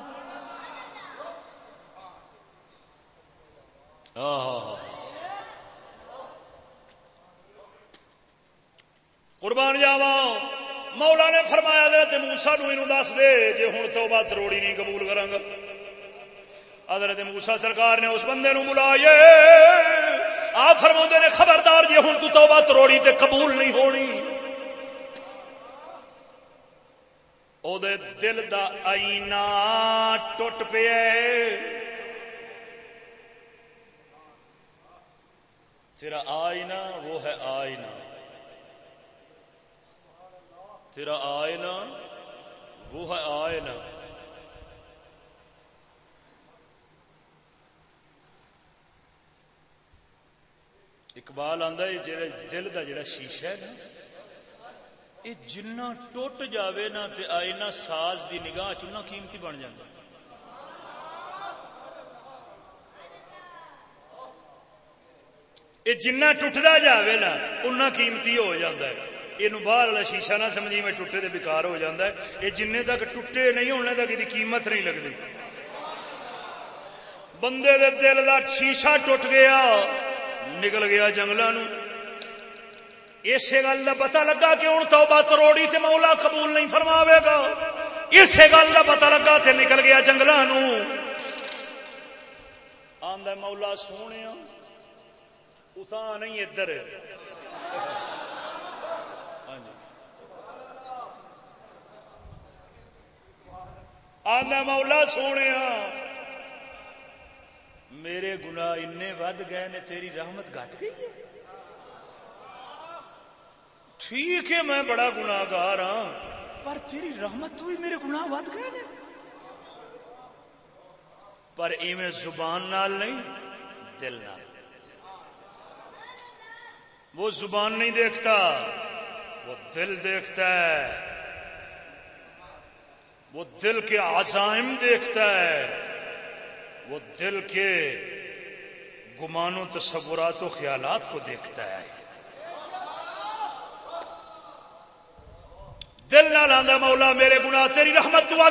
قربان جاوا مولا نے فرمایا دے موسا نو دس دے جی ہوں تو بات روڑی نہیں قبول کرا گا حضرت موسا سرکار نے اس بندے نو بلایا آ فرما نے خبردار جی ہوں تو توبہ تروڑی تے قبول نہیں ہونی۔ او دے دل دا آئینہ ٹوٹ پیا تیرا آئینہ وہ ہے آئینہ۔ تیرا آئینہ وہ ہے آئینہ۔ اقبال آدھا جڑا دل کا جڑا شیشہ ہے نا یہ جنا ٹوٹ جاوے نا تے آئینہ ساز دی نگاہ چنا قیمتی بن جائے یہ جنا ٹوٹتا جاوے نا اُنہ قیمتی ہو جاتا ہے۔ یہ باہر والا شیشہ نہ سمجھی، میں ٹوٹے دے بیکار ہو جاتا ہے۔ یہ جن تک ٹوٹے نہیں ہونے تک یہ قیمت نہیں لگتی بندے دے دل کا شیشہ ٹوٹ گیا۔ نکل گیا جنگل اسی گل کا پتا لگا کہ ہوں تو تروڑی تے مولا قبول نہیں فرماوے گا۔ اسی گل کا پتا لگا تے نکل گیا جنگل مولا سونے اتنا نہیں ادھر۔ ہاں جی۔ آدھا مولا سونے میرے گنا ود گئے نے تیری رحمت گٹ گئی ہے۔ ٹھیک ہے، میں بڑا گناگار ہاں پر تیری رحمت تو ہی میرے گنا ود گئے نے۔ پر ایویں زبان نال نہیں، دل نال۔ وہ زبان نہیں دیکھتا، وہ دل دیکھتا ہے۔ وہ دل کے عزائم دیکھتا ہے۔ وہ دل کے گمانوں، تصورات و خیالات کو دیکھتا ہے۔ دل نہ لاندہ مولا، میرے گناہ، تیری رحمت دعا